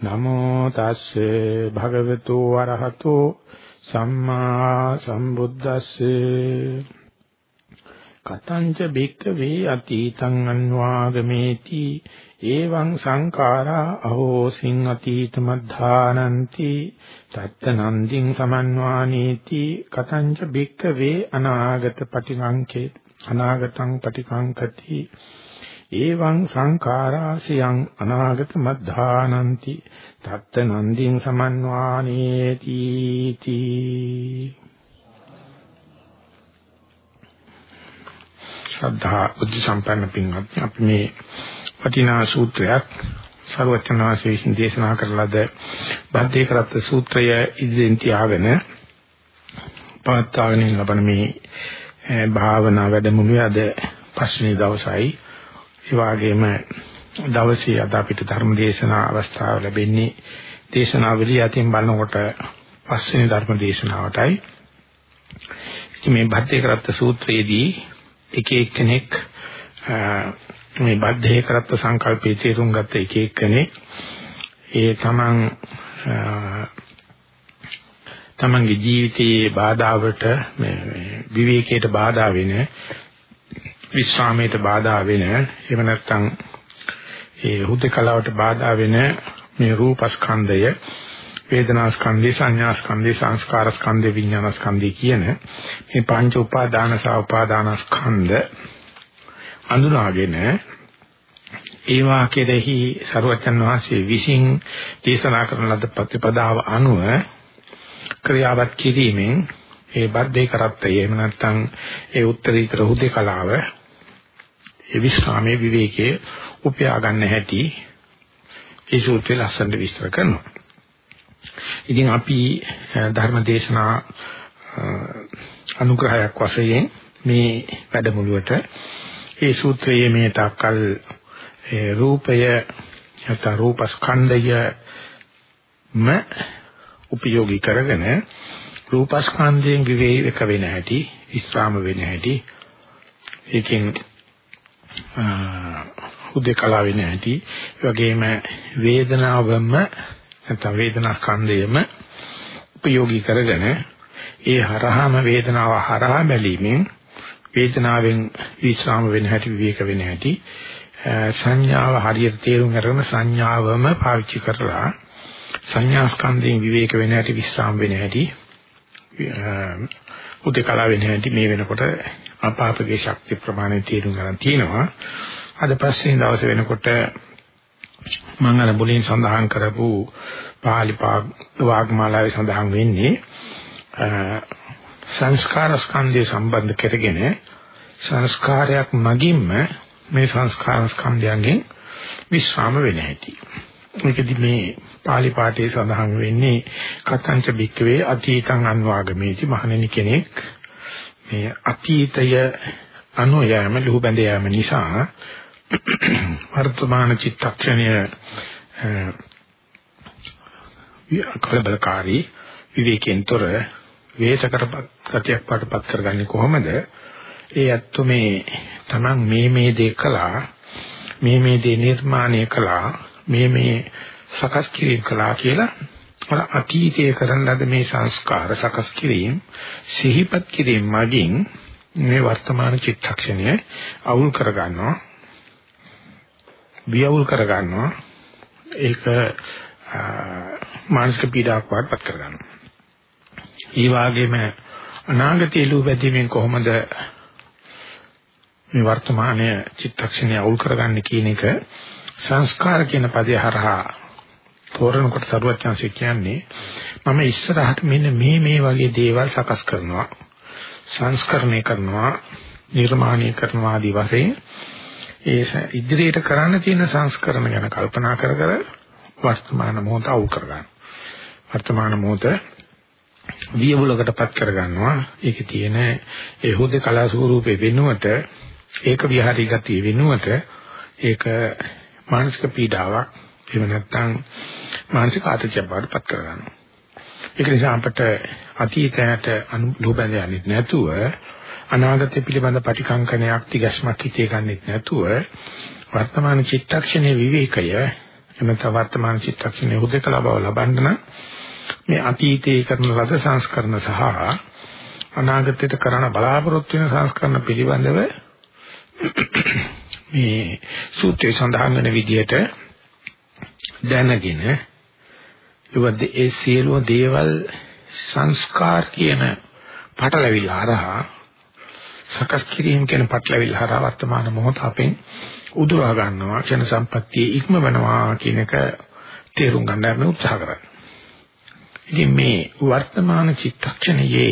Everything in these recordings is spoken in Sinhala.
නමෝ තස්සේ භගවතු වරහතෝ සම්මා සම්බුද්දස්සේ. කතංච බික්කවේ අතීතං අන්වාගමේති. එවං සංඛාරා අහෝසින් අතීත මද්ධානಂತಿ. තත්තනන්දින් සමන්වානීති. කතංච බික්කවේ අනාගත පටිංකේ අනාගතං පටිකංකති එවං සංඛාරාසියං අනාගත මද්ධානಂತಿ තත්ත නන්දින් සමන්වානේති තී. ශ්‍රද්ධා බුද්ධ සම්පන්න පින්වත්නි අපි මේ වටිනා සූත්‍රයක් සර්වචනාසේ විසින් දේශනා කරලද බද්දේ කරත් සූත්‍රය ඉදිරියෙන් තියාගෙන පවත්වාගෙන ලබන මේ භාවනා වැඩමුළුවේ අද පස්වෙනි දවසයි ඒ වගේම දවසේ අද අපිට ධර්ම දේශනා අවස්ථාව ලැබෙන්නේ දේශනාවලිය අතින් බලනකොට පස්වෙනි ධර්ම දේශනාවටයි. ඉතින් මේ බද්ධේ කරත්ත සූත්‍රයේදී එක එක්කෙනෙක් මේ බද්ධේ කරත්ත සංකල්පයේ තේරුම් ගත්ත එක එක්කෙනෙක් ඒ තමන් තමන්ගේ ජීවිතයේ බාධාවට මේ විවේකයට බාධා වෙන විශ්‍රාමයට බාධා වෙන එහෙම නැත්නම් ඒ හුදකලාවට බාධා වෙන මේ රූපස්කන්ධය වේදනාස්කන්ධය සංඥාස්කන්ධය සංස්කාරස්කන්ධය විඥානස්කන්ධය කියන මේ පංච උපාදාන සහ උපාදානස්කන්ධ අඳුනාගෙන ඒවා කෙරෙහි සරුවචන් වහන්සේ විසින් දේශනා කරන ලද ප්‍රතිපදාව අනුව ක්‍රියාවත් කිරීමෙන් ඒ බද්දේ කරත්තය එහෙම නැත්නම් ඒ උත්තරීතර හුදේකලාව ඒ විස්රාමයේ විවේකයේ උපයා ගන්න හැටි ඒ සූත්‍රය ලස්සනට විස්තර කරනවා. ඉතින් අපි ධර්ම දේශනා අනුග්‍රහයක් වශයෙන් මේ වැඩමුළුවට ඒ සූත්‍රයේ මේ තාක්කල් රූපය නැත්නම් රූපස්කන්ධය ම උපයෝගී කරගෙන රූපස්කන්ධයෙන් විවේක වෙන හැටි, විස්්‍රාම වෙන හැටි, ඒකෙන් උදේකලා වෙන හැටි, ඒ වගේම වේදනාවම නැත්නම් වේදනා ස්කන්ධයම උපයෝගී කරගෙන ඒ හරහාම වේදනාව හරහා බැලීමෙන් වේදනාවෙන් විස්්‍රාම වෙන හැටි, විවේක වෙන හැටි සංඥාව හරියට තේරුම් අරගෙන සංඥාවම පාවිච්චි කරලා සංඥා ස්කන්ධයෙන් විවේක වෙන හැටි, විස්්‍රාම වෙන හැටි උදේකලා වෙන හැටි මේ වෙනකොට අපාපගේ ශක්ති ප්‍රමාණය තීරුම් ගන්න තියෙනවා. අද පස්සේ දවසේ වෙනකොට මම අර මුලින් සඳහන් කරපු පාලි වාග්මාලාවේ සඳහන් වෙන්නේ සංස්කාර ස්කන්ධය සම්බන්ධ කරගෙන සංස්කාරයක් මගින්ම මේ සංස්කාර ස්කන්ධයන්ගෙන් විශ්‍රාම වෙන හැටි. මේකදී මේ පාලි පාඨයේ සඳහන් වෙන්නේ කතංච බික්කවේ අතීතං අන්වාගමේති මහණෙනි කෙනෙක් මේ අතීතය අනුයම ලුහු බැඳ යාම නිසා වර්තමාන චිත්තක්ෂණය කලබලකාරී විවේකෙන්තර වේසකර ගතියක් පාටපත් කරගන්නේ කොහොමද? ඒ ඇත්තු මේ Taman මේ මේ දේ කළා මේ මේ දේ නිර්මාණය කළා මේ මේ සකස් කිරීම කළා කියලා අර අතීතයේ කරන ලද මේ සංස්කාර සකස් කිරීම සිහිපත් කිරීම මගින් මේ වර්තමාන චිත්තක්ෂණය අවුල් කර ගන්නවා වියවුල් කර ගන්නවා ඒක මානසික පීඩාවක් වඩපත් කර ගන්නවා ඒ වගේම අනාගතයේ ලුබැදීමෙන් කොහොමද මේ වර්තමානයේ චිත්තක්ෂණය අවුල් කරගන්නේ කියන එක සංස්කාර කියන පදේ හරහා තෝරනකොට සරුවචාන්සේ කියන්නේ මම ඉස්සරහට මෙන්න මේ මේ වගේ දේවල් සකස් කරනවා සංස්කරණය කරනවා නිර්මාණය කරනවා ආදී වශයෙන් ඒ ඉදිරියට කරන්න තියෙන සංස්කරණ ගැන කල්පනා කර කර වර්තමාන මොහොත අවු කරගන්න. වර්තමාන මොහොත වියවුලකටපත් කරගන්නවා. ඒකේ තියෙන ඒ හොදේ කලා ස්වරූපේ වෙනුවට ඒක විහාරී ගතිය වෙනුවට ඒක මානසික පීඩාවක් එහෙම නැත්නම් මානසික ආතතියක් බවට පත් කරගන්නවා. ඒක නිසා අපට අතීතයට අනුලෝබන යන්නේ නැතුව අනාගතය පිළිබඳ පටිකංකණයක් තිගැස්මක් හිතේ ගන්නෙත් නැතුව වර්තමාන චිත්තක්ෂණයේ විවේකය එමෙත වර්තමාන චිත්තක්ෂණයේ හුදකලා බව ලබන්න නම් මේ අතීතයේ කරන ලද සංස්කරණ සහ අනාගතයට කරන බලාපොරොත්තු වෙන සංස්කරණ පිළිබඳව මේ සූත්‍රයේ සඳහන් වෙන විදිහට දැනගෙන ඒවද ඒ සියලුම දේවල් සංස්කාර කියන පටලැවිල්ල හරහා සකස් කිරීම කියන පටලැවිල්ල හරහා වර්තමාන මොහොත අපෙන් උදුරා ගන්නවා ක්ෂණ සම්පත්තිය ඉක්මවනවා කියන එක තේරුම් ගන්න උත්සාහ කරන්නේ. ඉතින් මේ වර්තමාන චිත්තක්ෂණයේ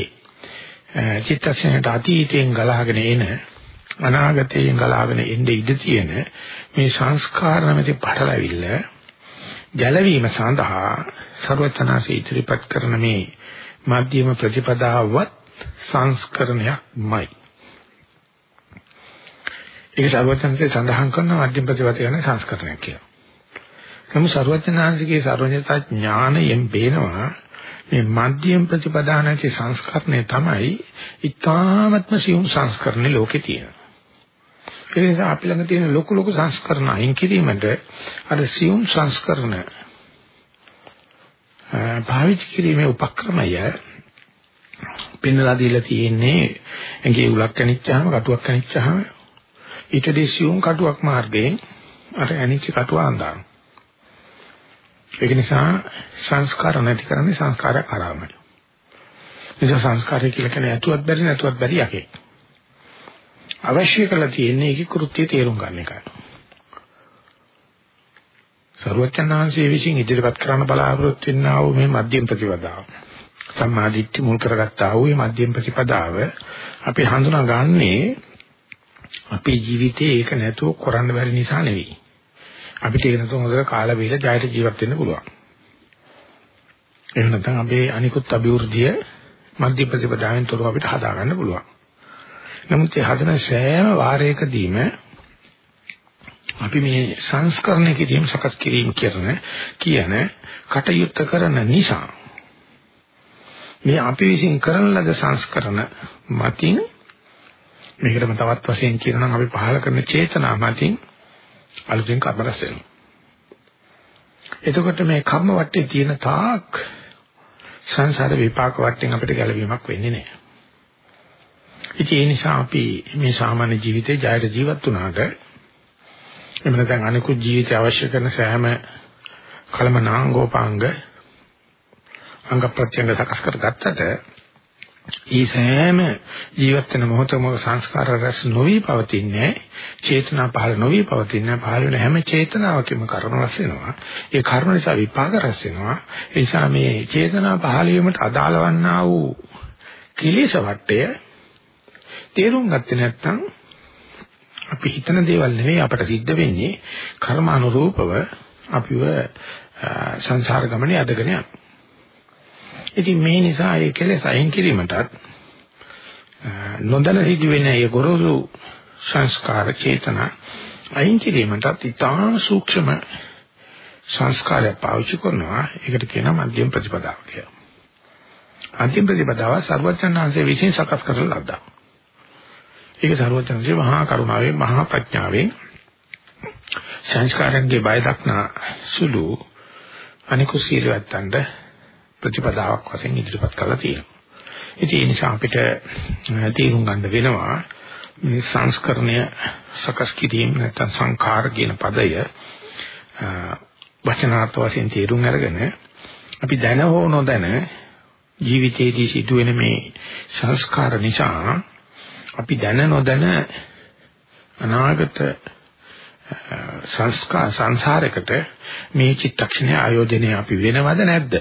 චිත්තක්ෂණයට අතීතයෙන් ගලාගෙන එන අනාගතයෙන් ගලාගෙන එන්න ඉඩ තියෙන මේ සංස්කාර නැමැති පටලැවිල්ල ගැලවීම සඳහා ਸਰවචනාසී ඉදිරිපත් කරන මේ මධ්‍යම ප්‍රතිපදාවවත් සංස්කරණයක්මයි. ඒක ਸਰවචනාසී සඳහන් කරන මධ්‍යම ප්‍රතිපදාව කියන්නේ සංස්කරණයක් කියලා. නමුත් ਸਰවචනාංශිකේ සර්වඥතා ඥාණයෙන් පේනවා මේ මධ්‍යම ප්‍රතිපදානයේ සංස්කරණය තමයි ඊ타ත්ම සියුම් සංස්කරණේ ලෝකේ තියෙනවා. ඒ නිසා අපි ළඟ තියෙන ලොකු ලොකු සංස්කරණ අයින් කිරීමට අර සියුම් සංස්කරණ භාවිත කිරීමේ උපක්‍රමය පෙන්වලා දීලා තියෙන්නේ ඇඟේ උලක් කනිච්චාම කටුවක් කනිච්චාම ඊටදී සියුම් කටුවක් මාර්ගයෙන් අර ඇනිච්ච කටුව අඳාන. ඒක නිසා සංස්කාර නැති කරන්නේ සංස්කාරය කරාමයි. නිසා සංස්කාරය කියලා කියන්නේ ඇතුවත් බැරි නැතුවත් බැරි යකේ. අවශ්‍ය කරලා තියෙන්නේ ඒකේ කෘත්‍ය තේරුම් ගන්න එකයි. සරුවචනාංශයේ විසින් ඉදිරිපත් කරන්න බලාපොරොත්තු වෙනා වූ මේ මධ්‍යම ප්‍රතිපදාව. සම්මාදිට්ඨි මුල් කරගත්තා වූ මේ මධ්‍යම ප්‍රතිපදාව අපි හඳුනාගන්නේ අපේ ජීවිතේ ඒක නැතුව කරන්න බැරි නිසා නෙවෙයි. අපිට ඒක නැතුව හොඳට කාලා බීලා ජයට ජීවත් වෙන්න පුළුවන්. එහෙම නැත්නම් අපේ අනිකුත් අභිවෘද්ධිය මධ්‍ය ප්‍රතිපදාවෙන් තොරව අපිට හදා ගන්න පුළුවන්. නමුත් ඒ හදන සෑම වාරයකදීම අපි මේ සංස්කරණය කිරීම සකස් කිරීම කරන කියන කටයුත්ත කරන නිසා මේ අපි විසින් කරන ලද සංස්කරණ මතින් මේකටම තවත් වශයෙන් කියනවා නම් අපි පහල කරන චේතනා මතින් අලුතෙන් කර්ම රැස් වෙනවා. එතකොට මේ කර්ම වටේ තියෙන තාක් සංසාර විපාක වටෙන් අපිට ගැලවීමක් වෙන්නේ නැහැ. ඉතින් ඒ නිසා අපි මේ සාමාන්‍ය ජීවිතේ ජයයට ජීවත් වුණාට එහෙම නැත්නම් අනිකුත් ජීවිතය අවශ්‍ය කරන සෑම කලමනාංගෝපාංග අංග ප්‍රත්‍යංග සකස් කරගත්තට ඒ සෑම ජීවත් වෙන මොහොතම සංස්කාර රැස් නොවි පවතින්නේ චේතනා පහළ නොවි පවතින්නේ පහළ වෙන හැම චේතනාවකම කර්ම රැස් වෙනවා. ඒ කර්ම නිසා විපාක රැස් වෙනවා. ඒ නිසා මේ චේතනා පහළ වීමට අදාළ වන්නා වූ කිලේශ වටය තේරුම් ගත්තේ නැත්නම් අපි හිතන දේවල් නෙවෙයි අපට සිද්ධ වෙන්නේ කර්මානුරූපව අපිව සංසාර ගමනේ අදගෙන යනවා. ඉතින් මේ නිසා ඒ කෙලෙස් අයින් කිරීමටත් නොදැන සිදුවෙන ඒ ගොරෝසු සංස්කාර චේතනා අයින් කිරීමටත් ඉතාම සූක්ෂම සංස්කාරය පාවිච්චි කරනවා. ඒකට කියනවා මධ්‍යම ප්‍රතිපදාව කියලා. අන්තිම ප්‍රතිපදාව සර්වඥාන්සේ විසින් සකස් කරන ලද්දා. ඒක සර්වඥාන්සේ මහා කරුණාවෙන් මහා ප්‍රඥාවෙන් සංස්කාරයන්ගේ බය දක්නා සුළු අනිකු සීලවත්තන්ට ප්‍රතිපදාවක් වශයෙන් ඉදිරිපත් කරලා තියෙනවා. ඉතින් ඒ නිසා අපිට තේරුම් ගන්න වෙනවා මේ සංස්කරණය සකස් කිරීම නැත්නම් සංඛාර කියන පදය වචනාර්ථ වශයෙන් තේරුම් අරගෙන අපි දැන හෝ නොදැන ජීවිතයේදී සිදුවෙන මේ සංස්කාර නිසා අපි දැන නොදැන අනාගත සංස්කාර සංසාරයකට මේ චිත්තක්ෂණය ආයෝජනය අපි වෙනවද නැද්ද?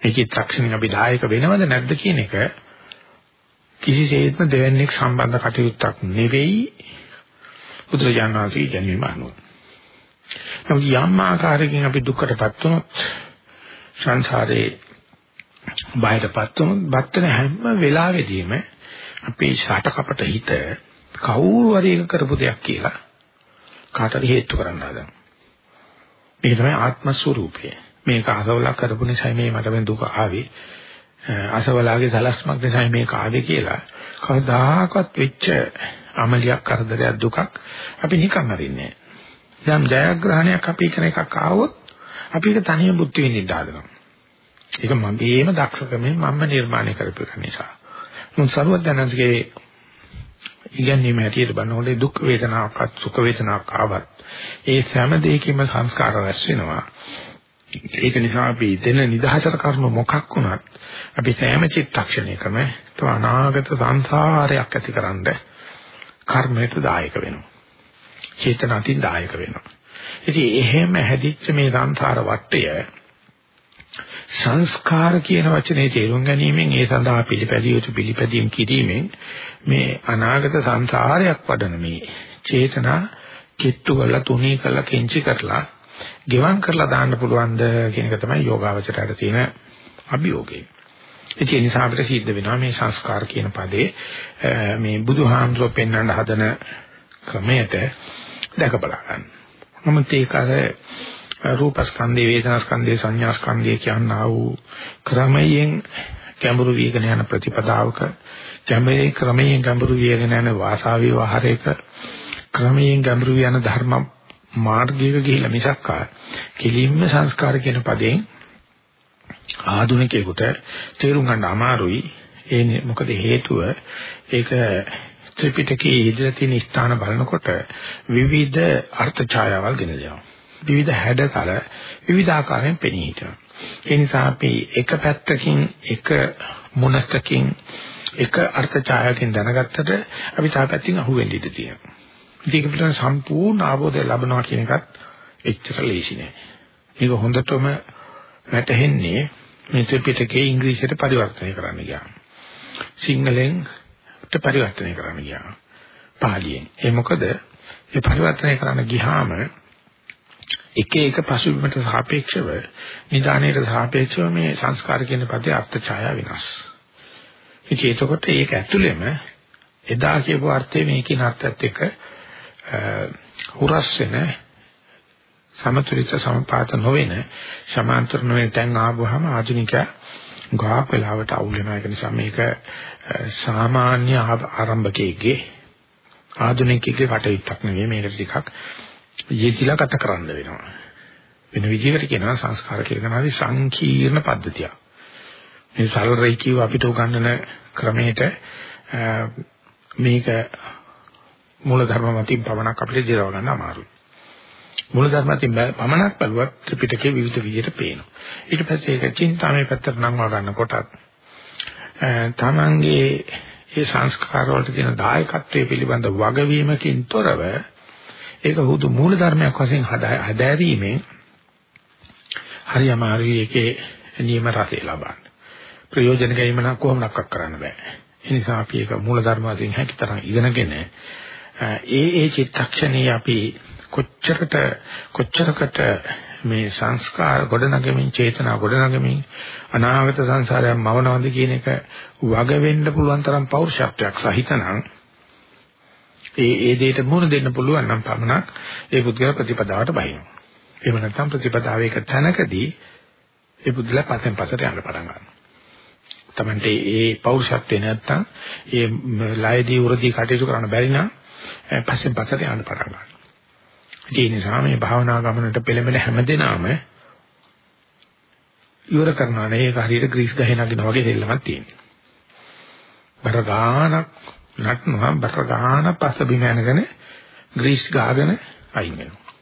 මේ චිත්තක්ෂණය අපි දායක වෙනවද නැද්ද කියන එක කිසිසේත්ම දෙවන්නේක් සම්බන්ධ කටයුත්තක් නෙවෙයි බුදුරජාණන් වහන්සේ කියන්නේ මානුව. නමුත් යම් ආකාරයකින් අපි දුක්කටපත් වුණොත් සංසාරේ බයටපත් වුණොත් බත්තර හැම වෙලාවෙදීම අපේ ෂාට කපට හිත කවුරු හරි එක කරපු දෙයක් කියලා කාටද හේතු කරන්න හදන. මේක තමයි ආත්ම ස්වરૂපය. මේක අසවලා කරපු නිසා මේ මට මේ දුක ආවේ. අසවලාගේ සලස්මක් නිසා මේක ආවේ කියලා කවදාකවත් වෙච්ච අමලියක් කරදරයක් දුකක් අපි නිකන් අරින්නේ යම් ජයග්‍රහණයක් අපි කරන එකක් ආවොත් අපි ඒක තනියම බුද්ධ විඳින්න හදනවා. ඒක මගේම දක්ෂකමෙන් මම නිර්මාණය කරපු එක නිසා. මොන් සරුවඥාන්සේගේ ඉගැන්වීම හැටියට බලනකොට දුක් වේදනාවක්වත් සුඛ වේදනාවක් ආවත් ඒ හැම දෙයකින්ම සංස්කාර රැස් වෙනවා. ඒක නිසා අපි දෙන නිදහසට කර්ම මොකක් වුණත් අපි සෑම චිත්තක්ෂණයකම තව අනාගත සංසාරයක් ඇතිකරනද කර්මයට දායක වෙනවා. චේතනාතින් දායක වෙනවා. ඉතින් එහෙම හැදිච්ච මේ සංසාර වටය සංස්කාර කියන වචනේ තේරුම් ගැනීමෙන් ඒ සඳහා පිළිපැදිය යුතු පිළිපැදීම් කිරීමෙන් මේ අනාගත සංසාරයක් වඩන මේ චේතනා කිට්ටු කරලා තුනී කරලා කෙන්චි කරලා ගෙවම් කරලා දාන්න පුළුවන්ද කියන එක තමයි යෝගාවචරයට තියෙන අභියෝගය. ඒ නිසා අපිට සිද්ධ වෙනවා මේ සංස්කාර කියන පදේ මේ බුදුහාමුදුරුවෝ පෙන්වන්න හදන ක්‍රමයට දැක බලා ගන්න. නමුත් ඒක අර රූපස්කන්ධේ වේදනාස්කන්ධේ සංඥාස්කන්ධේ කියනා වූ ක්‍රමයෙන් ගැඹුරු වීගෙන යන ප්‍රතිපදාවක ගැඹුරේ ක්‍රමයෙන් ගැඹුරු වීගෙන යන වාසා විවහාරයක ක්‍රමයෙන් ගැඹුරු යන ධර්ම මාර්ගයක ගිහිලා මිසක් කෙලින්ම සංස්කාර කියන පදයෙන් ආධුනිකයෙකුට තේරුම් ගන්න අමාරුයි. ඒ මොකද හේතුව? ඒක ත්‍රිපිටකයේ ඉදිරිය තියෙන ස්ථාන බලනකොට විවිධ අර්ථ ඡායාවල් ගෙන දෙනවා. විවිධ හැඩතල විවිධ ආකාරයෙන් පෙනී හිටිනවා. ඒ නිසා අපි එක පැත්තකින් එක මොනස්තකින් එක අර්ථ ඡායාවකින් දැනගත්තට අපි තා පැත්තකින් අහුවෙන්න ඉඩ තියෙනවා. ඒක පිළිබඳ සම්පූර්ණ අවබෝධය ලැබනවා කියන එකත් එච්චර ලේසි නෑ. මේක හොඳටම වැටහෙන්නේ මේ ත්‍රිපිටකයේ ඉංග්‍රීසියට පරිවර්තනය කරන්න ගියාම. සිංහලෙන් පරිවර්තනය කරන්න ගියාම. පාලියෙන්. ඒ මොකද ඒ පරිවර්තනය කරන්න ගියාම එක එක පසුබිමට සාපේක්ෂව නිදානයට සාපේක්ෂව මේ සංස්කාර කියන පදේ අර්ථ ඡායා වෙනස්. ඉතින් එතකොට ඒක ඇතුළෙම එදා කියපු අර්ථය මේකේ අර්ථයත් එක්ක හුරස් වෙන සමතුලිත සමපාත නොවන සමාන්තර නොවන තැන් ආවම ආධුනිකයා ගාක් වෙලාවට අවුල් වෙනවා ඒක නිසා මේක සාමාන්‍ය ආරම්භකයෙක්ගේ ආධුනිකයෙක්ගේ කටයුත්තක් නෙවෙයි මේක ටිකක් යෙදිලා ගත කරන්න වෙනවා. වෙන විදිහකට කියනවා සංස්කාර කියලා හරි සංකීර්ණ පද්ධතියක්. මේ සරල රේඛීව අපිට උගන්වන ක්‍රමයට මේක මූල ධර්ම මතින් පමණක් අපිට දිරව ගන්න අමාරුයි. මූල ධර්ම මතින් පමණක් බලුවත් ත්‍රිපිටකයේ විවිධ විදිහට පේනවා. ඊට පස්සේ ඒක චින්තාමය පැත්තට නංවා ගන්නකොටත් තමන්ගේ ඒ සංස්කාර වලට තියෙන දායකත්වයේ පිළිබඳ වගවීමකින් තොරව ඒක හුදු මූල ධර්මයක් වශයෙන් හදාරීමෙන් හරි අමාරුයි ඒකේ නියම රසය ලබන්න. ප්‍රයෝජන ගැනීම නම් කොහොමනක් කරන්න බෑ. ඒ නිසා අපි ඒක මූල ධර්ම වශයෙන් හැකිතරම් ඉගෙනගෙන ඒ ඒ චිත්තක්ෂණේ අපි කොච්චරට කොච්චරකට මේ සංස්කාර ගොඩනගමින් චේතනා ගොඩනගමින් අනාගත සංසාරයක් මවනවද කියන එක වග වෙන්න පුළුවන් තරම් පෞරුෂත්වයක් සහිතනම් ඒ ඒ දෙයට මුහුණ දෙන්න පුළුවන් නම් පමණක් ඒ පුද්ගල ප්‍රතිපදාවට බහිනවා. එහෙම නැත්නම් ප්‍රතිපදාවේ එක තැනකදී ඒ පුද්ගලයා පස්සෙන් පස්සට යන්න පටන් ගන්නවා. තමන්ට ඒ පෞරුෂත්වේ නැත්තම් ඒ ලයදී උරදී කටයුතු කරන්න බැරි නම් පස්සෙන් පස්සට යන්න පටන් ගන්නවා. ඒ නිසා මේ භාවනා ගමනට පෙළඹෙන හැමදේනම ඉවර කරනවා නේ ඒක හරියට ග්‍රීස් ගහේ නගිනා වගේ දෙල්ලමක් තියෙනවා. බර ගානක් නටනවා බර ගන්න පස්ස බිම යනගෙන ග්‍රීස් ගාගෙන අයින් වෙනවා.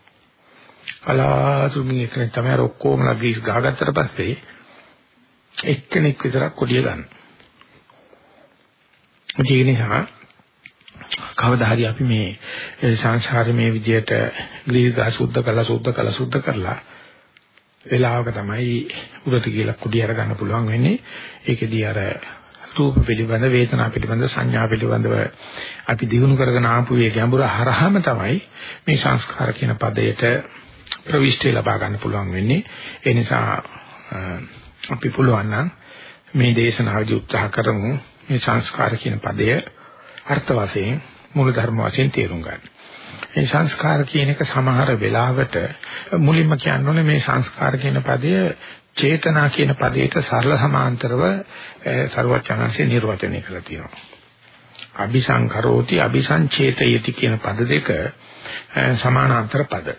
කලාතුරකින් එකනේ තමයි අර ඔක්කොමලා ග්‍රීස් ගහගත්තට පස්සේ එක්කෙනෙක් විතරක් කොඩිය ගන්න. ඒ නිසා කවදා හරි අපි මේ සංසාරේ මේ විදියට ග්‍රීස් ගහ සුද්ධ කළා සුද්ධ කළා සුද්ධ කරලා වෙලාවක තමයි උඩට කියලා කුඩිය අරගන්න පුළුවන් වෙන්නේ. ඒකෙදී අර රූප පිළිබඳ වේදනා පිළිබඳ සංඥා පිළිබඳව අපි දිනු කරගෙන ආපු මේ ගැඹුර හරහාම තමයි මේ සංස්කාර කියන පදයට ප්‍රවිෂ්ටි ලබා ගන්න පුළුවන් වෙන්නේ ඒ නිසා අපි පුළුවන් නම් මේ දේශනාවදී උත්සාහ කරමු මේ සංස්කාර කියන පදය අර්ථ වශයෙන් මූල ධර්ම වශයෙන් තේරුම් ගන්න. මේ සංස්කාර කියන එක සමහර වෙලාවට මුලින්ම කියන්න මේ සංස්කාර කියන පදය චේතනා කියන පදයට සරල සමාන්තරව සරුවචනanse නිර්වචනය කරලා තියෙනවා. අபிසංකරෝති අபிසංචේතයති කියන පද දෙක සමානාන්තර පද.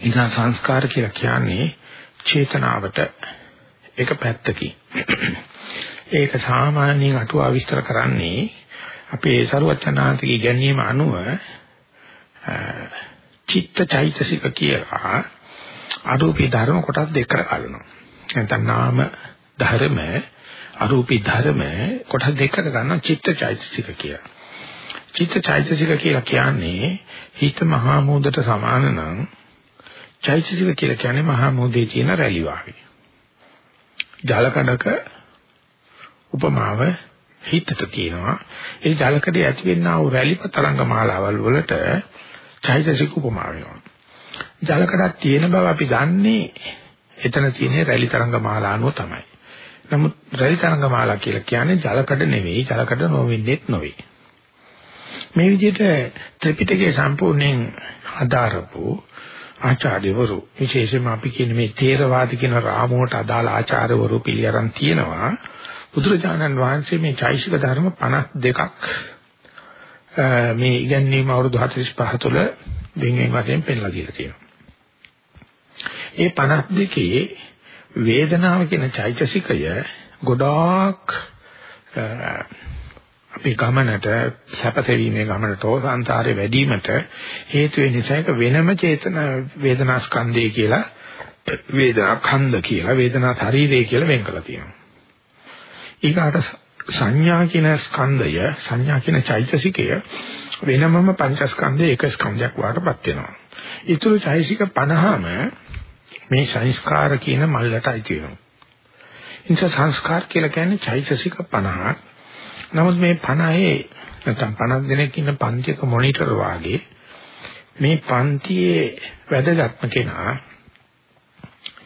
ඉතින් සංස්කාර කියලා කියන්නේ චේතනාවට එක පැත්තකින්. ඒක සාමාන්‍යයෙන් අටුවා විස්තර කරන්නේ අපේ සරුවචනාන්තගේ ගැනීම අනුව චිත්ත චෛතසික කියලා අරූපී ධර්ම කොටස් දෙකකට කඩනවා. නැත්නම් නාම ධර්ම අරූපී ධර්ම කොටස් දෙකකට ගන්නවා චිත්ත චෛතසික කියලා. චිත්ත චෛතසික කියලා කියන්නේ හිත මහා මෝදට සමාන නම් චෛතසික කියලා කියන්නේ මහා මෝදේ තියෙන රැලි වාගේ. ජලකඩක උපමාව හිතට තියෙනවා. ඒ ජලකඩේ ඇති වෙන්නා වූ රැලි තරංග මාලාවල් වලට චෛතසික උපමා වෙනවා. ජලකඩක් තියෙන බව අපි දන්නේ එතන තියෙන රැලි තරංග මාලානුව තමයි. නමුත් රැලි තරංග මාලා කියලා කියන්නේ ජලකඩ නෙවෙයි, ජලකඩ නොවෙන්නේත් නොවේ. මේ විදිහට ත්‍රිපිටකයේ සම්පූර්ණයෙන් අදාරපු ආචාර්යවරු විශේෂයෙන්ම අපි කියන මේ තේරවාද කියන රාමුවට අදාළ ආචාර්යවරු පිළිඅරන් තියෙනවා බුදුරජාණන් වහන්සේ මේ චෛසික ධර්ම 52ක් මේ ඉගැන්වීම අවුරුදු 45 තුළ වෙන්වෙන් වශයෙන් පෙන්ලා දීලා තියෙනවා. ඒ 52 වේදනාව කියන චෛතසිකය ගොඩාක් අපේ ගමනට සැපසෙවීමේ ගමනට සංසාරේ වැඩිවීමට හේතු වෙන නිසා එක වෙනම චේතන වේදනා ස්කන්ධය කියලා වේදනා ඛණ්ඩ කියලා වේදනා ශරීරය කියලා වෙන් කරලා තියෙනවා. ඊගාට සංඥා කියන ස්කන්ධය සංඥා කියන චෛතසිකය වෙනමම පංචස්කන්ධයේ එක ස්කන්ධයක් වාටපත් වෙනවා. ඊතුරු චෛතසික 50ම මේ සංස්කාර කියන මල්ලට අයිති වෙනවා. ඉන්ස සංස්කාර කියලා කියන්නේ චෛතසික 50ක්. නමුත් මේ 50 නැත්නම් 50 දෙනෙක් ඉන්න පන්තියක මොනිටර් වාගේ මේ පන්තියේ වැදගත්ම කෙනා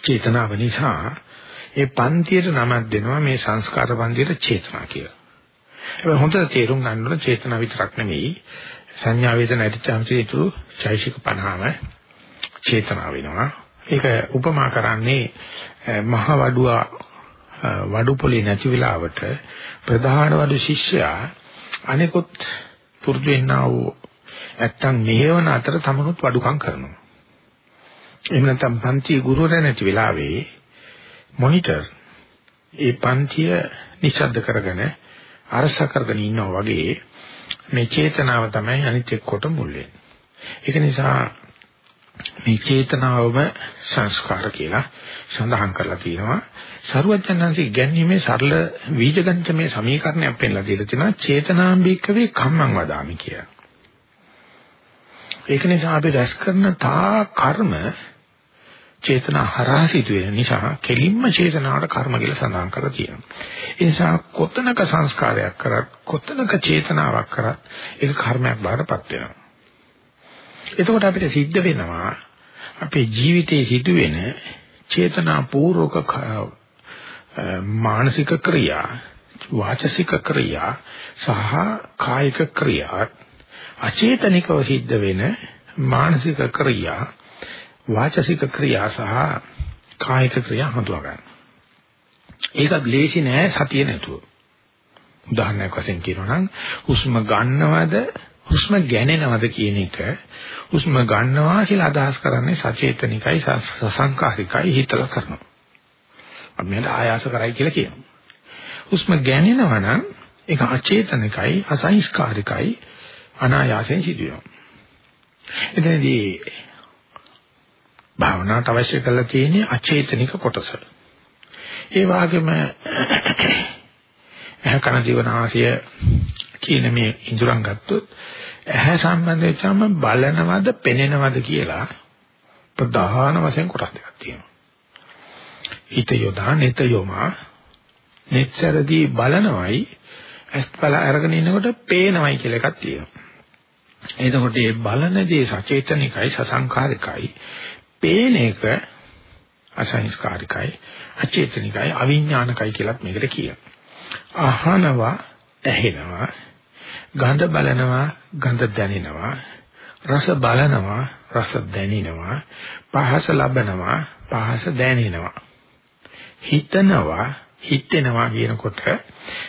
චේතනාව නිසා ඒ පන්තියට නමක් දෙනවා මේ සංස්කාර පන්තියට චේතනා කියලා. ඒක හොඳට තේරුම් ගන්න ඕන චේතනාව විතරක් නෙවෙයි සංඥා වේදනා ඇතිචාම චේතු චෛසික 50ම චේතනාව වෙනවා. ඒක උපමා කරන්නේ මහ වඩුවා වඩු පොලේ නැති වෙලාවට ප්‍රධාන වඩු ශිෂ්‍යයා අනිකුත් පුරුදු වෙන්නා වූ නැත්තම් මෙහෙවන අතර තමනුත් වඩුකම් කරනවා. එහෙම නැත්නම් පන්ති ගුරුවරයා නැති වෙලාවේ මොනිටර් ඒ පන්තිය නිශ්ශබ්ද කරගෙන අරස කරගෙන ඉන්නවා වගේ මේ චේතනාව තමයි අනිත් එක්කොට මුල් වෙන්නේ. ඒක නිසා මේ චේතනාවම සංස්කාර කියලා සඳහන් කරලා තියෙනවා. සරුවචනන්සේ ගැන්ීමේ සරල වීජගණිතමය සමීකරණයක් පෙන්ලා දීලා තිනවා චේතනාම්බිකවේ කම්මං වදාමි කියලා. ඒක නිසා අපි රැස් කරන තා කර්ම චේතනා හරහා සිදුවෙන නිසා කෙලින්ම චේතනාවට කර්ම කියලා සඳහන් කරලා තියෙනවා. ඒ නිසා කොතනක සංස්කාරයක් කරත් කොතනක චේතනාවක් කරත් ඒක කර්මයක් බාරපත් වෙනවා. එතකොට අපිට සිද්ධ වෙනවා අපේ ජීවිතයේ සිදුවෙන චේතනා පූර්වක මානසික ක්‍රියා වාචසික ක්‍රියා සහ කායික ක්‍රියා අචේතනිකව සිද්ධ වෙන මානසික ක්‍රියා වාචසික ක්‍රියා සහ කායික ක්‍රියා හඳුනා ගන්න. ඒකත් ලේසි නෑ සතිය නැතුව. උදාහරණයක් වශයෙන් කියනවා නම් හුස්ම ගන්නවද හුස්ම ගැනෙනවද කියන එක හුස්ම ගන්නවා කියලා අදහස් කරන්නේ සචේතනිකයි සසංකාරිකයි හිතලා කරනවා. අපි මෙහෙට ආයාස කරයි කියලා කියනවා. හුස්ම ගැනෙනවා නම් ඒක අචේතනිකයි අසංස්කාරිකයි අනායාසයෙන් සිදුවෙනවා. එතනදී භාවනාවට අවශ්‍ය කරලා තියෙන්නේ අචේතනික කොටස. ඒ වගේම එහ කන දිවනාසය කියන මේ ඉඳුරන් ගත්තොත් ඇහැ සම්බන්ධ වෙච්චාම බලනවද පෙනෙනවද කියලා ප්‍රධාන වශයෙන් කොටස් දෙකක් තියෙනවා. හිත යොදා නෙත යොමා netසරදී බලනවයි ඇස් බල අරගෙන ඉනකොට පේනවයි කියලා එකක් තියෙනවා. එතකොට මේ බලන දේ සචේතනිකයි සසංකාරිකයි පේන එක අසංස්කාරිකයි අචේතනිකයි අවිඥානිකයි කියලා මේකට කියනවා. අහනවා ඇහෙනවා ගඳ බලනවා ගඳ දැනෙනවා රස බලනවා රස දැනෙනවා පහස ලබනවා පහස දැනෙනවා හිතනවා හිතෙනවා කියනකොට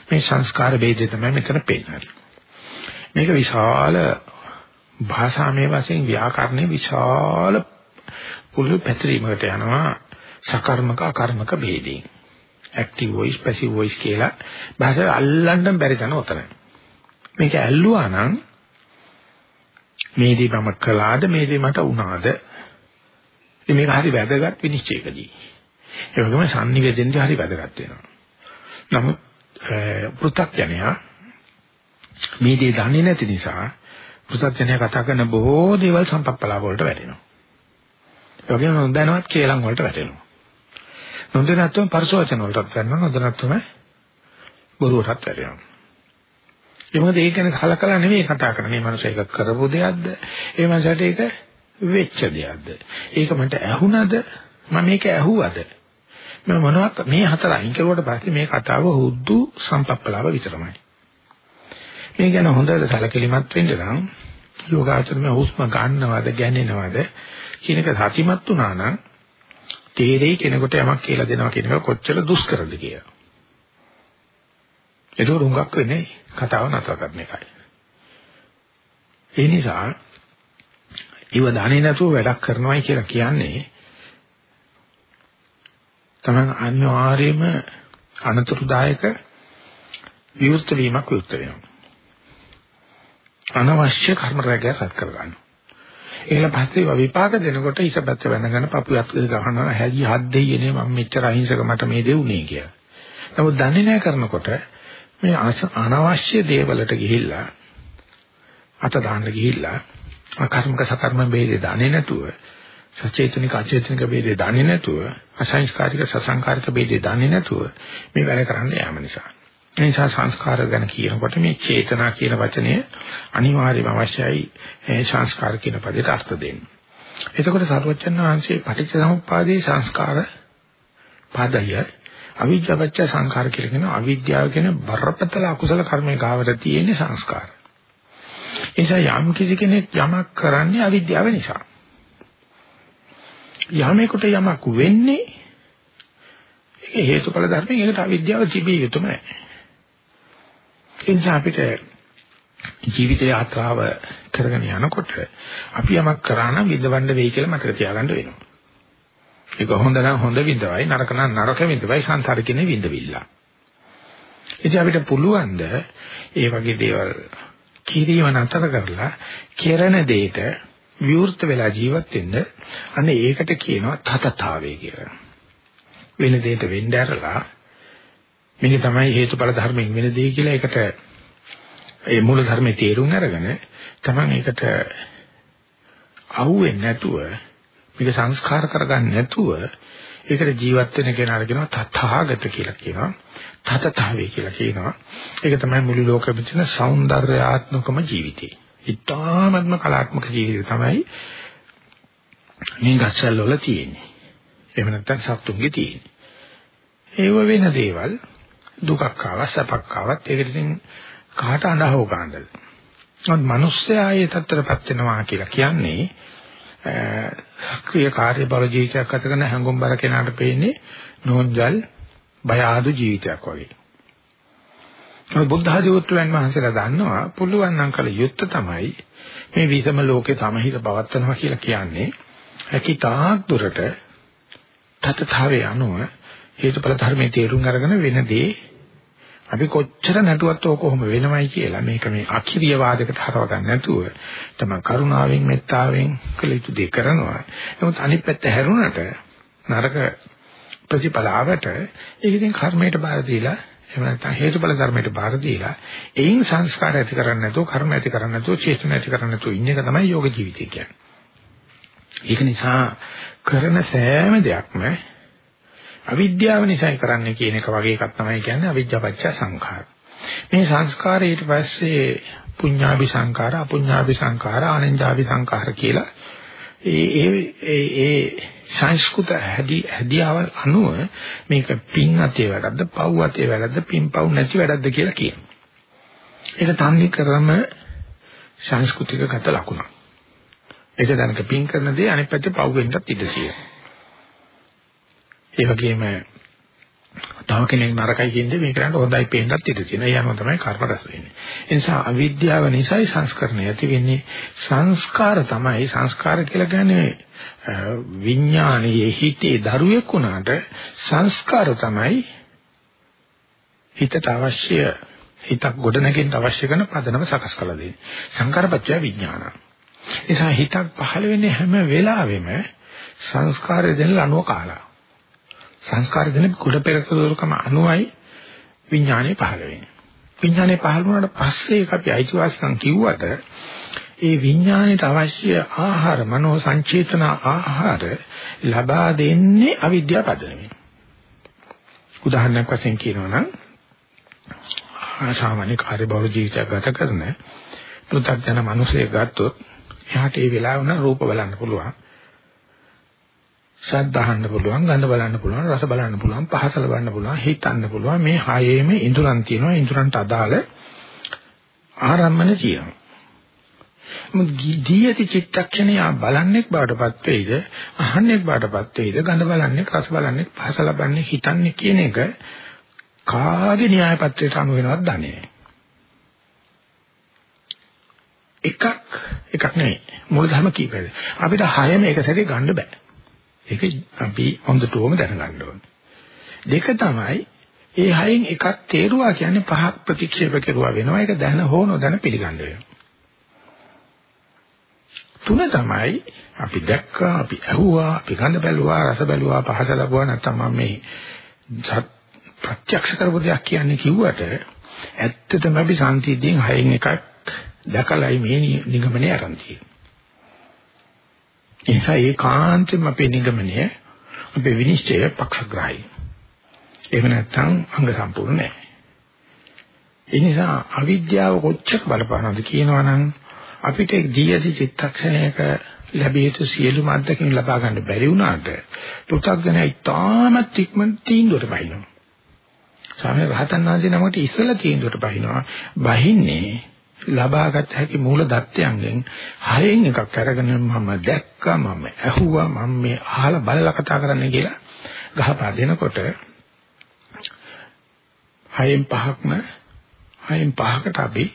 මේ සංස්කාර ભેදය තමයි මෙතන පෙන්වන්නේ මේක විශාල භාෂාමය වශයෙන් ව්‍යාකරණේ විශාල පුළු පැතිරීමකට යනවා සකර්මක අකර්මක ભેදයෙන්. active voice passive voice කියලා භාෂාව අල්ලන්න බැරි තැන උතන. මේක ඇල්ලුවා නම් මේ දේ මම කළාද මේ දේ මට වුණාද මේක හරි වැදගත් විනිශ්චයකදී. ඒ වගේම sannivedanදී හරි වැදගත් වෙනවා. නමුත් පෘථග්ජනයා මේ දේ දන්නේ නැති නිසා පෘථග්ජනයා කතා කරන බොහෝ දේවල් සම්පප්පලාව වලට වැටෙනවා. ඒ වගේම නොදැනවත් කේලම් වලට වැටෙනවා. නොදැනත්වම පරිසවචන වලටත් වැටෙනවා නොදැනත්වම බොරුවටත් වැටෙනවා. ඒ මොකද ඒක ගැන කලකලා නෙමෙයි කතා කරන්නේ. මේ මනුස්සය එක කරපු දෙයක්ද? ඒ මනුස්සයට ඒක වෙච්ච දෙයක්ද? ඒක මට ඇහුණද? මම මේක ඇහුවද? මම මොනවක් මේ හතර අයින් කරුවට පස්සේ මේ කතාව හුද්දු සම්පප්පලාව විතරමයි. මේ ගැන හොඳට සැලකිලිමත් වෙන්න නම් යෝගාචරම හුස්ම ගන්නවද ගැනෙනවද කියන එක සතිමත් වුණා නම් තේරෙයි කෙනෙකුට යමක් කියලා දෙනවා කියන එක කොච්චර දුෂ්කරද කියලා. ඒක උඟක් වෙන්නේ කතාව නතර කරන එකයි. ඒ නිසා ඉව දන්නේ නැතුව වැඩක් කරනවායි කියලා කියන්නේ තමයි අනිවාර්යයෙන්ම අනතුරුදායක විවෘත වීමක් විවෘත වෙනවා. අනවශ්‍ය කර්ම රැගය රැස් කර ගන්නවා. ඒල පස්සේ විපාක දෙනකොට ඉසපැත්ත වෙනගෙන පපුවත් ගහනවා හැදි හත් දෙයියනේ මම මෙච්චර අහිංසක මට මේ දෙවුනේ කියලා. නමුත් දන්නේ නැහැ කරනකොට මේ අනවශ්‍ය දේවලට ගිහිල්ලා අත දාන්න ගිහිල්ලා අකර්මක සකර්ම ભેදේ දන්නේ නැතුව සචේතනික අචේතනික ભેදේ දන්නේ නැතුව අසංස්කාරික සසංකාරික ભેදේ දන්නේ නැතුව මේ වැඩ කරන්න යාම නිසා ඒ නිසා සංස්කාර ගැන කියනකොට මේ චේතනා කියන වචනය අනිවාර්යම අවශ්‍යයි සංස්කාර කියන පදයට අර්ථ දෙන්න. එතකොට සරුවචන් වහන්සේ පටිච්ච සමුප්පාදේ සංස්කාර පදය අවිජ්ජාපච්ච සංඛාර කියලා කියන අවිද්‍යාව කියන බරපතල අකුසල කර්මයේ ගාවට තියෙන සංස්කාර. ඒ නිසා යම් කිසි කෙනෙක් යමක් කරන්නේ අවිද්‍යාව නිසා. යමෙකුට යමක් වෙන්නේ ඒක හේතුඵල ධර්මයෙන් ඒකට අවිද්‍යාව තිබිය යුතුම නැහැ. ඒ නිසා අපිට ජීවිත යාත්‍රාව කරගෙන යනකොට අපි යමක් කරා නම් විඳවන්න වෙයි කියලා මතක තියාගන්න වෙනවා. ඒක හොඳ නම් හොඳ විඳවයි නරක නම් නරක විඳවයි සංසාර කියන්නේ විඳවිල්ල. ඉතින් අපිට පුළුවන් ද ඒ වගේ දේවල් කිරීම නතර කරලා කෙරෙන දෙයට විවෘත වෙලා ජීවත් වෙන්න අන්න ඒකට කියනවා තතතාවය කියලා. වෙන දෙයකට වෙන්න ඇරලා මේක තමයි හේතුඵල ධර්මයෙන් වෙන දෙය කියලා ඒකට ඒ මූල ධර්මයේ තේරුම් අරගෙන තමයි ඒකට අහුවෙන්නේ නැතුව මේක සංස්කාර කරගන්නේ නැතුව ඒකට ජීවත් වෙන කෙනාට කියනවා තථාගත කියලා කියනවා. තතතාවේ කියලා කියනවා. ඒක තමයි මුළු ලෝකෙම තියෙන సౌందర్యාත්මකම ජීවිතේ. ඉතාමත්ම කලාත්මක ජීවිතය තමයි මේ ගස්වල වල තියෙන්නේ. එහෙම නැත්නම් සත්තුන්ගේ තියෙන්නේ. ඒව වෙන දේවල් දුකක් ආවත් සැපක් ආවත් ඒකට ඉතින් කාට අඬහව ගන්නද? නමුත් මිනිස්සයා ඒ තත්ත්වයටපත් වෙනවා කියලා කියන්නේ සක්‍රීය කාර්යබල ජීවිතයක් ගත කරන හැඟුම්බර කෙනාට පේන්නේ නෝන්ජල් බය ආදු ජීවිතයක් වගේ. ඒ බුද්ධ ආධිවත්වයන් වහන්සේලා දන්නවා පුළුවන් නම් කල යුත්ත තමයි මේ විසම ලෝකේ සමහිත පවත්නවා කියලා කියන්නේ හැකිතාක් දුරට තතතාවේ අනුව හේතුඵල ධර්මයේ තේරුම් අරගෙන වෙනදී අපි කොච්චර නැටුවත් ඕක කොහොම වෙනවයි කියලා මේක මේ අකිරිය වාදයකට හරව ගන්න නැතුව තමයි කරුණාවෙන් මෙත්තාවෙන් කළ යුතු දේ කරනවා. නමුත් අනිත් පැත්ත හැරුණට නරක ප්‍රතිපලාවට ඒක ඉතින් කර්මයට බාර දීලා එහෙම නැත්නම් හේතුඵල ධර්මයට බාර දීලා එයින් සංස්කාර ඇති කරන්නේ නැතුව කර්ම ඇති කරන්නේ නැතුව චේතන ඇති කරන්නේ නැතුව ඉන්න එක තමයි යෝග ජීවිතය කියන්නේ. ඒක නිසා කරන සෑම දෙයක්ම අවිද්‍යාව නිසායි කරන්නේ කියන එක වගේ එකක් තමයි කියන්නේ අවිජ්ජාපච්ච සංඛාර. මේ සංස්කාරය ඊට පස්සේ පුඤ්ඤාභි සංඛාර, අපුඤ්ඤාභි සංඛාර, ආනන්ජාභි සංඛාර කියලා ඒ ඒ ඒ සංස්කෘත හැදි හැදියාවල් අනුව මේක පින් අතේ වැඩක්ද, පව් අතේ වැඩක්ද, පින් පව් නැති වැඩක්ද කියලා කියනවා. ඒක තන්නේ කරම සංස්කෘතික ගත ලකුණක්. ඒක දැනක පින් කරන දේ අනිත් පැත්තේ පව් වෙන්නත් ඉඩ තියෙනවා. ඒ වගේම තව කෙනෙක් නරකයි කියන්නේ මේකට හොඳයි පේන්නත් ඉඩ තියෙනවා. ඒ අනුව තමයි කර්ම රස වෙන්නේ. ඒ නිසා අවිද්‍යාව නිසායි සංස්කරණය ඇති වෙන්නේ. සංස්කාර තමයි සංස්කාර කියලා කියන්නේ විඥානයේ හිතේ දරුවෙක් වුණාට සංස්කාර තමයි හිතට අවශ්‍ය හිතක් ගොඩනගෙන්න අවශ්‍ය කරන පදනම සකස් කරලා දෙන්නේ. සංකාරපත්‍ය විඥාන. නිසා හිතක් පහළ වෙන්නේ හැම වෙලාවෙම සංස්කාරය දෙන ලනුව කාලා. සංස්කාර දෙන කුඩ පෙරකදොරකම අනුවයි විඥානය පහළ වෙන්නේ. විඥානය පහළ වුණාට පස්සේ ඒක අපි අයිතිවාසිකම් කිව්වට ඒ විඥාණයට අවශ්‍ය ආහාර මනෝ සංචේතන ආහාර ලබා දෙන්නේ අවිද්‍යාව පදනමෙන්. උදාහරණයක් වශයෙන් කියනවා නම් සාමාන්‍ය කාර්යබහුල ජීවිතයක් ගත කරන පෘථග්ජන මිනිසෙක් ගත්තොත් එයාට ඒ වෙලාව නම් රූප බලන්න පුළුවන්. ශබ්ද අහන්න පුළුවන්, ගඳ බලන්න පුළුවන්, රස බලන්න පුළුවන්, පහස ලබන්න පුළුවන්, හිතන්න පුළුවන්. මේ හයේම ඉඳුරන් තියෙනවා. ඉඳුරන්ට අදාළ ආරම්මන තියෙනවා. දීයති චිත්තක්ෂණය බලන්නෙක් බවටපත් වෙයිද අහන්නෙක් බවටපත් වෙයිද ගඳ බලන්නේ රස බලන්නේ පහස ලබන්නේ හිතන්නේ කියන එක කාගේ න්‍යාය පත්‍රයට අනුව වෙනවද දන්නේ එකක් එකක් නෙවෙයි මූලධර්ම කීපයද අපිට හයම එක සැරේ ගන්න බෑ ඒක අපි හොඳටම දැනගන්න ඕනේ දෙක තමයි ඒ හයෙන් එකක් තේරුවා කියන්නේ පහක් ප්‍රතික්ෂේප කෙරුවා වෙනවා ඒක දැන හෝ නොදැන පිළිගන්න වෙනවා තුන තමයි අපි දැක්කා අපි ඇහුවා අපි ගඳ බැලුවා රස බැලුවා පහස ලැබුවා නැත්නම් මම මේ ප්‍රත්‍යක්ෂ කරපු දෙයක් කියන්නේ කිව්වට ඇත්තටම අපි සාන්තියෙන් හයෙන් එකක් දැකලායි මේ නිගමනය අරන් තියෙන්නේ. ඒ නිසා ඒකාන්තයෙන්ම අපේ නිගමනය අපේ විනිශ්චය පක්ෂග්‍රාහී. එහෙම නැත්නම් අංග සම්පූර්ණ නැහැ. ඒ නිසා අවිද්‍යාව කොච්චර බලපානවද කියනවනම් අපිට ජීවිත චිත්තක්ෂණයක ලැබිය යුතු සියලුම අත්දැකීම් ලබා ගන්න බැරි වුණාට පෘථග්ජනය ඉතාමත් ඉක්මන් තීන්දුවට බහිනවා. සාමය රහතන් වහන්සේ නමකට ඉස්සලා තීන්දුවට බහිනවා. බහින්නේ ලබාගත් හැකි මූල දත්තයන්ගෙන් හයෙන් එකක් අරගෙන මම දැක්කා මම ඇහුවා මම මේ අහලා බලලා කතා කරන්න කියලා ගහපා දෙනකොට හයෙන් පහක්ම හයෙන් පහකට අපි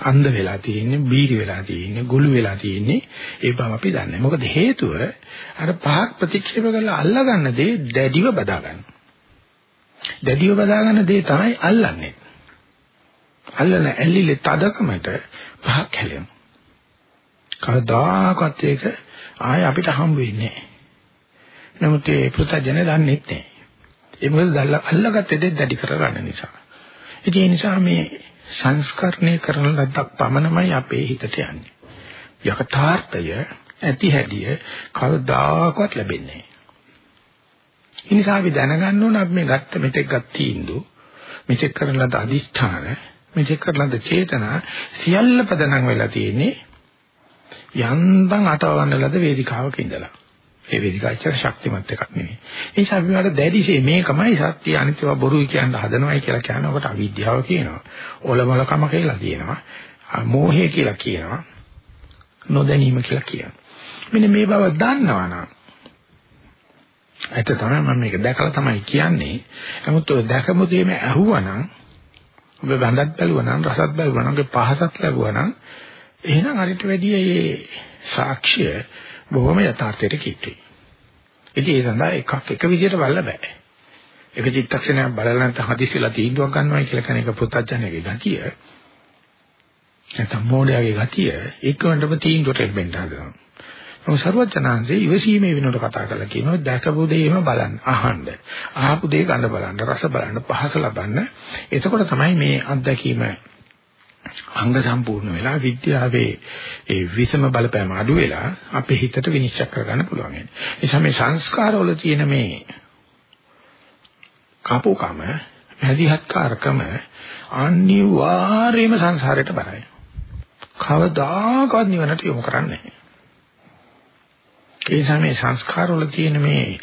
අන්ධ වෙලා තියෙන්නේ, බීරි වෙලා තියෙන්නේ, ගොළු වෙලා තියෙන්නේ. ඒ බව අපි දන්නේ. මොකද හේතුව අර පහක් ප්‍රතික්ෂේප කරලා අල්ලගන්න දේ දැඩිව බදා ගන්න. දැඩිව බදා ගන්න දේ තමයි අල්ලන්නේ. අල්ලන ඇල්ලිලේ තදකමට පහක් හැලෙනවා. කවදාකවත් ඒක ආය අපිට හම්බ වෙන්නේ නැහැ. නමුත් ඒ පුතජන දන්නේ නැහැ. ඒ මොකද අල්ලගත්තේ දැඩි කරගන්න නිසා. ඒ නිසා මේ සංස්කරණය කරන ලද්දක් පමණමයි අපේ හිතට යන්නේ. යකථාර්ථය ඇති හැදිය කවදාකවත් ලැබෙන්නේ නැහැ. ඒ නිසා අපි දැනගන්න ඕන අපි මේ ගත්ත මෙතෙක් ගත් තීන්දුව මෙතෙක් කරන ලද අදිෂ්ඨාන මෙතෙක් කරන ලද චේතනා සියල්ල පදනම් වෙලා තියෙන්නේ යන්තම් අටවන්න ලද වේදිකාවක ඉඳලා. ඒ වේදිකාචර ශක්තිමත් එකක් නෙවෙයි. ඒ නිසා අපි වල දැඩිසේ මේකමයි සත්‍ය අනිත්‍යව බොරුයි කියන හදනවයි කියලා කියනකොට අවිද්‍යාව කියනවා. ඔලමලකම කියලා කියනවා. මෝහය කියලා කියනවා. නොදැනීම කියලා කියනවා. මෙන්න මේ බව දන්නවනම් ඇත්ත තමයි මම මේක දැකලා තමයි කියන්නේ. නමුත් ඔය දැකපු දෙයම ඇහුවනම් ඔබ ගඳක් බැලුවනම් රසත් බැලුවනම් ඔබ පහසත් ලැබුවනම් එහෙනම් අරිට වැඩිය මේ සාක්ෂිය බොහොම යථාර්ථයට කිට්ටුයි. ඉතින් ඒ සඳහා එකක් එක විදිහට බලන්න බෑ. එක චිත්තක්ෂණයක් බලලා නැත්නම් හදිසියලා තීන්දුවක් ගන්නවා කියලා කියන එක පුත්තජනකගේ ගතිය. නැත්නම් මොඩයාගේ ගතිය ඒකවලටම තීන්දුවට එන්න හදනවා. මොකද ਸਰවඥාන්සේ ඉවසීමේ විනෝඩ කතා කරලා කියනවා දැකපු දේම බලන්න අහන්න. අහපු දේ ගන්න බලන්න රස බලන්න පහස ලබන්න. එතකොට තමයි මේ අත්දැකීම අංග සම්පූර්ණ වෙලා විද්‍යාවේ ඒ විසම බලපෑම අඩු වෙලා අපේ හිතට විනිශ්චය කරගන්න පුළුවන් වෙනවා. ඒ නිසා මේ සංස්කාරවල තියෙන මේ කපෝකම, පැදිහත්කාරකම අනිවාර්යයෙන්ම සංසාරයට බරයි. කවදාකවත් නිවනට යොමු කරන්නේ නැහැ. ඒ නිසා මේ සංස්කාරවල තියෙන මේ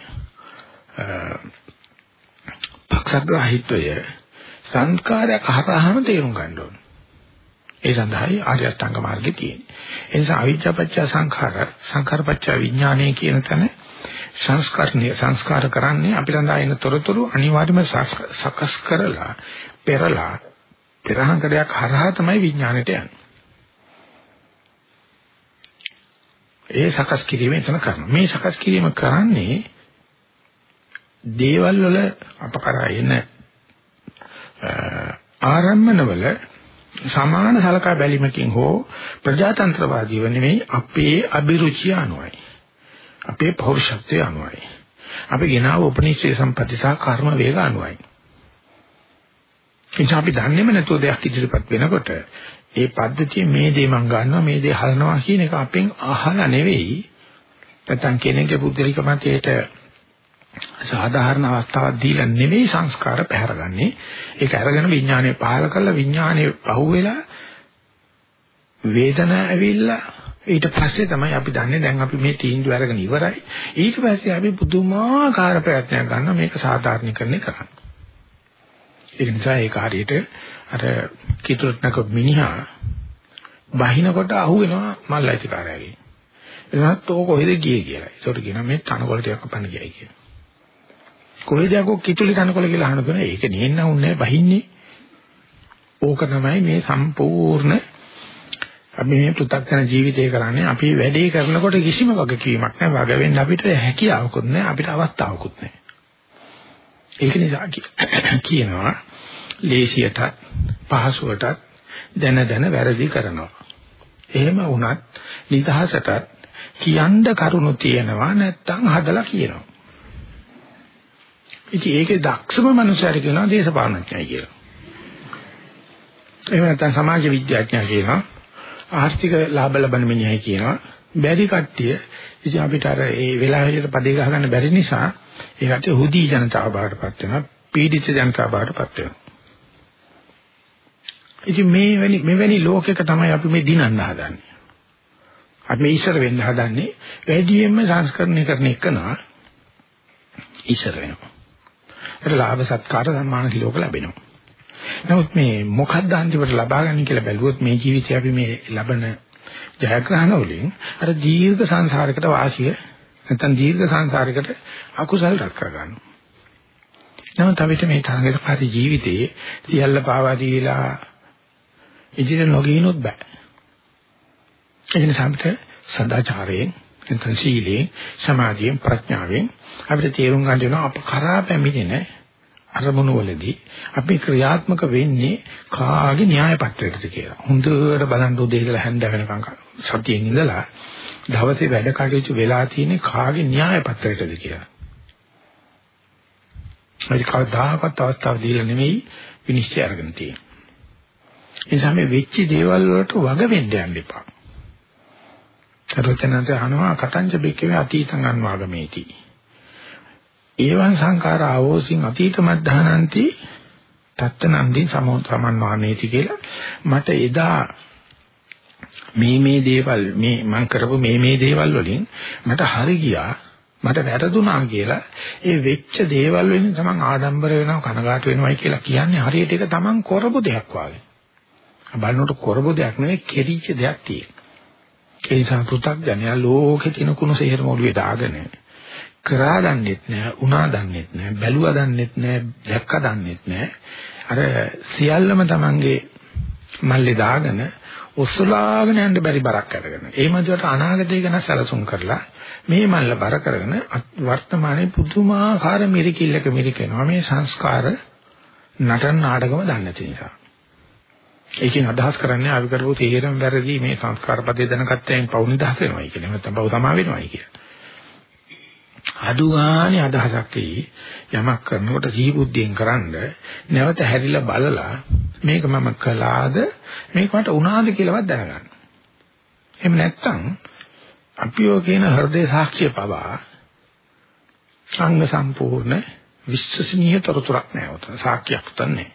පක්ෂග්‍රාහීත්වය සංස්කාරයක් හරහාම තේරුම් ගන්න ඕනේ. ඒ සඳහායි ආර්ය අෂ්ටාංග මාර්ගය තියෙන්නේ. ඒ නිසා අවිජ්ජාපච්ච සංඛාර සංඛාරපච්ච විඥානය කියන තැන සංස්කරණය සංස්කාර කරන්නේ අපි ළඟා එන තොරතුරු අනිවාර්යයෙන්ම සකස් කරලා පෙරලා පෙරහංකරයක් හරහා තමයි විඥාණයට යන්නේ. ඒ සකස් කිරීම එතන කරනවා. මේ සකස් කිරීම කරන්නේ දේවල් වල අපකරා එන ආරම්මනවල සමාන සලකා බැලීමකින් හෝ ප්‍රජාතන්ත්‍රවාදීව නෙමෙයි අපේ අභිරුචිය අනුවයි. අපේ පෞරුෂත්වය අනුවයි. අපි ගෙනාව උපනිෂේ සම්පatti සහ කර්ම වේග අනුවයි. එනිසා අපි දන්නේම නැතුව දෙයක් ඉදිරිපත් වෙනකොට ඒ පද්ධතිය මේ දේ මම ගන්නවා මේ දේ හලනවා කියන එක අපෙන් අහලා නෙවෙයි. නැත්නම් කෙනෙක්ගේ බුද්ධිලික මතයට සාධාරණ අවස්ථාවක් දීලා නෙවෙයි සංස්කාර පැහැරගන්නේ. ඒක අරගෙන විඥානය පහල කරලා විඥානය පහුවෙලා වේදනාව ඇවිල්ලා ඊට පස්සේ තමයි අපි දන්නේ දැන් අපි මේ තීන්දුව අරගෙන ඉවරයි. ඊට පස්සේ අපි පුදුමාකාර ප්‍රයත්නයක් ගන්න මේක සාධාරණීකරණය කරන්න. ඒක නිසා ඒක හරියට අර කිතුරුත්නක මිනිහා බහිනකොට අහුවෙනවා මල්ලයිතිකාරයගේ එනහත් ඕක කොහෙද ගියේ කියලා. ඒකට කියනවා මේ තනකොළ ටිකක් කපන්න ගියයි කියලා. කොහෙද යකෝ කිතුලි තනකොළ කියලා අහනකොට ඒක නෙන්න උන්නේ බහින්නේ. ඕක තමයි මේ සම්පූර්ණ අපි මේ පෘථග්ජන ජීවිතය කරන්නේ අපි වැඩේ කරනකොට කිසිම වගකීමක් නැහැ වග වෙන්න අපිට හැකියාවකුත් නැහැ අපිට අවස්ථාවකුත් නැහැ ඒක නිසා කියනවා ලේසියටත් පහසුවටත් දැන දැන වැරදි කරනවා එහෙම වුණත් නිදහසටත් කියන්න කරුණු තියෙනවා නැත්තම් හදලා කියනවා ඉතින් ඒකේ දක්ෂම මනුස්සයර කියනවා දේශපාලනඥයයි කියලා. එහෙම නැත්නම් සමාජ විද්‍යාඥයා කියනවා ආර්ථික ලාභ ලබන මිනිහයි කියනවා. බැරි කට්ටිය ඉතින් අපිට අර ඒ වෙලාවෙට පදේ ගහ ගන්න බැරි නිසා ඒ කට්ටිය හුදි ජනතාව බාටපත් වෙනවා. පීඩිත ජනතාව බාටපත් වෙනවා. ඉතින් මේ වැනි මෙවැනි ලෝකයක තමයි අපි මේ දිනන්න හදන්නේ. අපි මේ ඉස්සර වෙන්න හදන්නේ වැඩියෙන්ම සංස්කරණය කරන එකනවා ඉස්සර වෙනවා. ඒකට ලාභ සත්කාර සම්මාන සිලෝක ලැබෙනවා. නමුත් මේ මොකක්ද අන්තිමට ලබා ගන්න කියලා බැලුවොත් මේ ජීවිතේ අපි මේ ලබන ජයග්‍රහණ වලින් අර දීර්ඝ සංසාරයකට වාසිය නැත්නම් දීර්ඝ සංසාරයකට අකුසල් රැස් කරගන්නවා. නමුත් අපිට මේ තරඟට පරි ජීවිතේ සියල්ල පාවා දීලා ඉදිරිය නොගිනොත් බෑ. ඒ නිසා අපිට සදාචාරයෙන් නැත්නම් සීලයෙන් සමාධියෙන් ප්‍රඥාවෙන් අපිට තේරුම් ගන්න වෙනවා අප කරා පැමිණෙන අරමුණු වලදී අපි ක්‍රියාත්මක වෙන්නේ කාගේ න්‍යාය පත්‍රයකද කියලා. හොඳට බලන් උදේ ඉඳලා හැන්ද වෙනකන් සතියෙන් ඉඳලා දවසේ වැඩ කටයුතු වෙලා තියෙන්නේ කාගේ න්‍යාය පත්‍රයකද කියලා. ඒක කවදාකවත් අවස්ථාව දීලා නෙමෙයි විනිශ්චය අරගෙන තියෙන්නේ. ඒ නිසා මේ වෙච්ච දේවල් වලට වග වෙන්න යන්න එපා. සරෝජනන්ත අහනවා කතංජ බික්කවේ අතීතං අන්වාගමේති. ඒවං සංඛාර ආවෝසින් අතීත මද්ධානಂತಿ තත්තනන්දින් සමෝ සමන්වාමේති කියලා මට එදා මේ මේ දේවල් මේ මම කරපු මේ මේ දේවල් වලින් මට හරි ගියා මට වැරදුනා කියලා ඒ වෙච්ච දේවල් වලින් තමන් ආඩම්බර වෙනවා කනගාටු වෙනවයි කියලා කියන්නේ හරියට ඒක තමන් කරපු දෙයක් වගේ. බලනකොට කරපු දෙයක් නෙවෙයි කෙරිච්ච දෙයක් තියෙනවා. ඒ නිසා පෘථග්ජනයා ලෝකේ තින කුණු සේරම ඔළුවේ දාගෙන කරා දන්නෙත් නෑ, උනා දන්නෙත් නෑ, බැලුවා දන්නෙත් නෑ, දැක්කා දන්නෙත් නෑ. අර සියල්ලම Tamange මල්ලේ දාගෙන ඔස්සලාගෙන යන්න බැරි බරක් අරගෙන. ඒ මැදට අනාගතය ගැන සැලසුම් කරලා මේ මල්ල බර කරගෙන වර්තමානයේ පුදුමාකාර මිරිකිල්ලක මිරිකෙනවා මේ සංස්කාර නටන නාටකම දන්නේ නැති නිසා. ඒකෙන් අදහස් කරන්නේ අපි කරපු තීරණ වැරදි මේ සංස්කාර පදේ දැනගත්තෙන් පවු නිදහස් වෙනවයි කියන්නේ නැත්නම් පවු තමා වෙනවයි කියන්නේ. අඩු ගානේ අදහසක් තියෙයි යමක් කරනකොට සිහි බුද්ධියෙන් කරන්ඩ නැවත හැරිලා බලලා මේක මම කළාද මේක මට උනාද කියලාවත් දැනගන්න. එහෙම නැත්නම් අපි ඔය කියන හෘදේ සාක්ෂිය පවා සංග සම්පූර්ණ විශ්වසනීය තොරතුරක් නෑ උතන සාක්ෂියක් උතන නෑ.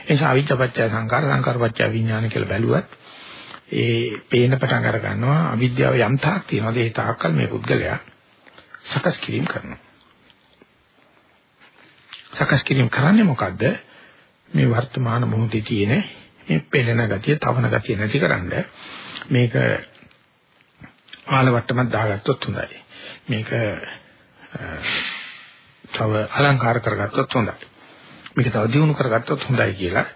ඒ නිසා අවිද්‍යාපච්චය සංකාර සංකාරපච්චය විඥාන කියලා බැලුවත් ඒ පේන පටන් අර ගන්නවා අවිද්‍යාව යම් තාක් තියෙනවාද ඒ තාක්කල් මේ පුද්ගලයා සකස් කිරීම කරනවා. සකස් කිරීම කරන්නේ මොකද්ද? මේ වර්තමාන මොහොතේ තියෙන මේ පෙළෙන ගතිය, තවන ගතිය නැතිකරන්න මේක ආලවට්ටමක් දාගත්තොත් හොඳයි. මේක තව අලංකාර කරගත්තොත් හොඳයි. මේක තව දියුණු කරගත්තොත් හොඳයි කියලා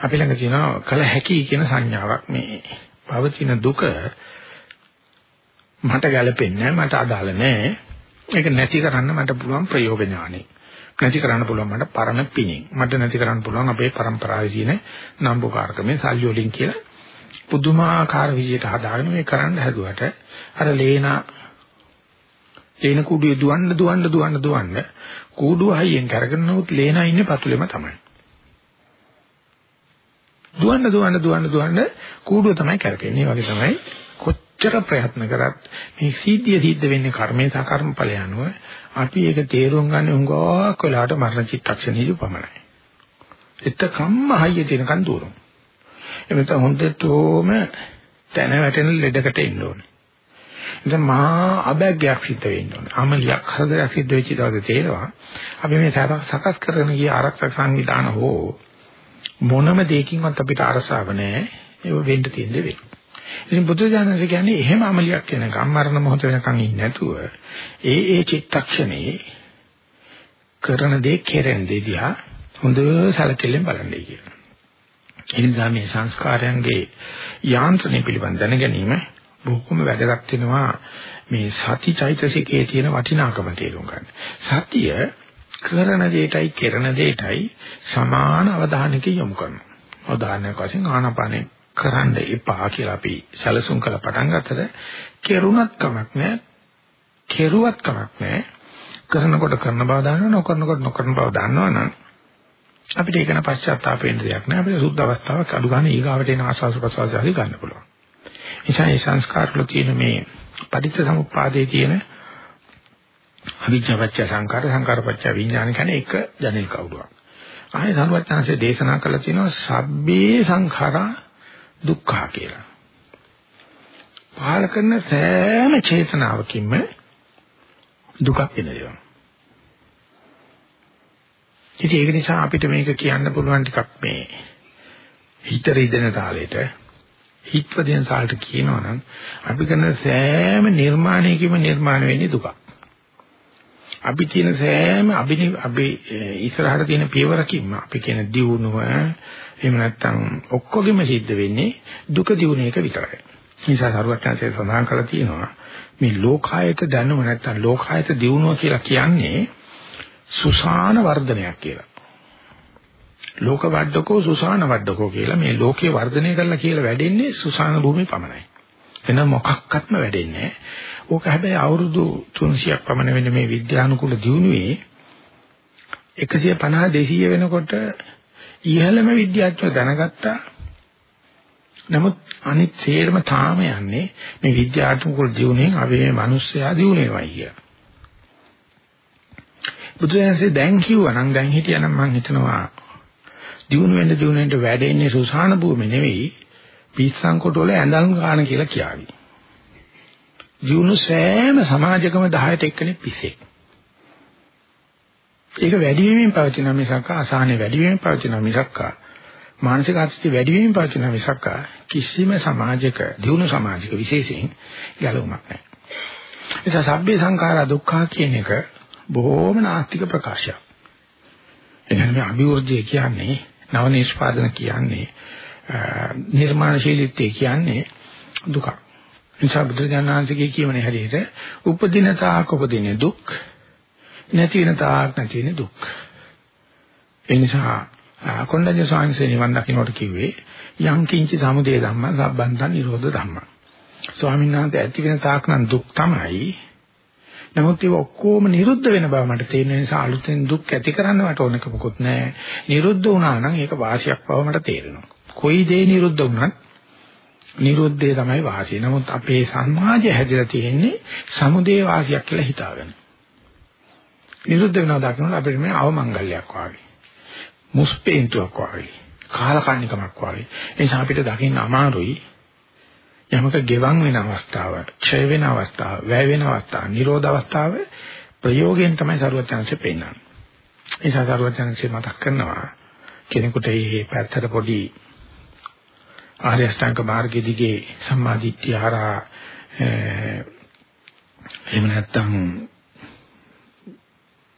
අපි ළඟ තියෙනවා කල හැකි කියන සංඥාවක් මේ පවතින දුක මට ගැලපෙන්නේ මට අදාළ නැහැ. ඒක නැති කරන්න මට පුළුවන් ප්‍රයෝග ඥානෙ. නැති කරන්න පුළුවන් මට පරණ පිණින්. මට නැති කරන්න පුළුවන් අපේ પરම්පරාවේ තියෙන නම්බුකාරකමේ සල්ලි වලින් කියලා පුදුමාකාර විදියට හදාගෙන මේ කරන්න හැදුවට අර ලේනා ලේන කුඩුවේ දුවන්න දුවන්න දුවන්න දුවන්න කුඩුව හයියෙන් කරගෙන නමුත් ලේනා ඉන්නේ පතුලෙම තමයි. දුවන්න දුවන්න දුවන්න දුවන්න කුඩුව තමයි කරකෙන්නේ. වගේ තමයි කොච්චර ප්‍රයත්න කරත් මේ සීද්ධිය සිද්ධ වෙන්නේ කර්මේ සහ කර්මඵල යනුව අපි ඒක තේරුම් ගන්න උංගාවක් වෙලාට මරණ චිත්තක්ෂණීය පමණයි. එතකම්ම හයිය තියෙනකන් දුවනවා. එමෙත හොඳටම තන වැටෙන ලෙඩකට ඉන්න ඕනේ. ඉතින් මහා අබැග්යක් සිද්ධ වෙන්න ඕනේ. අමලියක් හදයක් සිද්ධ වෙච්ච දවසේ තේරෙනවා. අපි මේ සකස් කරගෙන ගිය ආරක්ෂක සංවිධාන හෝ මොනම දෙයකින්වත් අපිට අරසාව නැහැ. ඒක වෙන්න තියෙන දෙයක්. ඉතින් බුදුජානක කියන්නේ එහෙම අමලියක් වෙනකම් මරණ මොහොත වෙනකම් ඉන්නේ නැතුව ඒ ඒ චිත්තක්ෂණේ කරන දේ කෙරෙන දේ දිහා හොඳ සැලකිල්ලෙන් බලන්නයි කියනවා. ඒ නිසා මේ සංස්කාරයන්ගේ යාන්ත්‍රණය පිළිබඳ දැන ගැනීම බොහොම වැදගත් වෙනවා මේ සති චෛතසිකයේ තියෙන වටිනාකම තේරුම් ගන්න. සතිය කරන දෙයටයි කරන දෙයටයි සමාන අවධානයක යොමු කරනවා. උදාහරණයක් වශයෙන් ආනාපානේ කරන්න එපා කියලා අපි සැලසුම් කළ පටන් ගත්තද කෙරුණත් කමක් නැහැ. කෙරුවත් කමක් නැහැ. කරනකොට කරන බව දන්නව නොකරනකොට නොකරන බව දන්නවනම් අපිට ඒක න පශ්චාත්තාප වෙන්න දෙයක් නෑ අපිට සුද්ධ අවස්ථාවක් අඩු ගන්න ඊගාවට එන ආස්වාස ප්‍රසවාස හරි ගන්න පුළුවන්. නිසා මේ සංස්කාර වල තියෙන මේ පටිච්ච සමුප්පාදයේ තියෙන අවිජ්ජාපච්ච සංකාර සංකාරපච්ච විඥාන කියන්නේ එක ජනෙල් කවුරුවක්. ආයේ සරුවචනanse දේශනා කළා තියෙනවා සබ්බේ සංඛාරා දුක්ඛා කියලා. පහල කරන සෑම චේතනාවකින්ම දුකක් වෙනවා. ඉතින් ඒක නිසා අපිට මේක කියන්න පුළුවන් ටිකක් මේ හිත රිදෙන තාලෙට හිතව දෙන තාලෙට කියනවනම් අපි කරන සෑම නිර්මාණයකම නිර්මාණ වෙන්නේ දුකක්. අපි කියන සෑම අභි අපි ඉස්සරහට තියෙන පියවරකින්ම අපි කියන දියුණුව එහෙම නැත්නම් ඔක්කොගෙම සිද්ධ වෙන්නේ දුක දියුණ එක විතරයි. නිසා සරුවචනසේ සඳහන් කරලා තියෙනවා මේ ලෝකායත දැනුම නැත්නම් ලෝකායත දියුණුව කියලා කියන්නේ සුසාන වර්ධනයක් කියලා. ලෝක වඩඩකෝ සුසාන වඩඩකෝ කියලා මේ ලෝකේ වර්ධනය කරලා කියලා වැඩෙන්නේ සුසාන භූමිය පමණයි. වෙන මොකක්වත්ම වැඩෙන්නේ නැහැ. ඕක හැබැයි අවුරුදු 300ක් පමණ වෙන මේ විද්‍යානුකූල දියුණුවේ 150 200 වෙනකොට ඉහළම විද්‍යාඥයෝ දැනගත්තා නමුත් අනිත් සේරම තාම යන්නේ මේ විද්‍යාත්මක දියුණුවෙන් අපි මේ මිනිස්සයා දියුණුවයි කියලා. බුදුරජාණන්සේ දැන් කිව්වා නම් දැන් හිටියනම් මම හිතනවා දිනු වෙන්න දිනු වෙන්න වැඩෙන්නේ සුසාන භූමි නෙවෙයි පිස්සන් කොටවල ඇඳන් ගන්න කියලා කියාවි. දිනු සෑම සමාජකම 10ට එක්කෙනෙක් පිස්සේ. ඒක වැඩි වීමෙන් පවතින මිසක් අසහනේ වැඩි වීමෙන් පවතින මිසක් මානසික ආතතිය වැඩි වීමෙන් පවතින මිසක් කිසිම සමාජයක දිනු සමාජයක විශේෂයෙන් ගැලවුමක් නැහැ. නිසා සබ්බේ සංඛාරා දුක්ඛා කියන එක බොහෝම නාස්තික ප්‍රකාශයක්. එනම් මේ අභිවෘද්ධිය කියන්නේ නව නිෂ්පාදන කියන්නේ නිර්මාණශීලීත්වය කියන්නේ දුක. නිසා බුදුරජාණන්සේගේ කියමනේ හැටියට උපදින තාක් උපදින දුක් නැති වෙන තාක් නැති වෙන දුක්. ඒ නිසා කොණ්ඩඤ්ඤ ස්වාමීන් නිවන් දකින්නට කිව්වේ යම් කිංචි සමුදය ධම්ම සම්බන්තන් නිරෝධ ධම්ම. ස්වාමීන් වහන්සේ ඇති වෙන තාක් නම් දුක් තමයි නමුත් ඒක ඔක්කොම නිරුද්ධ වෙන බව මට තේරෙන නිසා අලුතෙන් දුක් ඇති කරන්න මට ඕනක මොකුත් නැහැ. නිරුද්ධ වුණා නම් ඒක වාසියක් බව මට තේරෙනවා. කොයි දේ නිරුද්ධ වුණත් නිරුද්ධය තමයි වාසිය. නමුත් අපේ සමාජය හැදලා තියෙන්නේ සමුදේ වාසියක් කියලා හිතාගෙන. නිරුද්ධ වෙනවා දකින්න අපිට මේ අවමංගල්‍යයක් වාගේ. මුස්පේන්තුවක් වාගේ. කාලකන්නිකමක් වාගේ. ඒ නිසා අපිට දකින්න අමාරුයි. යමක ගෙවන් වෙන අවස්ථාව, ක්ෂය වෙන අවස්ථාව, වැය වෙන අවස්ථාව, නිරෝධ අවස්ථාව ප්‍රයෝගයෙන් තමයි සරුවචනංශය පෙන්වන්නේ. ඒ නිසා සරුවචනංශය මතක් කරනවා කෙනෙකුට මේ පැත්තට පොඩි ආර්ය අෂ්ටාංග මාර්ගයේ දිගේ සම්මාදිට්ඨිය හරහා එහෙම නැත්නම්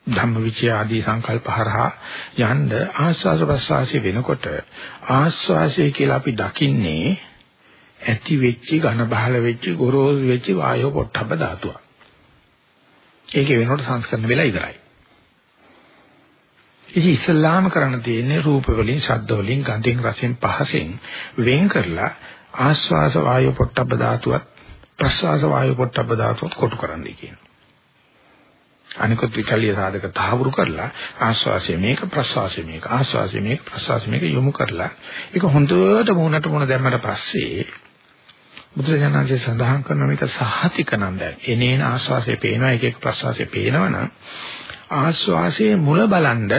ධම්මවිචය ආදී සංකල්ප හරහා යන්න ආස්වාස ප්‍රසවාසය වෙනකොට ආස්වාසය කියලා අපි දකින්නේ ඇති වෙච්ච ඝන බහල වෙච්ච ගොරෝසු වෙච්ච වායෝ පොට්ටබ්බ ධාතුව. ඒකේ වෙනකොට සංස්කරණ වෙලා ඉවරයි. ඉතින් ඉස්ලාම කරන්න තියෙන්නේ රූප වලින්, ශබ්ද වලින්, ගන්ධෙන්, රසෙන්, පහසෙන් වෙන් කරලා ආස්වාස වායෝ පොට්ටබ්බ ධාතුවත් ප්‍රස්වාස වායෝ පොට්ටබ්බ ධාතුවත් කොටු කරන්නයි කියනවා. අනිකුත් විකල්ය සාධක තහවුරු කරලා ආස්වාසය මේක ප්‍රස්වාසය මේක ආස්වාසය මේක ප්‍රස්වාසය මේක යොමු කරලා ඒක හොඳට මුණට මුණ දැම්මට පස්සේ බුදුරජාණන්සේ සඳහන් කරන මේක සහතිකනම් දැන් එනේන ආස්වාසය පේනවා එක එක ප්‍රස්වාසය පේනවනම් ආස්වාසයේ මුල බලන්ඩ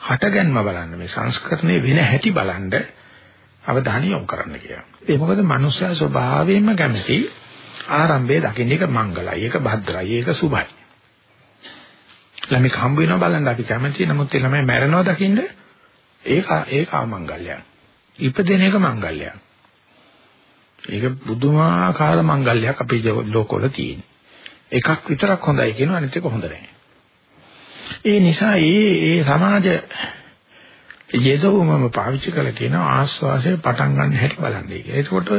හටගන්ම බලන්න මේ සංස්කරණේ වෙන හැටි බලන්ඩ අවධානය යොමු කරන්න කියලා. ඒ මොකද මනුස්සයා ස්වභාවයෙන්ම කැමති ආරම්භයේ දකින්න එක මංගලයි, ඒක භද්‍රයි, ඒක සුභයි. ළමෙක් හම්බ වෙනවා බලන්න අපි කැමති. නමුත් ඒ ළමයි මැරෙනවා දකින්න ඒක ඒක අමංගල්‍යයක්. ඉපදෙන එක මංගල්‍යයක්. ඒක බුදුමාකාර මංගල්‍යයක් අපේ ලෝකවල තියෙන. එකක් විතරක් හොඳයි කියනවා අනිත් එක හොඳ නැහැ. ඒ නිසා ඒ ඒ සමාජ යෙදවුමම පාවිච්චි කරලා කියන ආස්වාසය පටන් ගන්න හැටි බලන්නේ කියලා. ඒකකොට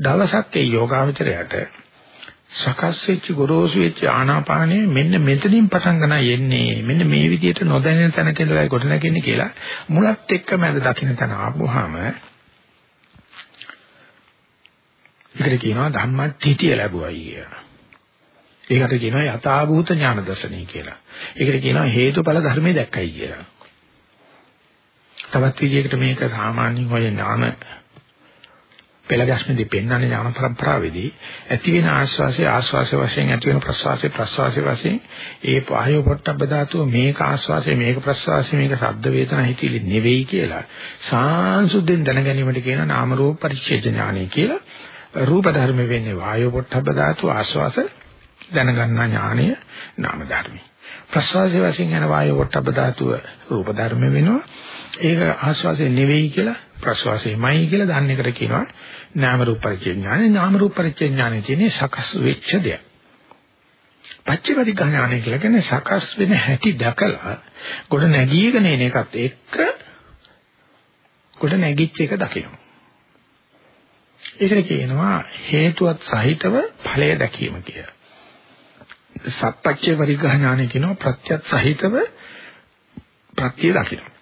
දවසක් ඒ යෝගාවචරයට සකස් වෙච්ච ගොරෝසු වෙච්ච ආනාපානෙ මෙන්න මෙතනින් පටන් ගන්න යන්නේ. මෙන්න මේ විදිහට නොදැනෙන තැනක ඉඳලා කොට නැගෙන්නේ කියලා මුලත් එක්ක මැද දකින්න තැන ආපුවාම ඒකට කියනවා ධම්මටිතිය ලැබුවයි කියලා. ඒකට කියනවා යථාභූත ඥාන දර්ශනය කියලා. ඒකට කියනවා හේතුඵල ධර්මයේ දැක්කයි කියලා. තවත් විදිහකට මේක සාමාන්‍යයෙන් ඔය ඥාන පෙළගැස්මේදී පෙන්වන්නේ ඥාන පරම්පරාවේදී ඇති වෙන ආස්වාසේ ආස්වාසේ වශයෙන් ඇති වෙන ප්‍රස්වාසේ ප්‍රස්වාසේ වශයෙන් ඒ පායෝ පොට්ටබ්බ ධාතුව මේක ආස්වාසේ මේක ප්‍රස්වාසේ මේක ශබ්ද වේදනා හිතිලි නෙවෙයි කියලා සාංශුද්ධෙන් දැනගැනීමට කියන නාම රූප පරිච්ඡේද ඥානය කියලා රූප ධර්ම වෙන්නේ වායෝ පොට්ටබ්බ ධාතුව ආස්වාස දැනගන්නා ඥානය නාම ධර්මයි ප්‍රස්වාසයේ වශයෙන් යන වායෝ පොට්ටබ්බ ධාතුව රූප ධර්ම වෙනවා ඒක ආස්වාසේ නෙවෙයි කියලා ප්‍රස්වාසයමයි කියලා දන්න එකට කියනවා නාම රූප පරිච්ඡේඥානෙ නාම රූප පරිච්ඡේඥානෙ කියන්නේ සකස් වෙච්ච දෙයක්. පච්චපරිග්ගහ ඥානය කියලා කියන්නේ සකස් වෙන හැටි දැකලා ගොඩ නැගීගෙන එන එකත් එක්ක ගොඩ නැගිච්ච එක දකිනවා. ඒකට කියනවා හේතුවත් සහිතව ඵලය දැකීම කියලා. සත්‍පච්චේ පරිග්‍රහ ඥානය කියනවා ප්‍රත්‍යත් සහිතව ප්‍රත්‍ය දකිනවා.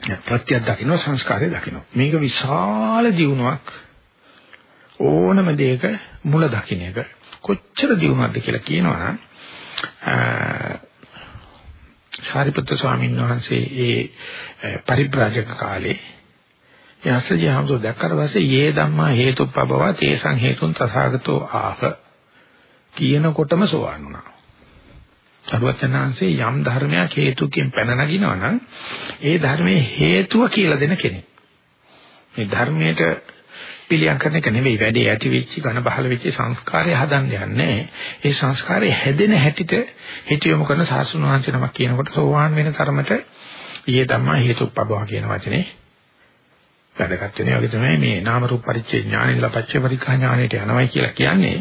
ප්‍රත්‍යක් දකින්න සංස්කාරය දකින්න. මේක විශාල දියුණුවක් ඕනම දෙයක මුල දකින්න එක කොච්චර දියුණුවක්ද කියලා කියනවනම් සාරිපුත්‍ර ස්වාමීන් වහන්සේ ඒ පරිබ්‍රාජක කාලේ යසජී හමුදු දැක්කට පස්සේ යේ ධම්මා හේතුප්පබව තේසං හේතුන් තසාගතෝ ආහ කියනකොටම සෝවන් වුණා. සරුවචනාංශේ යම් ධර්මයක් හේතුකින් පැන නගිනවා නම් ඒ ධර්මයේ හේතුව කියලා දෙන කෙනෙක්. මේ ධර්මයට පිළියම් කරන එක නෙවෙයි වැඩේ ඇති වෙච්ච ඝන බහල වෙච්ච සංස්කාරය හදන්න යන්නේ. ඒ සංස්කාරය හැදෙන හැටිට හිතියොම කරන සාසුන වහන්සේ නමක් කියනකොට සෝවාන් වෙන තරමට ඊයේ ධම්මා හේතුප්පබව කියන වචනේ වැඩගත් වෙන වගේ තමයි මේ නාම රූප පරිච්ඡේ ඥානෙ ඉඳලා පච්චේ පරික්ඛා ඥානෙට යනවයි කියලා කියන්නේ.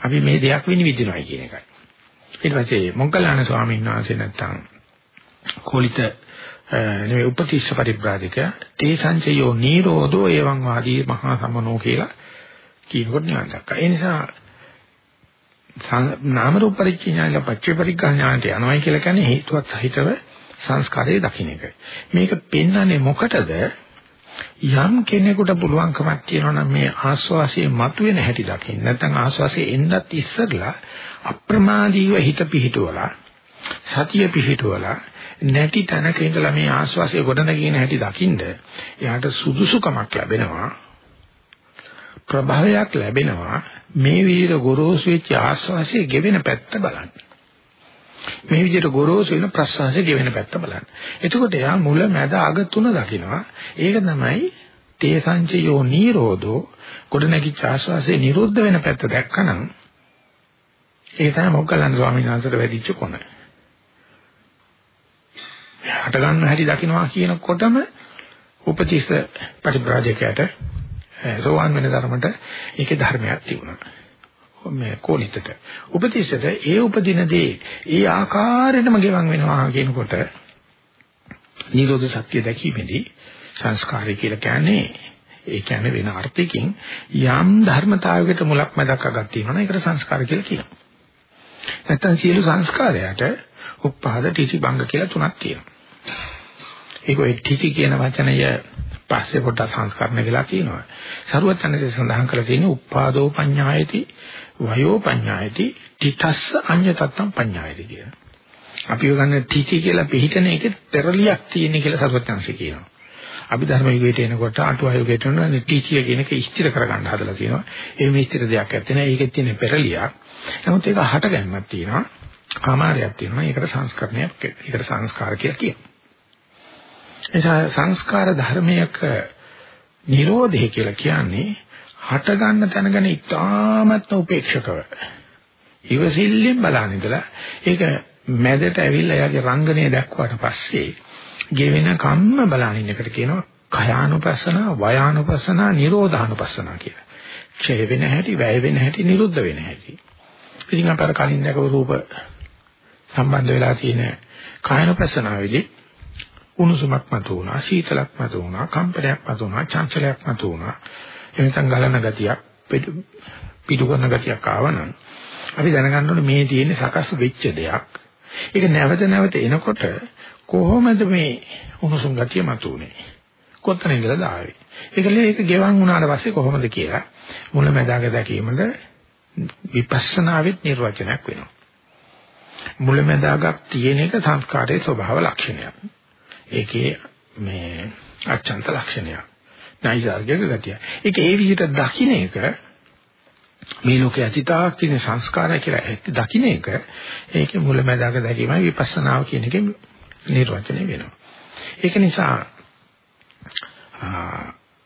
අපි මේ දෙයක් විනිවිදිනවයි කියන එකයි. ඊට පස්සේ මොග්ගල්ලාන ස්වාමීන් වහන්සේ නැත්තම් කෝලිත නෙවෙයි උපතිස්ස පරිබ්‍රාජක තේ සංචයෝ නීරෝධෝ එවං වාදී මහා සමනෝ කියලා කියනකොට නිවන් දක්වා. ඒ නිසා නාම රූප පරිච්ඡේඥාන පච්චේ පරිග්‍රහ ඥානට යනවායි කියලා කියන්නේ හේතුවක් සහිතව සංස්කාරයේ දකින්න එක. මේක පෙන්වන්නේ මොකටද? යම් කෙනෙකුට පුළුවන්කමක් තියෙනවා නම් මේ ආස්වාසියේ මතුවෙන හැටි දකින්න. නැත්නම් ආස්වාසියේ එන්නත් ඉස්සරලා අප්‍රමාදීව හිත පිහිටුවලා සතිය පිහිටුවලා නැති තැනක ඉඳලා මේ ආස්වාසිය ගොඩනගෙන හැටි දකින්න එයාට සුදුසුකමක් ලැබෙනවා. ප්‍රභාවයක් ලැබෙනවා. මේ විදිහට ගොරෝසු වෙච්ච ආස්වාසිය ගෙවෙන පැත්ත බලන්න. මේ විදිහට ගොරෝසු වෙන ප්‍රසවාසය ගෙවෙන පැත්ත බලන්න එතකොට එයා මුල මැද අග තුන දකිනවා ඒක තමයි තේ සංචයෝ නීරෝධෝ ගොඩනැගිච්ච ආස්වාසිය නිරුද්ධ වෙන පැත්ත දැක්කනම් ඒක තමයි මොග්ගලන් ස්වාමීන් වහන්සේට වැඩිච්ච කොන. හට ගන්න හැටි දකින්නවා කියනකොටම උපතිස්ස පරිබ්‍රාජකයට සෝවාන් වෙන ධර්මයට ඒකේ ධර්මයක් තිබුණා. මේ කෝලිතට. උපතිස්සට ඒ උපදින දේ ඒ ආකාරයෙන්ම ගෙවන් වෙනවා කියනකොට නිරෝධ සත්‍ය දැකීමේදී සංස්කාරය කියලා කියන්නේ ඒ කියන්නේ වෙන අර්ථයකින් යම් ධර්මතාවයකට මුලක් මැදක් අගක් තියෙනවනේ ඒකට සංස්කාර කියලා කියනවා. නැත්තම් සියලු සංස්කාරයට උප්පාද ටිචි බංග කියලා තුනක් තියෙනවා. ඒක ඔය ටිචි කියන වචනය පස්සේ පොඩ්ඩක් සංස්කරණය වෙලා තියෙනවා. සරුවචනසේ සඳහන් කරලා තියෙන්නේ උප්පාදෝ පඤ්ඤායති වයෝ පඤ්ඤායති තිතස්ස අඤ්‍ය තත්තම් පඤ්ඤායති කියන. අපි ගන්න ටිචි කියලා පිළිතන එකේ පෙරලියක් තියෙන කියලා සරුවචනසේ කියනවා. අභිධර්ම යුගයට එනකොට අටුවා යුගයට එනකොට ටිචිය කියන එක ස්ථිර කරගන්න හදලා තියෙනවා. ඒ මේ ස්ථිර දෙයක් ඇත්තේ නැහැ. ඒකෙත් තියෙන පෙරලියක්. නමුත් ඒක හට ගැනීමක් තියෙනවා. ආමාරයක් තියෙනවා. ඒකට සංස්කරණයක් ඒකට සංස්කාර කියලා කියනවා. එසා සංස්කාර ධර්මයක නිරෝධය කියලා කියන්නේ හට ගන්න තැනගෙන ඉතාමත් උපේක්ෂකව ඉවසිල්ලෙන් බලන ඉඳලා ඒක මැදට ඇවිල්ලා යාගේ රංගනය දැක්වාට පස්සේ ගෙවෙන කම්ම බලන ඉන්නකට කියනවා කයානුපස්සන වයානුපස්සන නිරෝධානුපස්සන කියලා. ක්ෂය වෙන හැටි, වැය වෙන හැටි, නිරුද්ධ වෙන හැටි. ඉතින් අපර කලින් දැකපු රූප සම්බන්ධ වෙලා තියෙන කායනුපස්සනාවේදී උණුසුමක් මතු වුණා, සීතලක් මතු වුණා, කම්පනයක් මතු වුණා, චංචලයක් මතු වුණා. එනිසා ගලන ගතියක්, පිටු කරන ගතියක් ආවනම් අපි දැනගන්න ඕනේ මේ තියෙන්නේ සකස් වෙච්ච දෙයක්. ඒක නැවත නැවත එනකොට කොහොමද මේ උණුසුම් ගතිය මතුනේ? කොතන ඉඳලාද ආවේ? ඒකලේ ඒක ගෙවන් වුණාට පස්සේ කොහොමද කියලා මුලැමැදාක දැකීමද විපස්සනාවෙත් නිර්වචනයක් වෙනවා. මුලැමැදාගක් තියෙන එක සංස්කාරයේ ස්වභාව ලක්ෂණයක්. ඒකේ මේ අචන්ත ලක්ෂණයක්. නයිසර්ගික ගතිය. ඒක ඒ විදිහට දකින්න එක මේ ලෝකයේ අතීතාවක් තියෙන සංස්කාරය කියලා දකින්න එක ඒකේ මුලැමැදාක දැකීමයි විපස්සනාව කියන එකේ නිර්වචනය වෙනවා. ඒක නිසා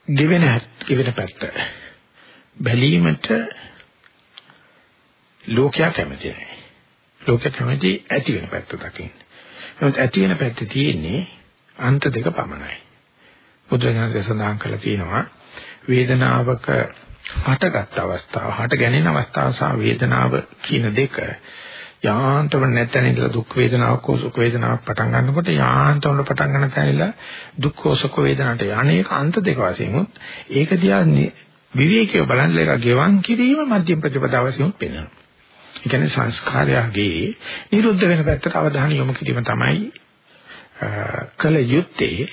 ගෙවෙන ගෙවෙන පැත්ත බැලීමට ලෝකයා කැමති නැහැ. ලෝකයා කැමති ඇති වෙන පැත්ත දකින්න. නමුත් ඇති වෙන පැත්ත තියෙන්නේ අන්ත දෙක පමණයි. බුදුරජාණන් සඳහන් කළා තියෙනවා වේදනාවක හටගත් අවස්ථාව, හට ගැනීම අවස්ථාව සහ වේදනාව කියන දෙක යාන්තම නැත්නම් ඉඳලා දුක් වේදනාවක් හෝ සුඛ වේදනාවක් පටන් ගන්නකොට යාන්තම පටන් ගන්න තැනilla දුක් හෝ සුඛ වේදනාට යන්නේක අන්ත දෙක වශයෙන් උත් ඒක දිහා විවේකීව බලන්න එක ගෙවන් කිරීම මධ්‍යම ප්‍රතිපදාව වශයෙන් පෙන්වනවා. ඒ කියන්නේ සංස්කාරයගේ නිරුද්ධ වෙන පැත්තට අවධානය යොමු කිරීම තමයි කල යුත්තේ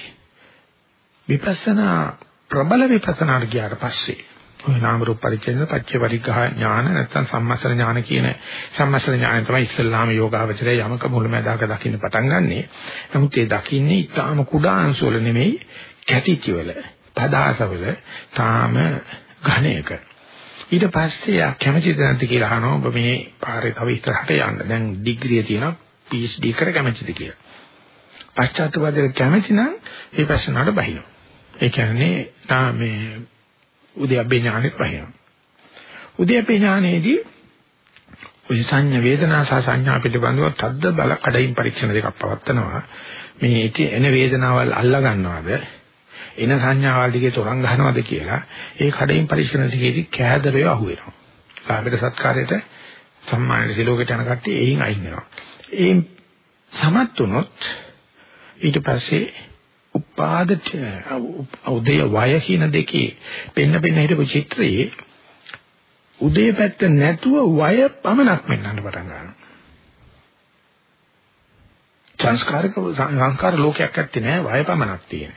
විපස්සනා ප්‍රබල විපස්සනාට ගියාට පස්සේ ඔය නාම රූප පරිච්ඡේද පච්චේ පරිග්‍රහ ඥාන නැත්නම් සම්මස්තර ඥාන කියන සම්මස්තර ඥාන තමයි ඉස්සල්ලාම යෝගාවචරය යමක මුලමදාක දකින්න පටන් ගන්නෙ. නමුත් ඒ දකින්නේ ඊටාම කුඩා අංශ වල නෙමෙයි කැටිචි වල, පදාසවල තාම ඝණයක. ඊට පස්සේ යා කැමැතිද නැද්ද කියලා අහනවා ඔබ මේ පාරේ තව ඉස්සරහට යන්න. දැන් ඩිග්‍රිය තියෙනවා PhD කර කැමැතිද කියලා. පශ්චාත්තාපදයට කැමැති නම් විපස්සනාට බහිනවා. ඒ කියන්නේ තා මේ උද්‍යප්පේ ඥානෙත් පහිනවා. උද්‍යප්පේ ඥානයේදී ඔය සංඥා වේදනා සහ සංඥා පිළිබඳව තද්ද බල කඩින් පරීක්ෂණ දෙකක් පවත්නවා. මේ එන වේදනාවල් අල්ලා ගන්නවද? එන සංඥාවල් දිගේ තොරන් ගන්නවද කියලා ඒ කඩින් පරීක්ෂණ දෙකේදී කෑදරය අහු වෙනවා. ලාභයට සත්කාරයට සම්මානයේ සිලෝකයට යන කට්ටිය එයින් අයින් වෙනවා. ඒ සමත් වුණොත් ඊට පස්සේ උපාද උදය වය කියන දෙකේ පෙන්න පෙන්න හිටපු චිත්‍රයේ උදේ පැත්ත නැතුව වය පමණක් වෙන්නන්න පටන් ගන්නවා. සංස්කාරක සංස්කාර ලෝකයක් ඇත්තේ නෑ වය පමණක් තියෙන.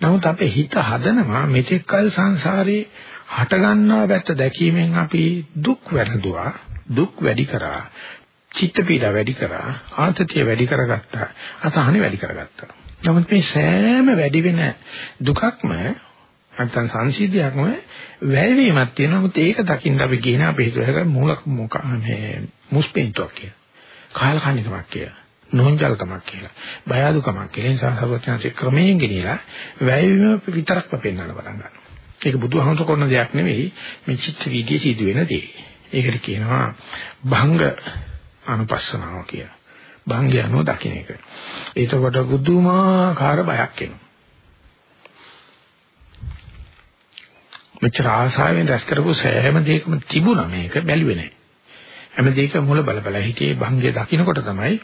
නමුත් අපේ හිත හදනවා මෙතෙක් කල සංසාරේ හට ගන්නා පැත්ත දැකීමෙන් අපි දුක් වැළඳුවා දුක් වැඩි කරා චිත්ත පීඩා වැඩි කරා ආතතිය වැඩි කරගත්තා අසහනෙ වැඩි කරගත්තා නමුත් මේ සෑම වැඩි වෙන දුකක්ම නැත්නම් සංසිද්ධියක්ම වැයවීමක් තියෙනවා. නමුත් ඒක දකින්න අපි කියන අපි හිතුවක මූලක මොක මේ මුස්පෙන්ටක් කියලා. කාලකන්නිකමක් කියලා. නොංජල්කමක් කියලා. බය අඩුකමක් කියලා. ඒ නිසා සර්වඥාන්සේ ක්‍රමයෙන් ගෙනිලා වැයවීම විතරක්ම පෙන්වන්න පටන් ගන්නවා. ඒක බුදුහමස කරන දෙයක් නෙවෙයි මේ චිත්ත වීදියේ සිදුවෙන දේ. ඒකට කියනවා භංග අනුපස්සනාව කියලා. භංගය අනුව දකින්න එක. ඒකකොට බුදුමාකාර බයක් එනවා. මෙච්චර ආසාවෙන් රැස් කරපු සෑම දෙයකම තිබුණා මේක බැලුවේ නැහැ. හැම දෙයක මුල බල බල හිතේ භංගය දකින්නකොට තමයි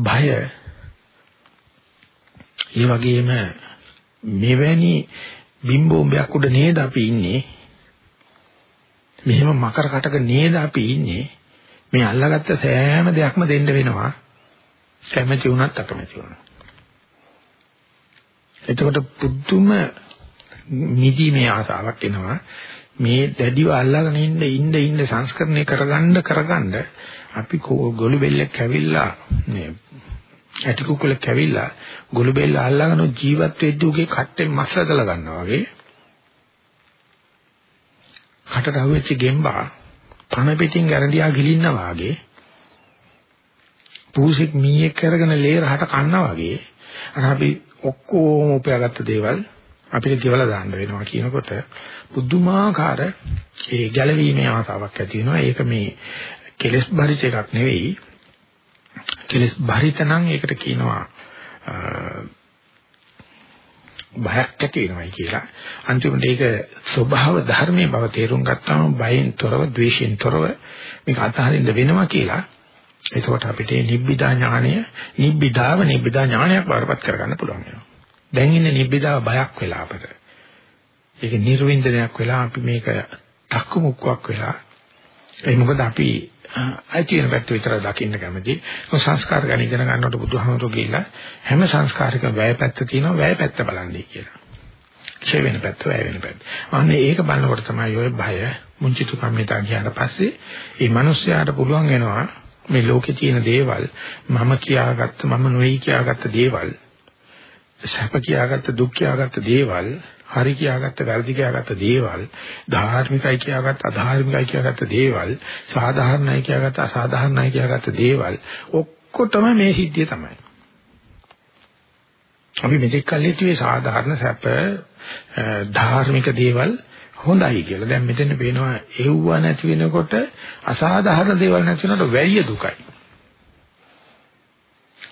භය ඒ වගේම මෙවැනි බිම්බෝම්බයක් උඩ නේද අපි ඉන්නේ මෙහෙම මකර කටක නේද අපි ඉන්නේ මේ අල්ලාගත්ත සෑම දෙයක්ම දෙන්න වෙනවා කැමැති වුණත් අකමැති වුණත් එතකොට පුදුම නිදීමේ ආසාවක් එනවා. මේ දැඩිව අල්ලාගෙන ඉන්න ඉන්න ඉන්න සංස්කරණය කරගන්න කරගන්න අපි ගොළු බෙල්ලක් ඇවිල්ලා මේ ඇටි කුකුලක් ඇවිල්ලා ගොළු බෙල්ල අල්ලාගෙන ජීවත් වෙද්දී උගේ කට්ටෙන් මස් ඇදලා ගන්නවා වගේ. කටට අහුවෙච්ච ගෙම්බා පන පිටින් ගැරන්ඩියා ගිලින්නා වාගේ පූසෙක් මීයක් කරගෙන ලේ රහට කන්නා වගේ අර අපි ඔක්කොම උපයාගත්ත දේවල් අපිට ගෙවලා දාන්න වෙනවා කියනකොට පුදුමාකාර ඒ ගැළවීමේ ආසාවක් ඇති වෙනවා. ඒක මේ කෙලස් බරිත එකක් නෙවෙයි. කෙලස් බරිත නම් ඒකට කියනවා බයක් ඇති වෙනවයි කියලා. අන්තිමට ඒක ස්වභාව ධර්මයේ බව තේරුම් ගත්තාම බයෙන් තොරව, ද්වේෂයෙන් තොරව මේක අතහරින්න වෙනවා කියලා. එතකොට අපිට නිබ්බිදා ඥානය, නිබ්බිදාව නිබ්බිදා ඥානයක් බවපත් කරගන්න පුළුවන් වෙනවා. දැන් ඉන්නේ නිබ්බිදාව බයක් වෙලා අපට. ඒක නිර්වින්දනයක් වෙලා අපි මේක තක්කු මුක්කක් වෙලා ඒ මොකද අපි අයිති වෙන පැත්ත විතර දකින්න කැමති. ඔය සංස්කාර ගැන ඉගෙන ගන්නකොට බුදුහාමුදුරු කියලා හැම සංස්කාරයකම වැය පැත්ත තියෙනවා වැය පැත්ත බලන්නේ කියලා. ඡේ වෙන පැත්ත වැය වෙන පැත්ත. අනේ ඒක බලනකොට තමයි ඔය භය මුංචිතු කම්මිතා කියන පස්සේ මේ මිනිස්යාට පුළුවන් වෙනවා මේ ලෝකේ තියෙන දේවල් මම කියාගත්ත මම නොයි කියාගත්ත දේවල් සැප කියාගත්ත දුක් කියාගත්ත දේවල් හරි කියාගත්ත වැරදි කියාගත්ත දේවල් ධාර්මිකයි කියාගත්ත අධාර්මිකයි කියාගත්ත දේවල් සාධාරණයි කියාගත්ත අසාධාරණයි කියාගත්ත දේවල් ඔක්කොටම මේ සිද්ධිය තමයි. අපි මෙතෙක් කල් හිතුවේ සාධාරණ සැප ධාර්මික දේවල් හොඳයි කියලා. දැන් මෙතන පේනවා එව්ව නැති වෙනකොට අසාධාරණ දේවල් නැති වෙනකොට වැය දුකයි.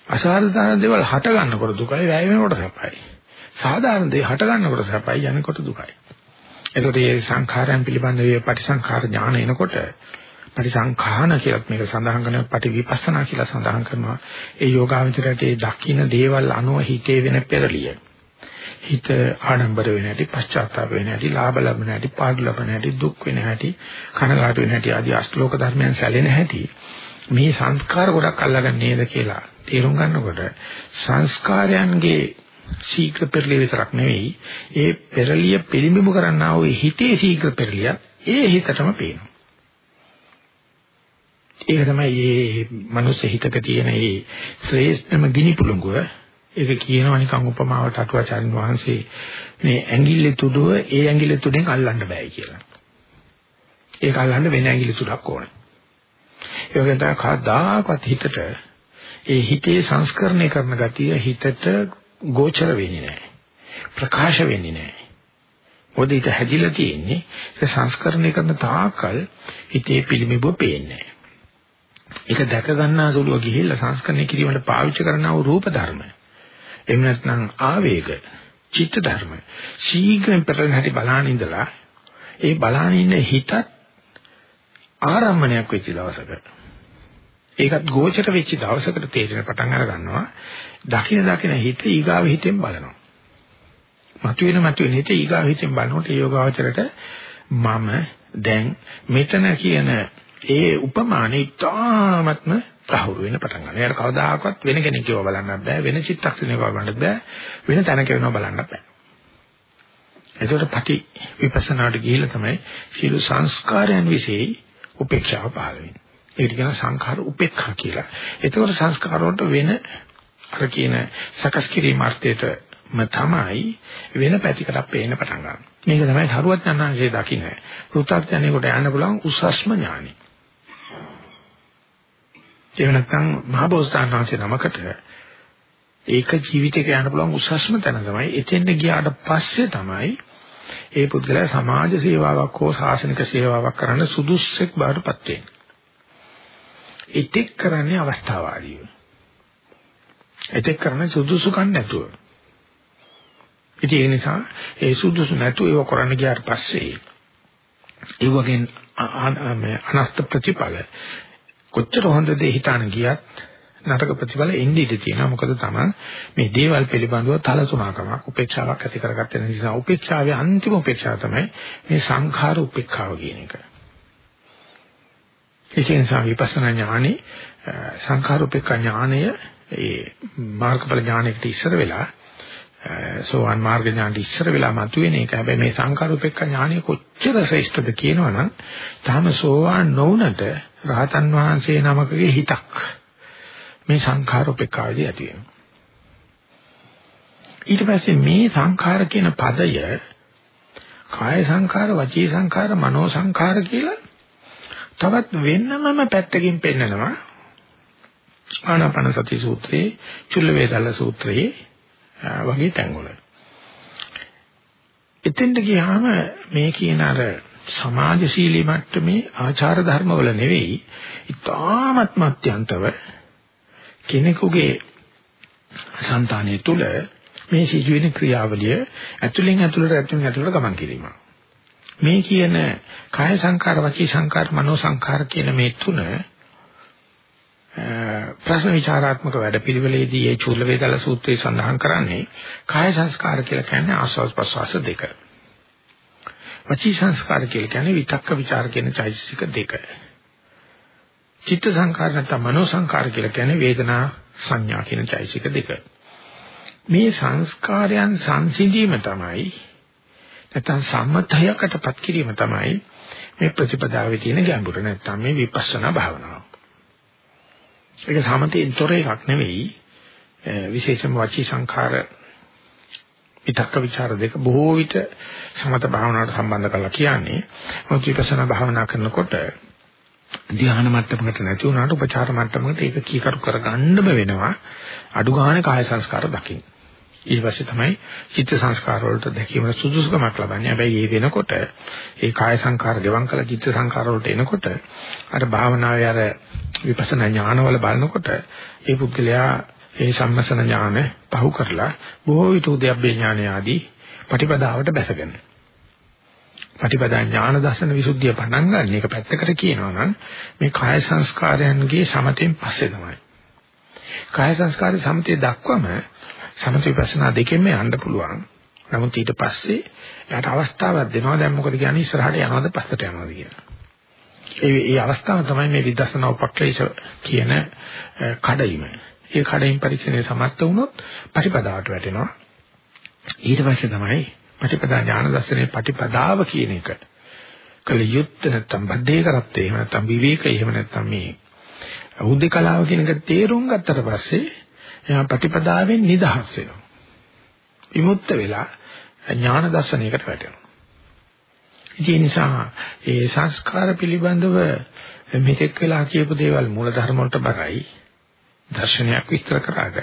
අසාධාරණ දේවල් හට ගන්නකොට දුකයි වැය වෙනකොට සැපයි. සාධාරණ දේ හට ගන්නකොට සැපයි යනකොට දුකයි. එතකොට මේ සංඛාරයන් පිළිබඳ මේ පටිසංඛාර ඥාන එනකොට පටිසංඛාන කියලා මේක සඳහන් කරනවා පටිවිපස්සනා කියලා සඳහන් කරනවා. ඒ යෝගාවචරයට ඒ දකින්න දේවල් අනුව හිතේ වෙන පෙරලිය. හිත ආඩම්බර වෙන හැටි, පශ්චාත්තාප වෙන හැටි, ලාභ ලබන හැටි, පාඩු ලබන හැටි, දුක් වෙන හැටි, කනගාටු වෙන හැටි ආදී අෂ්ටලෝක ධර්මයන් සැලෙන හැටි මේ සංස්කාර ගොඩක් අල්ලගන්නේ නේද කියලා තේරුම් ගන්නකොට සංස්කාරයන්ගේ ශීඝ්‍ර පෙරලිය විතරක් නෙවෙයි ඒ පෙරලිය පිළිඹු කරන්නා වූ හිතේ ශීඝ්‍ර පෙරලිය ඒ හිතටම පේනවා. ඒක තමයි මේ මනුස්ස හිතක තියෙන මේ ශ්‍රේෂ්ඨම ගිනි පුළඟුව ඒක කියනවා නිකන් උපමාවට අටුවාචාර්ය වහන්සේ මේ ඇඟිල්ලේ තුඩුව ඒ ඇඟිල්ලේ තුඩෙන් අල්ලන්න බෑ කියලා. ඒක අල්ලන්න වෙන ඇඟිලි තුඩක් ඕනේ. ඒ වගේ තමයි කවදාකවත් හිතට ඒ හිතේ සංස්කරණය කරන ගතිය හිතට ගෝචර වෙන්නේ නැහැ. ප්‍රකාශ වෙන්නේ නැහැ. මොකද හිත හැදිලා තියෙන්නේ ඒක සංස්කරණය කරන තාකල් හිතේ පිළිඹුව පේන්නේ ඒක දැක ගන්නා සුළුව ගිහිල්ලා සංස්කරණය කිරීමට පාවිච්චි කරනා වූ රූප ධර්ම. එහෙම නැත්නම් ආවේග, චිත්ත ධර්ම. ශීඝ්‍රයෙන් පෙරලෙන හැටි බලාන ඉඳලා ඒ බලාන ඉන්න හිතත් ආරම්මණයක් වෙච්ච දවසක ඒකත් ගෝචර වෙච්ච දවසකට තේරෙන පටන් අර ගන්නවා දකින දකින හිත ඊගාව හිතෙන් බලනවා මතුවෙන මතුවෙන හිත ඊගාව හිතෙන් බලනකොට යෝගාවචරයට මම දැන් මෙතන කියන ඒ උපමානෙ ඉතාමත්ම තහවුරු වෙන පටන් ගන්නවා. ඒකට කවදාකවත් වෙන කෙනෙක් ඒවා බලන්නත් බෑ. වෙන චිත්තක්ෂණයක බලන්නත් බෑ. වෙන තැනක වෙනවා බලන්නත් බෑ. එතකොට පටි විපස්සනාට ගිහිල්ලා තමයි සියලු සංස්කාරයන් વિશે උපේක්ෂාව පහළ වෙන්නේ. ඒකට කියන සංඛාර උපේක්ඛා කියලා. එතකොට සංස්කාර වලට වෙන අර කියන සකස් කිරීම අර්ථයටම තමයි වෙන පැතිකඩක් පේන්න පටන් ගන්න. මේක තමයි සරුවත් ඥානංශයේ දකින්න. පෘථග්ජනේකට යන්න පුළුවන් උසස්ම ඥානෙ. එහෙම නැත්නම් මහබෝසතාණන්සේ නමකට ඒක ජීවිතේක යන්න පුළුවන් උසස්ම තැන තමයි එතෙන්ට ගියාට පස්සේ තමයි ඒ පුද්ගලයා සමාජ සේවාවක් හෝ සාසනික සේවාවක් කරන්න සුදුස්සෙක් බවට පත් වෙන්නේ. ඉතික් කරන්නේ අවස්ථාවාදීව. ඉතික් කරන්නේ සුදුසුකම් නැතුව. ඉතින් ඒ නිසා ඒ සුදුසු නැතුව ඒව කරන්න ගියාට පස්සේ ඒ වගේ අනස්ත ප්‍රතිඵල කොච්චර හොඳද හිතාන ගියත් නරක ප්‍රතිඵල එන්නේ ඉඳී තියෙනවා. මොකද තමයි මේ දේවල් පිළිබඳව තලතුණකමක් උපේක්ෂාවක් ඇති කරගත්ත නිසා උපේක්ෂාවේ අන්තිම උපේක්ෂාව තමයි මේ සංඛාර උපේක්ෂාව කියන එක. ඒ නිසා විපස්සනා ඥානෙ සංඛාර උපේක්ෂා ඥානය ඒ මාර්ගඵල ඥානෙකට ඉස්සර වෙලා සෝවන් මාර්ග ඥානෙට ඉස්සර වෙලා මතුවෙන එක. හැබැයි මේ සංඛාර උපේක්ෂා ඥානෙ කොච්චර ශ්‍රේෂ්ඨද කියනවනම් තාම සෝවාන් නොවුනට රහතන් වහන්සේ නමකගේ හිතක් මේ සංඛාර උපේක්ෂාවේදී ඇති වෙනවා. ඊට පස්සේ මේ සංඛාර කියන පදය කාය සංඛාර, වචී සංඛාර, මනෝ සංඛාර කියලා තවත් වෙනමම පැත්තකින් පෙන්නනවා. ආනාපාන සති සූත්‍රයේ, චුල්ල වේදල්ල සූත්‍රයේ වගේ තැන්වල. එතෙන්ට ගියාම මේ කියන අර සමාජශීලී මට්ටමේ ආචාර ධර්මවල නෙවෙයි, ඊටාත්ම අත්‍යන්තව කෙනෙකුගේ సంతානය තුල මේ සිදුවෙන ක්‍රියාවලිය ඇතුලෙන් ඇතුලට ඇතුලෙන් ඇතුලට ගමන් කිරීම. මේ කියන කාය සංකාර, වචී සංකාර, මනෝ සංකාර කියන මේ තුන ප්‍රශ්න විචාරාත්මක වැඩපිළිවෙලේදී මේ චූල වේදල සූත්‍රයේ සඳහන් කරන්නේ කාය සංස්කාර කියලා කියන්නේ ආස්වාද ප්‍රසවාස දෙක. වචී සංස්කාර කියලා කියන්නේ විතක්ක ਵਿਚාර කියන චෛතසික දෙක. චිත්ත සංකාර නැත්නම් මනෝ සංකාර කියලා කියන්නේ වේදනා සංඥා කියන චෛතසික දෙක. මේ සංස්කාරයන් සංසිඳීම තමයි නැත්නම් සම්මතයකටපත් කිරීම තමයි මේ ප්‍රතිපදාවේ තියෙන ගැඹුර නැත්නම් මේ විපස්සනා භාවනාව. ඒක සමතෙන් තොර එකක් නෙවෙයි විශේෂම වචී සංඛාර විතක්ක ਵਿਚාර දෙක බොහෝ විට සමත භාවනාවට සම්බන්ධ කරලා කියන්නේ මොකද විපස්සනා භාවනා කරනකොට ධ්‍යාන මට්ටමකට නැති වුණාට උපචාර මට්ටමකට ඒක කීකරු කරගන්නම වෙනවා අඩු ගානේ කාය සංස්කාර දකින්න. ඊට පස්සේ තමයි චිත්ත සංස්කාර වලට දැකීම සුදුසුකමක් ලබන්නේ. හැබැයි ඒ වෙනකොට ඒ කාය සංකාර ගෙවම් කළ චිත්ත සංකාර වලට එනකොට අර භාවනාවේ අර විපස්සනා ඥානවල බලනකොට ඒ පුද්ගලයා ඒ සම්මසන ඥාන පහු කරලා බොහෝ විට උද්‍යප්පේ ඥාන ආදී ප්‍රතිපදාවට බැසගෙන පටිපදා ඥාන දර්ශන විසුද්ධිය පටන් ගන්න එක පැත්තකට කියනවා නම් මේ කාය සංස්කාරයන්ගේ සමතෙන් පස්සේ තමයි. කාය සංස්කාරي සමතේ දක්වම සමත විපස්සනා දෙකෙන්ම යන්න පුළුවන්. නමුත් ඊට පස්සේ යාට අවස්ථාවක් දෙනවා දැන් මොකද කියන්නේ ඉස්සරහට යනවද පස්සට යනවද කියලා. ඒ ඒ අවස්ථාව තමයි මේ විදර්ශනා උපක්‍රේෂ කියන කඩයිම. ඒ කඩයින් පරීක්ෂණය සමර්ථ වුණොත් ප්‍රතිපදාවට වැටෙනවා. ඊට පස්සේ තමයි ප්‍රතිපදා ඥාන දර්ශනයේ ප්‍රතිපදාව කියන එක. කල යුත්තේ නැත්තම් බද්ධේ කරත්තේ එහෙම නැත්තම් විවේකය එහෙම නැත්තම් මේ උද්දකලාව කියන එක තේරුම් ගත්තට පස්සේ එයා ප්‍රතිපදාවෙන් නිදහස් වෙනවා. විමුක්ත වෙලා ඥාන දර්ශනයකට වැටෙනවා. ඒ නිසා ඒ සංස්කාර පිළිබඳව මෙතෙක් වෙලා කියපු දේවල් මූලධර්ම වලට බරයි. දර්ශනයක් විස්තර කරාට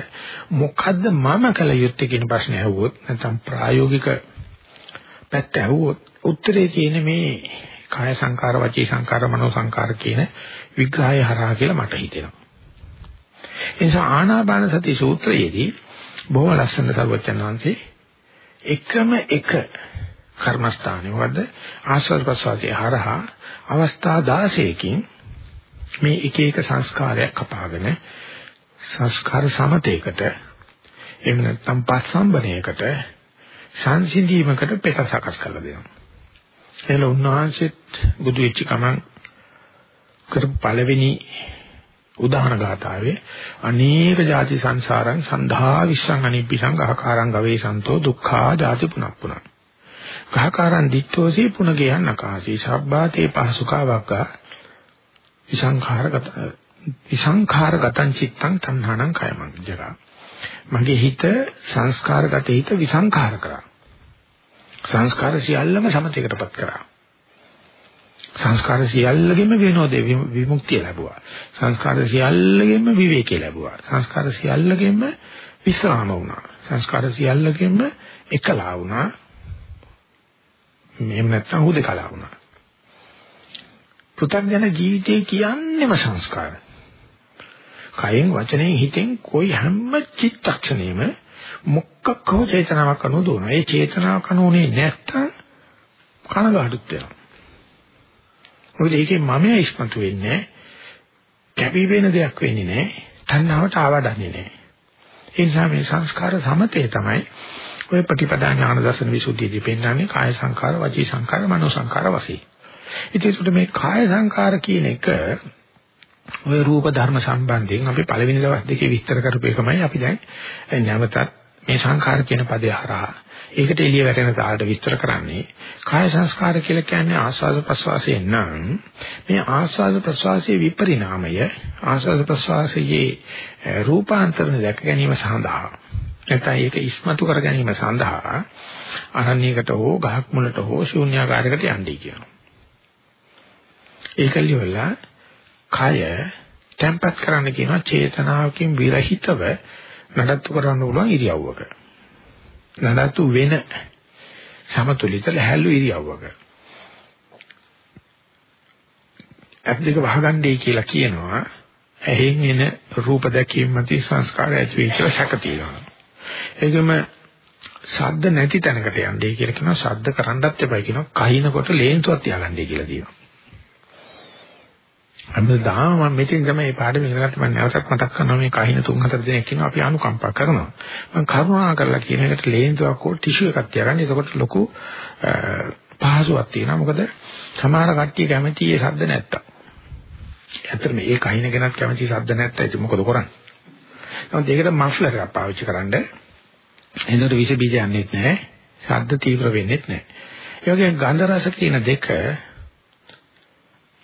මොකද්ද මම කල යුත්තේ කියන ප්‍රශ්නේ අහුවොත් නැත්නම් ප්‍රායෝගික පැත්ත ඇහුවොත් උත්තරේ තියෙන්නේ මේ කාය සංකාර වචී සංකාර මනෝ සංකාර කියන විග්‍රහය හරහා කියලා මට හිතෙනවා. ඒ නිසා ආනාපාන සති සූත්‍රයේදී බොහොම ලස්සන සර්වචන් වහන්සේ එකම එක කර්මස්ථානේ වද ආස්වාද ප්‍රසවාසයේ හරහා අවස්ථා 16කින් මේ එක එක සංස්කාරයක් කපාගෙන සංස්කාර සමතේකට එහෙම නැත්නම් පස්සම්බණයකට සංසිඳීමකට පෙත සකස් කරලා දෙනවා. එහෙනම් උන්වහන්සේත් බුදු වෙච්ච ගමන් කරපු පළවෙනි උදාහරණ ගාතාවේ අනේක ಜಾති සංසාරං සන්ධා විශ්සං අනිප්පිසං ගහකාරං ගවේ සන්තෝ දුක්ඛා ಜಾති පුනප්පුනං ගහකාරං දිත්තෝසී පුනගේ යන්නකාසී සබ්බාතේ පහසුකා වක්කා විසංඛාරගත විසංඛාරගතං චිත්තං තණ්හාණං කයමං ජරා මගේ හිත සංස්කාරගත හිත විසංඛාර කරා. සංස්කාර සියල්ලම සමතේකටපත් කරා. සංස්කාර සියල්ලගෙම විනෝදේ විමුක්තිය ලැබුවා. සංස්කාර සියල්ලගෙම විවේකී ලැබුවා. සංස්කාර සියල්ලගෙම විස්රාම වුණා. සංස්කාර සියල්ලගෙම එකලා වුණා. මෙහෙම නැත්නම් හුදකලා වුණා. පෘථග්ජන ජීවිතය කියන්නේම සංස්කාරය. කයෙන් වචනයෙන් හිතෙන් કોઈ හැම චිත්තක්ෂණයෙම මොකක් හෝ චේතනාවක් අනුව දුවනවා. ඒ චේතනාවක් අනුනේ නැත්තම් කනගාටුත් වෙනවා. මොකද ඒකේ මමයා ඉස්මතු වෙන්නේ කැපි වෙන දෙයක් වෙන්නේ නැහැ. තණ්හාවට ආවඩන්නේ නැහැ. ඒ නිසා මේ සංස්කාර සමතේ තමයි ඔය ප්‍රතිපදා ඥාන දර්ශන විසුද්ධියදී පෙන්වන්නේ කාය සංකාර, වචී සංකාර, මනෝ සංකාර වශයෙන්. ඉතින් මේ කාය සංකාර කියන එක ඔය රූප ධර්ම සම්බන්ධයෙන් අපි පළවෙනි දවස් දෙකේ විස්තර කරපු එකමයි අපි දැන් නැවතත් මේ සංඛාර කියන පදේ හරහා ඒකට එළිය වැටෙන තාලට විස්තර කරන්නේ කාය සංස්කාර කියලා කියන්නේ ආස්වාද ප්‍රසවාසයෙන් නම් මේ ආස්වාද ප්‍රසවාසයේ විපරිණාමය ආස්වාද ප්‍රසවාසයේ රූපාන්තරණ දැක ගැනීම සඳහා නැත්නම් ඒක ඉස්මතු කර ගැනීම සඳහා අරණ්‍යයකට හෝ ගහක් මුලට හෝ ශූන්‍යාකාරයකට යන්නේ කියනවා. ඒකලිය වෙලා කය tempat කරන්න කියනවා චේතනාවකින් විරහිතව නඩත්තු කරන්න පුළුවන් ඉරියව්වක. නඩත්තු වෙන සමතුලිත ලැහැල්ලු ඉරියව්වක. ඇස් දෙක වහගන්නයි කියලා කියනවා. ඇහෙන් එන රූප දැකීම මත සංස්කාර ඇති වෙයි කියලා සැක තියෙනවා. ඒකම ශබ්ද නැති තැනකට යන්නේ කියලා කියනවා. ශබ්ද කරන්නත් එපා කියනවා. කහිනකොට ලේන්තුවක් තියාගන්නයි කියලා කියනවා. හැමදාම මම මෙතෙන් තමයි මේ පාඩම ඉගෙන ගත්තම නැවතත් මතක් කරනවා මේ කහින තුන් හතර දෙනෙක් ඉන්නවා අපි අනුකම්පා කරනවා. මම කරුණා කරලා කියන එකට ලේන්තුවක් හෝ ටිෂු එකක් තියාගන්න. එතකොට ලොකු පහසුවක් තියෙනවා. මොකද සමහර කට්ටිය කැමති ඒ ශබ්ද නැත්තම්. ඇත්තට මේ කහින ගැනත් කැමති ශබ්ද නැත්තම් ඒක මොකද කරන්නේ? නමුත් ඒකට මෆ්ලර් එකක් පාවිච්චි කරන්න. එතකොට විස බීජ යන්නේත් නැහැ. ශබ්ද තීව්‍ර වෙන්නේත් නැහැ. ඒ වගේ ගන්ධ රස කියන දෙක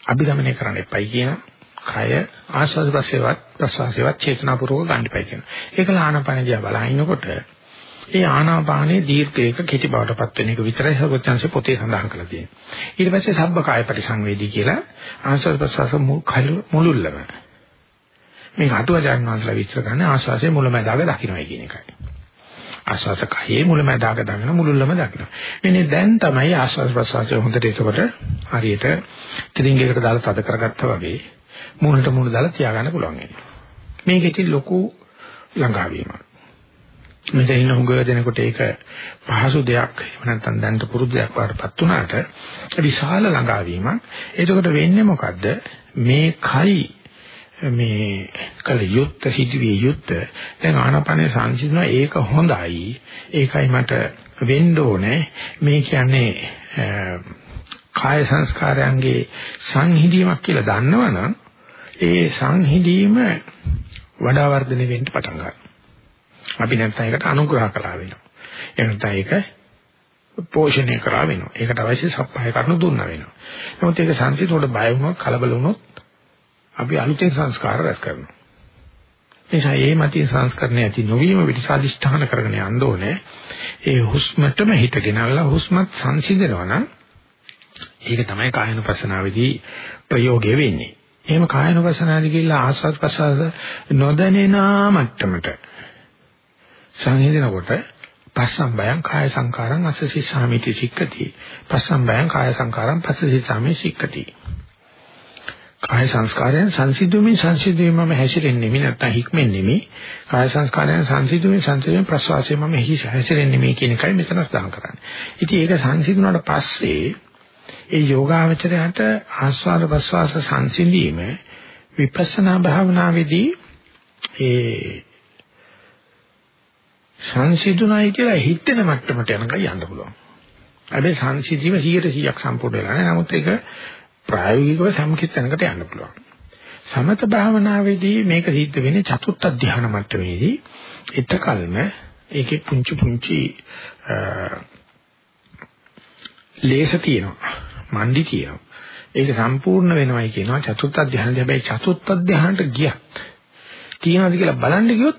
අභිගමනය කරන්න එපයි කියන කය ආස්වාද ප්‍රසේවත් ප්‍රසවාසේවත් චේතනාපූර්වක ගන්න එපයි කියන. ඒක ආනාපාන දිහා බලහිනකොට ඒ ආනාපානයේ දීර්ඝයක කෙටි බවටපත් වෙන එක විතරයි සර්වඥාන්සේ පොතේ සඳහන් කරලා තියෙන්නේ. ඊට පස්සේ සබ්බ කාය පරිසංවේදී කියලා ආස්වාද ප්‍රසවාස මුළුල්ලම. මේක අටුවජාන් වහන්සේලා විස්තර කරන්නේ ආස්වාසේ මුලමඳාග දකින්නයි කියන එකයි. ආස්වාස කයේ මුලමඳාක දකින මුලුල්ලම දකින. මෙන්න දැන් තමයි ආස්වාස ප්‍රසවාසය හොඳට ඒකකොට හරියට ත්‍රිංගයකට දාලා තද කරගත්තා වගේ මූණට මූණ දාලා තියාගන්න පුළුවන් වෙනවා. මේකෙටි ලොකු ළඟාවීමක්. මෙතන ඉන්න හුඟ දෙනකොට ඒක පහසු දෙයක් එහෙම නැත්නම් දැනට පුරුදු දෙයක් වඩපත් උනාට විශාල ළඟාවීමක්. එතකොට වෙන්නේ මොකද්ද? මේ කයි මේ කල යුත්ත සිදුවිය යුත්ත. දැන් ආනාපානේ සංසිඳනවා. ඒක හොඳයි. ඒකයි මට වෙන්න ඕනේ. මේ කියන්නේ කාය සංස්කාරයන්ගේ සංහිඳීමක් කියලා දන්නවනම් ඒ සංහිඳීම වඩා වර්ධනය වෙන්න පටන් ගන්නවා. අපි නැත්නම් ඒකට අනුග්‍රහ කරලා වෙනවා. එහෙම නැත්නම් ඒක පෝෂණය කරා වෙනවා. ඒකට අවශ්‍ය සප්පාය කරනු දුන්නා වෙනවා. නමුත් ඒක සංසිඳුවට බය වුණොත් කලබල වුණොත් අපි අලුතෙන් සංස්කාර රැස් කරනවා. නිසා ඒ මතින් සංස්කරණය ඇති නොවීම විදිසාදිෂ්ඨාන කරගෙන යන්න ඕනේ. ඒ හුස්මටම හිත ගෙනල්ලා හුස්මත් සංසිඳනවා නම් ඒක තමයි කායනුපසනාවේදී ප්‍රයෝගය වෙන්නේ. එහෙම කායනුපසනාවේදී ගිහිල්ලා ආස්වාද ප්‍රසආස නොදැනෙනා මට්ටමට සංහිඳනකොට පස්සම්බයං කාය සංකාරං අස්සසි සාමිති සික්කති. පස්සම්බයං කාය සංකාරං පස්සසි සාමි සික්කති. කාය සංස්කාරයන් සංසිද්ධුමින් සංසිද්ධුමින් මම හැසිරෙන්නේ නෙමෙයි නැත්තම් හික්මෙන්නේ නෙමෙයි. කාය සංස්කාරයන් සංසිද්ධුමින් සංසිද්ධුමින් ප්‍රසවාසයේ මම හැසිරෙන්නේ නෙමෙයි කියන එකයි මෙතන සඳහන් කරන්නේ. ඉතින් ඒක සංසිඳුණාට පස්සේ ඒ යෝගාවචරයට ආස්වාද ප්‍රසවාස සංසිඳීම විපස්සනා භාවනාවේදී ඒ සංසිඳුණයි කියලා හිතෙන මට්ටමට යනකම් යන්න පුළුවන්. හැබැයි සංසිඳීම 100%ක් සම්පූර්ණ වෙලා නැහැ. නමුත් ඒක ප්‍රායෝගිකව සම්කිටනකට යන්න පුළුවන්. සමත භාවනාවේදී මේක සිද්ධ වෙන්නේ චතුත්ථ ධ්‍යාන මට්ටමේදී. එතකල්ම ඒකේ පුංචි පුංචි ලේස තියෙනවා. මණ්ඩි තියෙනවා. ඒක සම්පූර්ණ වෙනවයි කියනවා චතුත්ථ ධ්‍යානදී. හැබැයි චතුත්ථ ධ්‍යානට ගියත් තියනවාද කියලා බලන්න ගියොත්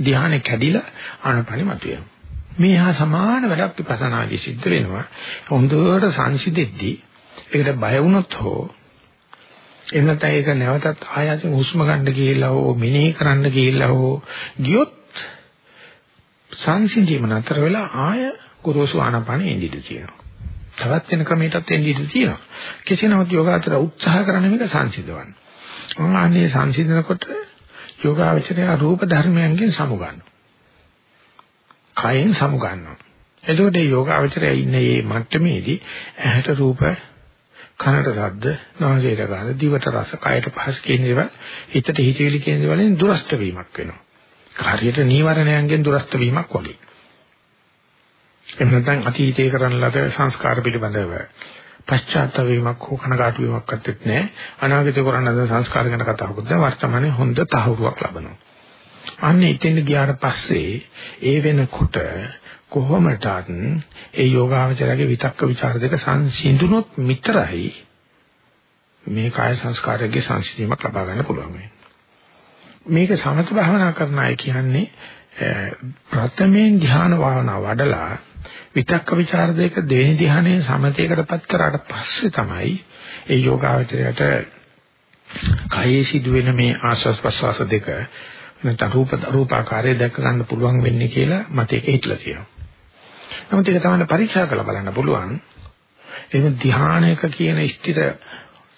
ධ්‍යානෙ කැඩිලා ආනපනෙ මතුවෙනවා. මේ හා සමාන වැඩක් විපස්සනාදී සිද්ධ වෙනවා. හොඳට සංසිඳෙද්දී ඒකට බය වුණොත් හෝ එහෙම නැත්නම් ඒක නැවතත් ආයතන හුස්ම ගන්න ගිහිල්ලා හෝ මෙනෙහි කරන්න ගිහිල්ලා හෝ ගියොත් සංසිඳීම නතර වෙලා ආය ගුරුසු ආනපන එන්නේ තියෙනවා. තවත් වෙන ක්‍රමයකටත් එන්නේ තියෙනවා. කෙසේ නමුත් යෝගාචර උත්සාහ කරන මේක සංසිඳවන්න. ආන්නේ සංසිඳනකොට යෝගාචරය රූප ධර්මයන්ගෙන් සමු ගන්නවා. කයෙන් සමු ගන්නවා. එතකොට මේ යෝගාචරය ඉන්නේ මේ මට්ටමේදී ඇහැට රූප කනට ශබ්ද, නාසයට ගඳ, දිවට රස, කයට පහස කියන ඒවා හිතට හිතවිලි කියන දේ වලින් දුරස්ත වීමක් වෙනවා. කාර්යයට නීවරණයන්ගෙන් දුරස්ත වීමක් වගේ. එහෙම නැත්නම් අතීතයේ කරන ලද සංස්කාර පිළිබඳව පශ්චාත්තාප වීමක් හෝ කනගාටු වීමක් ඇත්තෙත් නැහැ. අනාගතේ කරන ලද සංස්කාර ගැන කතාවකුත් නැහැ. වර්තමානයේ හොඳ තහවුරුවක් ලබනවා. අන්න එතෙන් ගියාට පස්සේ ඒ වෙනකොට කොහොමටත් ඒ යෝගාවචරයේ විතක්ක ਵਿਚාර දෙක සංසිඳුනොත් මිතරයි මේ කාය සංස්කාරයේ සංසිඳීමක් ලබා ගන්න පුළුවන් මේක සමත භාවනා කරන අය කියන්නේ ප්‍රථමයෙන් ධ්‍යාන භාවනා වඩලා විතක්ක ਵਿਚාර දෙක දෙවෙනි ධ්‍යානයේ සමතයකටපත් කරාට පස්සේ තමයි ඒ යෝගාවචරයට කායේ සිදුවෙන මේ ආස්වාස් ප්‍රස්වාස දෙක නැත්නම් රූප රූපාකාරය දැක ගන්න පුළුවන් වෙන්නේ කියලා මට ඒක හිතලා තියෙනවා. නමුත් ඒක තමයි පරීක්ෂා කරලා බලන්න පුළුවන්. එහෙම ධ්‍යානයක කියන ස්ථිර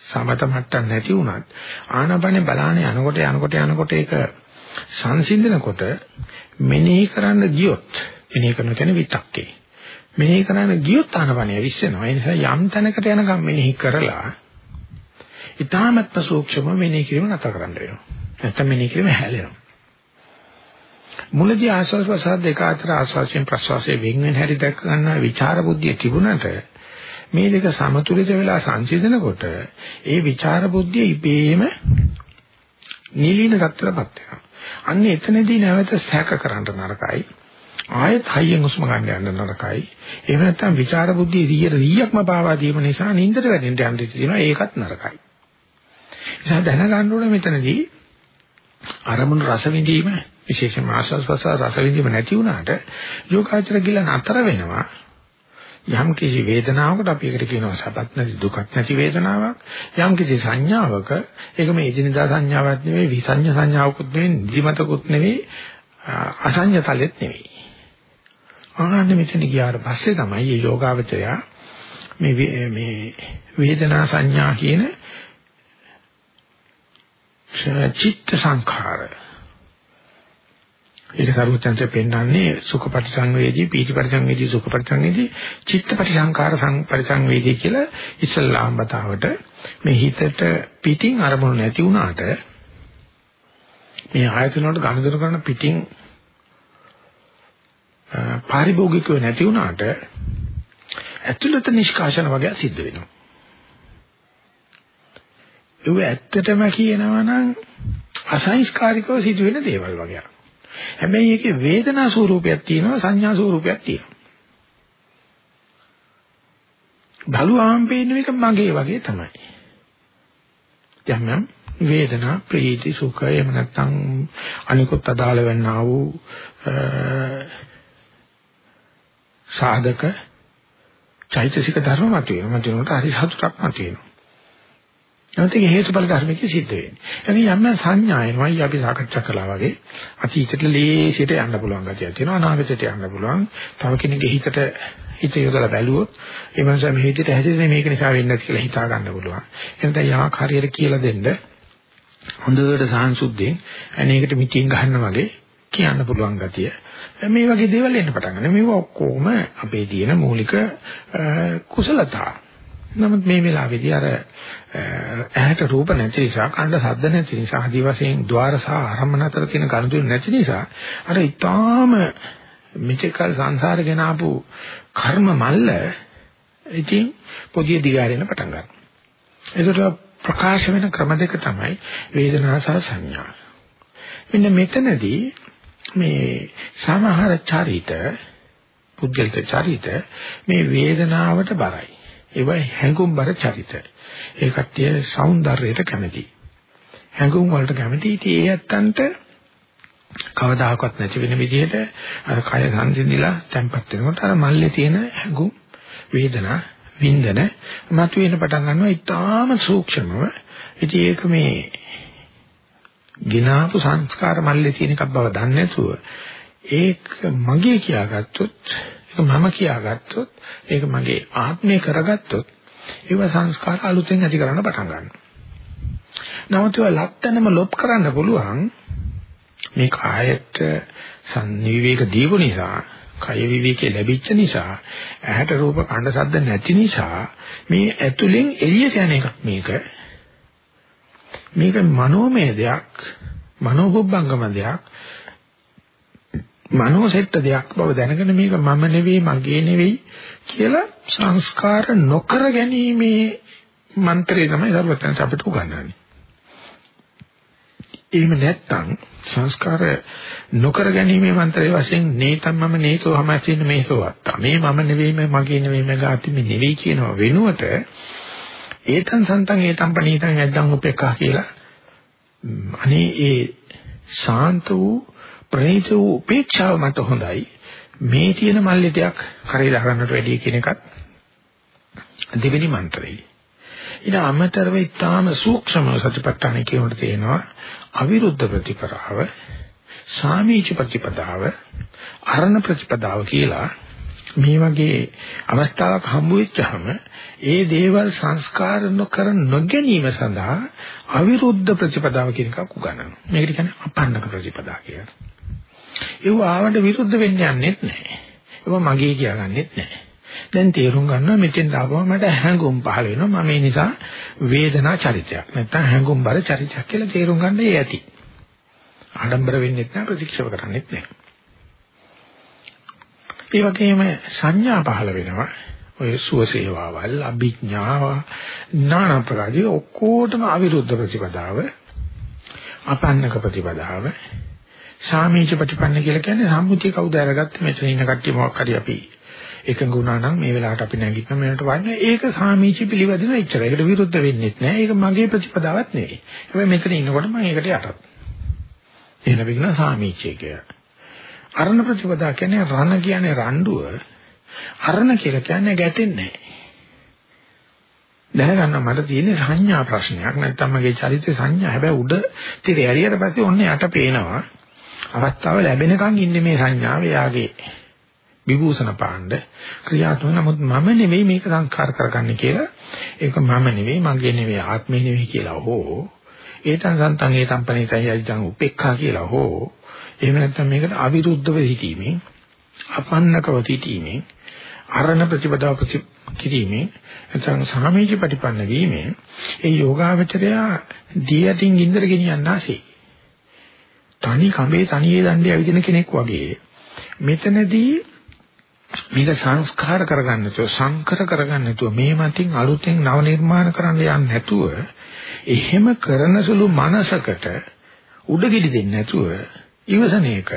සමත මට්ටම් නැති වුණත් ආනපනේ බලාන යනකොට යනකොට යනකොට ඒක සංසිඳනකොට මෙනෙහි කරන්න ගියොත් මෙනෙහි කරන කියන්නේ විතක්කේ. මෙනෙහි කරන්න ගියොත් ආනපනේ විශ්සෙනවා. ඒ නිසා යම් තැනකට යනකම් මෙනෙහි කරලා ඊ타මත්ම සූක්ෂම මෙනෙහි කිරීම නැතර කරන්න වෙනවා. නැත්නම් මෙනෙහි කිරීම හැලෙනවා. මුලදී ආස්වාද ප්‍රසාද දෙක අතර ආස්වාදයෙන් ප්‍රසවාසයෙන් වෙන් වෙන හැටි දැක ගන්න විචාර බුද්ධිය තිබුණට මේ දෙක සමතුලිත වෙලා සංසිඳනකොට ඒ විචාර බුද්ධිය ඉබේම නිලීන තත්ත්වයටපත් වෙනවා. අන්න එතනදී නැවත සැක කරන්න නරකයි. ආයෙත් හයියෙන් හුස්ම ගන්න යන්න නරකයි. එහෙම නැත්නම් විචාර බුද්ධිය 100 100ක්ම පාවා දීම නිසා නින්දට වැටෙන්න යන්න තියෙනවා. ඒකත් නරකයි. නිසා දැනගන්න ඕනේ මෙතනදී අරමුණු රස විඳීම විශේෂයෙන්ම ආස්වාස් ප්‍රසාර රස විඳීම නැති වුණාට යෝගාචර ගිල නතර වෙනවා. යම් කිසි වේදනාවකට අපි ඒකට කියනවා සපත් නැති දුකක් නැති වේදනාවක්. යම් කිසි සංඥාවක ඒක මේ ඉදිනදා සංඥාවක් නෙවෙයි විසඤ්ඤ සංඥාවකුත් නෙවෙයි නිදිමතකුත් නෙවෙයි අසඤ්ඤ තලෙත් නෙවෙයි. ආනන්ද මෙතන ගියාට පස්සේ තමයි මේ යෝගාවචරය මේ මේ වේදනා සංඥා කියන චිත්ත සංඛාර ඒක සරුවචන්ත පෙන්වන්නේ සුඛපටි සංවේදී පීතිපටි සංවේදී සුඛපටි සංවේදී චිත්තපටි සංඛාර සංපරිසංවේදී කියලා ඉස්සල්ලාම් බතාවට මේ හිතට පිටින් අරමුණු නැති වුණාට මේ ආයතන වලට ගනුදෙනු කරන පිටින් පාරිභෝගිකව නැති වුණාට ඇතුළත නිෂ්කාශන වගේ සිද්ධ වෙනවා. ඒක ඇත්තටම කියනවා නම් අසංස්කාරිකව සිදුවෙන දේවල් වගේ. හැබැයි ඒකේ වේදනා ස්වරූපයක් තියෙනවා සංඥා ස්වරූපයක් තියෙනවා. බලුවාම් පේන එක මගේ වගේ තමයි. යම් වේදනා ප්‍රීති සුඛ එහෙම නැත්නම් අනිකුත් අදාළ වෙන්නා වූ සාධක චෛතසික ධර්ම මත වෙනවා. මත වෙනකොට හරි සතුටක් මත වෙනවා. නැත්නම් ඒක හේතුඵල ධර්මයක සිද්ධ වෙන්නේ. එනි යම් සංඥායනමයි අපි සාකච්ඡා කළා වගේ අතීතයට ලේසියට යන්න පුළුවන් ගතියක් තියෙනවා අනාගතයට යන්න පුළුවන්. තව කෙනෙක්ගේ හිතට හිත යොදලා බැලුවොත් ඒ මනස මේ හිතට හැදෙන්නේ මේක නිසා වෙන්නේ නැති කියලා හිතා ගන්න පුළුවන්. එනතන යාක් හරියට කියලා දෙන්න හොඳට සාහන්සුද්ධියෙන් අනේකට මිටින් ගහන්න වගේ කියන්න පුළුවන් ගතිය. මේ වගේ දේවල් එන්න පටන් ගන්නවා. මේවා ඔක්කොම අපේ තියෙන මූලික කුසලතා. නමුත් මේ වෙලාවේදී අර ඇහැට රූප නැති නිසා කණ්ඩ ශබ්ද නැති නිසා ආදි වශයෙන් ద్వාර සහ ආරම්භන අතර තියෙන කණුතුරු නැති නිසා අර ඊටාම මෙතකල් සංසාර ගෙන ආපු කර්ම මල්ල ඉතින් පොදිය දිගාරෙන්න පටන් ගන්නවා. ඒකට ප්‍රකාශ වෙන ක්‍රම දෙක තමයි වේදනා සහ සංඥා. මෙන්න මෙතනදී මේ සමහර චරිත පුද්ගලික චරිත මේ වේදනාවට බරයි. ඒවා හැඟුම්බර චරිත. ඒ කට්ටිය సౌందර්යයට කැමති. හැඟුම් වලට කැමති. ඉතින් ඒ ඇත්තන්ට කවදාකවත් නැති වෙන විදිහට අර කය සංසිඳිලා තැම්පත් වෙනකොට අර මල්ලේ තියෙන හැඟුම් වේදනා වින්දන මතුවෙන පටන් ගන්නවා ඉතාම සූක්ෂමව. ඉතින් ඒක මේ ගිනාපු සංස්කාර මල්ලේ තියෙන එකක් බව දන්නේ නැතුව ඒක මගේ කියාගත්තොත් ඒක මම කියාගත්තොත් ඒක මගේ ආත්මය කරගත්තොත් ඒව සංස්කාර අලුතෙන් ඇති කරන්න පටන් ගන්නවා. නමුත් ඒවා ලක්තනම ලොප් කරන්න පුළුවන් මේ කායයට සංනිවේක දීපු නිසා කය විවේකේ ලැබිච්ච නිසා ඇහැට රූප කණ්ඩ සද්ද නැති නිසා මේ ඇතුලෙන් එළියට යන එකක් මේක මේක මනෝමය දෙයක් මනෝබුබ්බංගම දෙයක් මනෝසෙට්ට දෙයක් බව දැනගෙන මේක මම නෙවෙයි මගේ නෙවෙයි කියලා සංස්කාර නොකර ගැනීමේ මන්ත්‍රය තමයි සර්වඥයන් අපිට උගන්වන්නේ එහෙම නැත්නම් සංස්කාර නොකර ගැනීමේ මන්ත්‍රයේ වශයෙන් නේතම් මම නේසෝ හමසින්න මේසෝ අත්තා. මේ මම නෙවෙයි මගේ නෙවෙයි මගාති මේ නෙවෙයි කියනවා වෙනුවට ඒතන් සන්තන් ඒතම් පණීතන් නැද්දන් උපේක්ඛා කියලා අනේ ඒ ශාන්ත වූ ප්‍රණීත වූ උපේක්ෂාව මත හොඳයි මේ තියෙන මල්ලිතයක් කරේ දාගන්නට වැඩි කියන එකත් දෙවෙනි මන්ත්‍රයයි ඊට අමතරව ඊටාම සූක්ෂම සතිපට්ඨාන කියනට තියෙනවා අවිරුද්ධ ප්‍රතිපදාව සාමීච ප්‍රතිපදාව අරණ ප්‍රතිපදාව කියලා මේ වගේ අවස්ථාවක් හම්බ වෙච්චහම ඒ දේවල් සංස්කාර නොකර නොගැනීම සඳහා අවිරුද්ධ ප්‍රතිපදාව කියන එකක් උගන්වනවා. මේකට කියන්නේ අපන්නක ප්‍රතිපදාව කියලා. ඒව ආවට විරුද්ධ වෙන්න යන්නෙත් නැහැ. ඒව මගේ කියාගන්නෙත් නැහැ. දැන් තේරුම් ගන්නවා මෙතෙන් ආවම මට හැඟුම් පහළ වෙනවා මම ඒ නිසා වේදනා චරිතයක් නැත්නම් හැඟුම් බර චරිතයක් කියලා තේරුම් ගන්න ඒ ඇති ආඩම්බර වෙන්නෙත් නැහැ ප්‍රතික්ෂේප කරන්නෙත් නැහැ ඒ වගේම සංඥා පහළ වෙනවා ඔය සුවසේවාවල් අභිඥාව නානා ප්‍රකාරී ඔක්කොටම අවිරුද්ධ ප්‍රතිපදාව අපන්නක ප්‍රතිපදාව සාමීච ප්‍රතිපන්න කියලා කියන්නේ සම්මුතිය කවුද අරගත්ත මෙතන ඉන්න කට්ටිය මොකක් හරි අපි එකඟ වුණා නම් මේ වෙලාවට අපි නැගිටින මේකට වන්නේ ඒක සාමීචි පිළිවෙදින එච්චර. ඒකට විරුද්ධ වෙන්නෙත් නෑ. ඒක මගේ ප්‍රතිපදාවක් නෙවෙයි. හැබැයි මෙතන ඉන්නකොට මම ඒකට යටත්. එහෙනම් විග්න සාමීචය කියලා. අරණ ප්‍රතිපදා කියන්නේ රණ කියන්නේ රණ්ඩුව. අරණ කියලා කියන්නේ ගැටෙන්නේ නෑ. දැනගන්න මට තියෙන සංඥා ප්‍රශ්නයක් නැත්නම් මගේ චරිතේ සංඥා හැබැයි උඩ තිර ඇරියට පස්සේ ඔන්න යට පේනවා අවස්ථාව ලැබෙනකන් ඉන්නේ මේ සංඥාව. යාගේ විභූෂණ පාණ්ඩ. ක්‍රියාත්මක නමුත් මම නෙවෙයි මේක සංස්කාර කරගන්නේ කියලා. ඒක මම නෙවෙයි මගේ නෙවෙයි ආත්මේ නෙවෙයි කියලා හෝ ඒතන් සන්තන් ඒතන් පණිතයි යජ්ජං උපේක්ඛා කියලා හෝ එහෙම නැත්නම් මේකට අවිරුද්ධව හිතීමෙන් අපන්නකව හිතීමෙන් අරණ ප්‍රතිපදාව කිරීමෙන් නැත්නම් සාමීච ප්‍රතිපන්න වීමෙන් ඒ යෝගාවචරය දියටින් ඉන්දර ගෙනියන්නාසේ. තනි කඹේ තනියේ දණ්ඩේ ඇවිදින කෙනෙක් වගේ. මෙතනදී මේක සංස්කාර කරගන්න නැතුව සංකර කරගන්න නැතුව මේ මතින් අලුතෙන් නව නිර්මාණ කරන්න යන්නේ නැතුව එහෙම කරන සුළු මනසකට උඩගිඩි දෙන්නේ නැතුව ඉවසන එක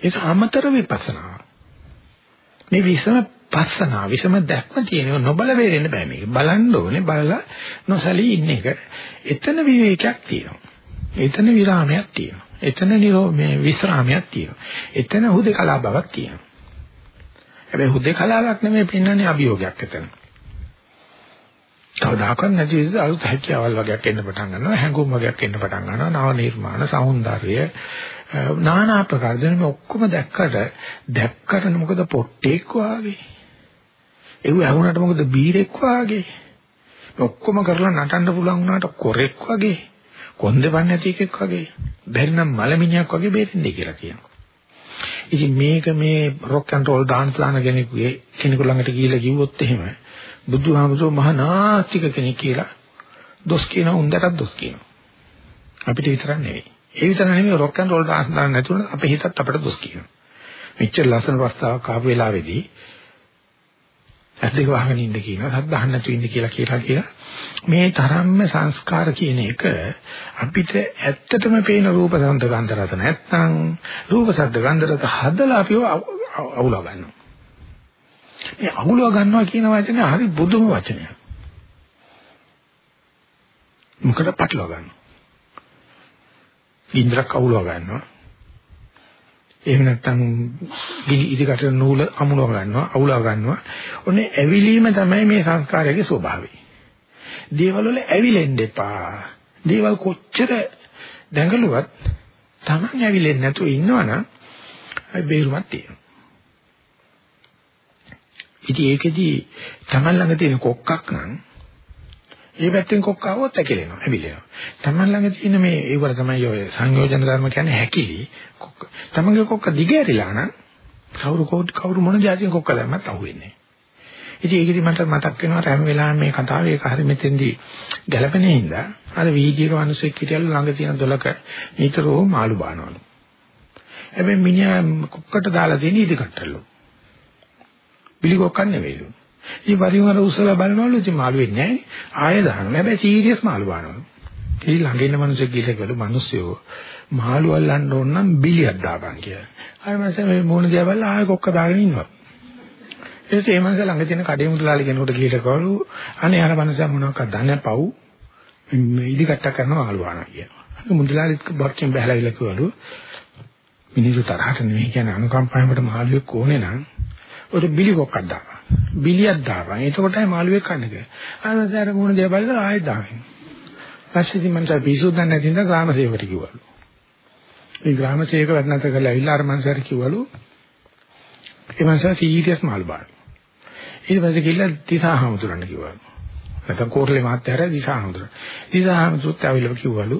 ඒක අමතර විපස්සනා. මේ විසම විපස්සනා විසම දැක්ම තියෙනව නොබල වේරෙන්න බෑ මේක. බලන්න ඕනේ බලලා නොසලී ඉන්න එක. එතන විවේකයක් තියෙනවා. එතන විරාමයක් තියෙනවා. එතන නිරෝ මේ විස්රාමයක් තියෙනවා. එතන හුදේකලා බවක් තියෙනවා. හැබැයි හුදේකලාවක් නෙමෙයි පින්නන්නේ අභියෝගයක් එතන. කවදාකවත් නැති අලුත් හැකියාවල් වගේක් එන්න පටන් ගන්නවා හැඟුම් වගේක් එන්න පටන් ගන්නවා නව නිර්මාණ సౌందර්ය নানা ආකාර දෙන මේ ඔක්කොම දැක්කට දැක්කට මොකද පොට්ටෙක් වාගේ ඒව ඇහුණාට මොකද බීරෙක් වාගේ ඔක්කොම කරලා නටන්න පුළුවන් වුණාට කොරෙක් වගේ කොන්දේපන් නැති එකෙක් වගේ බැරි නම් මලමිණියක් වගේ බේරෙන්නේ කියලා කියනවා. ඉතින් මේක මේ රොක් ඇන්ඩ් රෝල් dance ලාන කෙනෙකුගේ කෙනෙකු ළඟට ගිහිල්ලා කිව්වොත් එහෙම බුදුහාමුදුරුවෝ මහා නාස්තික කෙනෙක් කියලා දොස් කියන උන්දටත් දොස් කියනවා. අපිට විතරක් නෙවෙයි. ඒ විතර නෙවෙයි රොක් ඇන්ඩ් රෝල් dance දාන්න නැතුව අපේ හිතත් අපිට දොස් කියනවා. මෙච්චර ලස්සන ප්‍රස්තාවක් ආපු වෙලාවේදී ඇස් දෙක වහගෙන ඉන්න කියනවා සද්ද අහන්න නැතුව ඉන්න කියලා කියලා කියලා. මේ තරම්ම සංස්කාර කියන එක අපිට ඇත්තටම පේන රූප සම්ද ගන්ධ රස නැත්නම් රූප සද්ද ගන්ධ රස හදලා අපිව අවුලව ගන්නවා. මේ අවුලව ගන්නවා කියන වචනේ හරි බුදුම වචනයක්. මොකද පටලවා ගන්නවා? ඉන්ද්‍රක් අවුලව ගන්නවා. එහෙම නැත්නම් ඉදිකට නූල අමුණව ගන්නවා අවුලව ගන්නවා. ඔන්නේ ඇවිලීම තමයි මේ සංස්කාරයේ ස්වභාවය. දේවල් වල ඇවිලෙන්න එපා. දේවල් කොච්චර දැඟලුවත් Taman ඇවිලෙන්නේ නැතුව ඉන්නවනම් ඒ බේරුමක් තියෙනවා. ඉතින් ඒකෙදි Taman ළඟ තියෙන කොක්කක් නම් ඒ පැත්තෙන් කොක්ක આવොත් ඇකිලෙනවා, ඇවිලෙනවා. තමන් ළඟ තියෙන මේ ඒවට තමයි ඔය සංයෝජන ධර්ම කියන්නේ හැකිලි කොක්ක. තමන්ගේ කොක්ක දිගහැරිලා නම් කවුරු කවුරු මොන જાතිය කොක්ක දැම්මත් අහුවෙන්නේ. ඉතින් ඒක ඉතින් මට මතක් වෙනවා හැම වෙලාවෙම මේ කතාව ඒක හරි මෙතෙන්දී ගැළපෙන හින්දා අර වීදියේක මිනිස්සෙක් හිටියලු ළඟ තියෙන දොලක නිතරම මාළු බානවලු. හැබැයි මිනිහා කොක්කට දාලා තියෙන ඉදිකට්ටලු. බිලි කොක්කක් නෙවෙයිලු. ඉතින් වරින් වර උසලා බලනවලු ඉතින් මාළු වෙන්නේ නැහැ. ආයෙ දානවා. හැබැයි සීරියස් මාළු බානවලු. ඉතින් ළඟ ඉන්න මිනිස්සු කිව්ලකලු මිනිස්සුયો මාළු අල්ලන්න ඕන නම් බිලියක් දාපන් කියලා. ආයෙ මම මේ මොන දිහා බලලා ආයෙ කොක්ක දාගෙන ඉන්නවා. ඊට පස්සේ මේ මනස ළඟ තියෙන කඩේ මුදලාලි කෙනෙකුට ගිහිල්ලා කවලු අනේ අර මනස මොනවාක්ද දන්නේ පව් ඉදි කට්ටක් කරනවා මාළු ආනා කියනවා. මුදලාලි බක්කෙන් බහලා ඉල කිව්වලු මිනිස්සු තරහට නෙවෙයි කියන්නේ අනුකම්පාවෙන්ට මාළුවෙක් ඕනේ නම් ඔය බිලි කොක්කක් දාපන්. බිලියක් දාපන්. එතකොටයි මාළුවෙක් කන්නේ කියලා. ආනසාර මොන දේ බලලා ආයෙත් දාගෙන. පස්සේ ඉතින් මං පිසුද්දන් නැති ඉඳලා ග්‍රාම සේවකට කිව්වලු. මේ ග්‍රාම සේවක වැඩනත කරලා ඇවිල්ලා අර මංසාර කිව්වලු. ඒ මංසාර සීරියස් මාළු බාන. ඊට පස්සේ ගිහලා දිසාහමුදුරන්න කිව්වලු. නැත්නම් කෝරළේ මාත්‍යාර දිසාහමුදුර. දිසාහමුදුරත් ඇවිල්ලා කිව්වලු.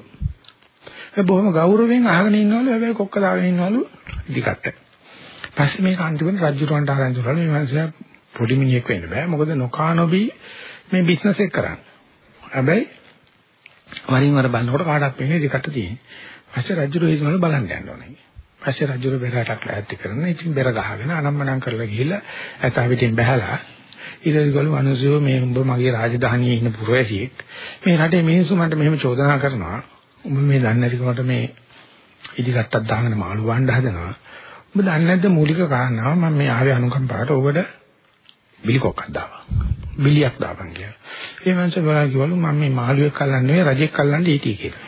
ඒ බොහොම ගෞරවයෙන් අහගෙන ඉන්නවලු හැබැයි කොක්ක දාගෙන ඉන්නවලු ඉදිකට. පස්සේ මේක අන්තිමට රජුරවන්ට ආරංචි කරලා මේ මනුස්සයා පොඩි මිනිහෙක් වෙන්න බෑ. මොකද නොකානොබි මේ බිස්නස් එක කරන්නේ. හැබැයි වරින් වර බලනකොට කාටක් වෙන්නේ ඉදිකට තියෙන්නේ. පස්සේ රජුර හිතනවලු බලන්න යන්න ඕනේ. පස්සේ රජුර බෙරටක් ලෑස්ති කරන. ඉතින් බෙර ගහගෙන අනම්මනම් කරලා ගිහිල්ලා ඇතා පිටින් බහැලා ඊළඟට මිනිස්සු මේ උඹ මගේ රාජධානියේ ඉන්න පුරවැසියෙක්. මේ රටේ මිනිස්සු මන්ට මෙහෙම චෝදනා කරනවා. උඹ මේ දන්නේ නැතිකමට මේ ඉදිකටක් දාගෙන මාළු වහන්න හදනවා. උඹ දන්නේ නැද්ද මූලික කාරණාව මම මේ ආවේ අනුකම්පාවට ඔබට බිලිකොක්ක් දාවා. බිලියක් දාපන් කියලා. ඒ මංස බලලා කිව්වලු මම මේ මාළුවෙක් අල්ලන්නේ නෙවෙයි රජෙක් අල්ලන්නේ ඊටි කියලා.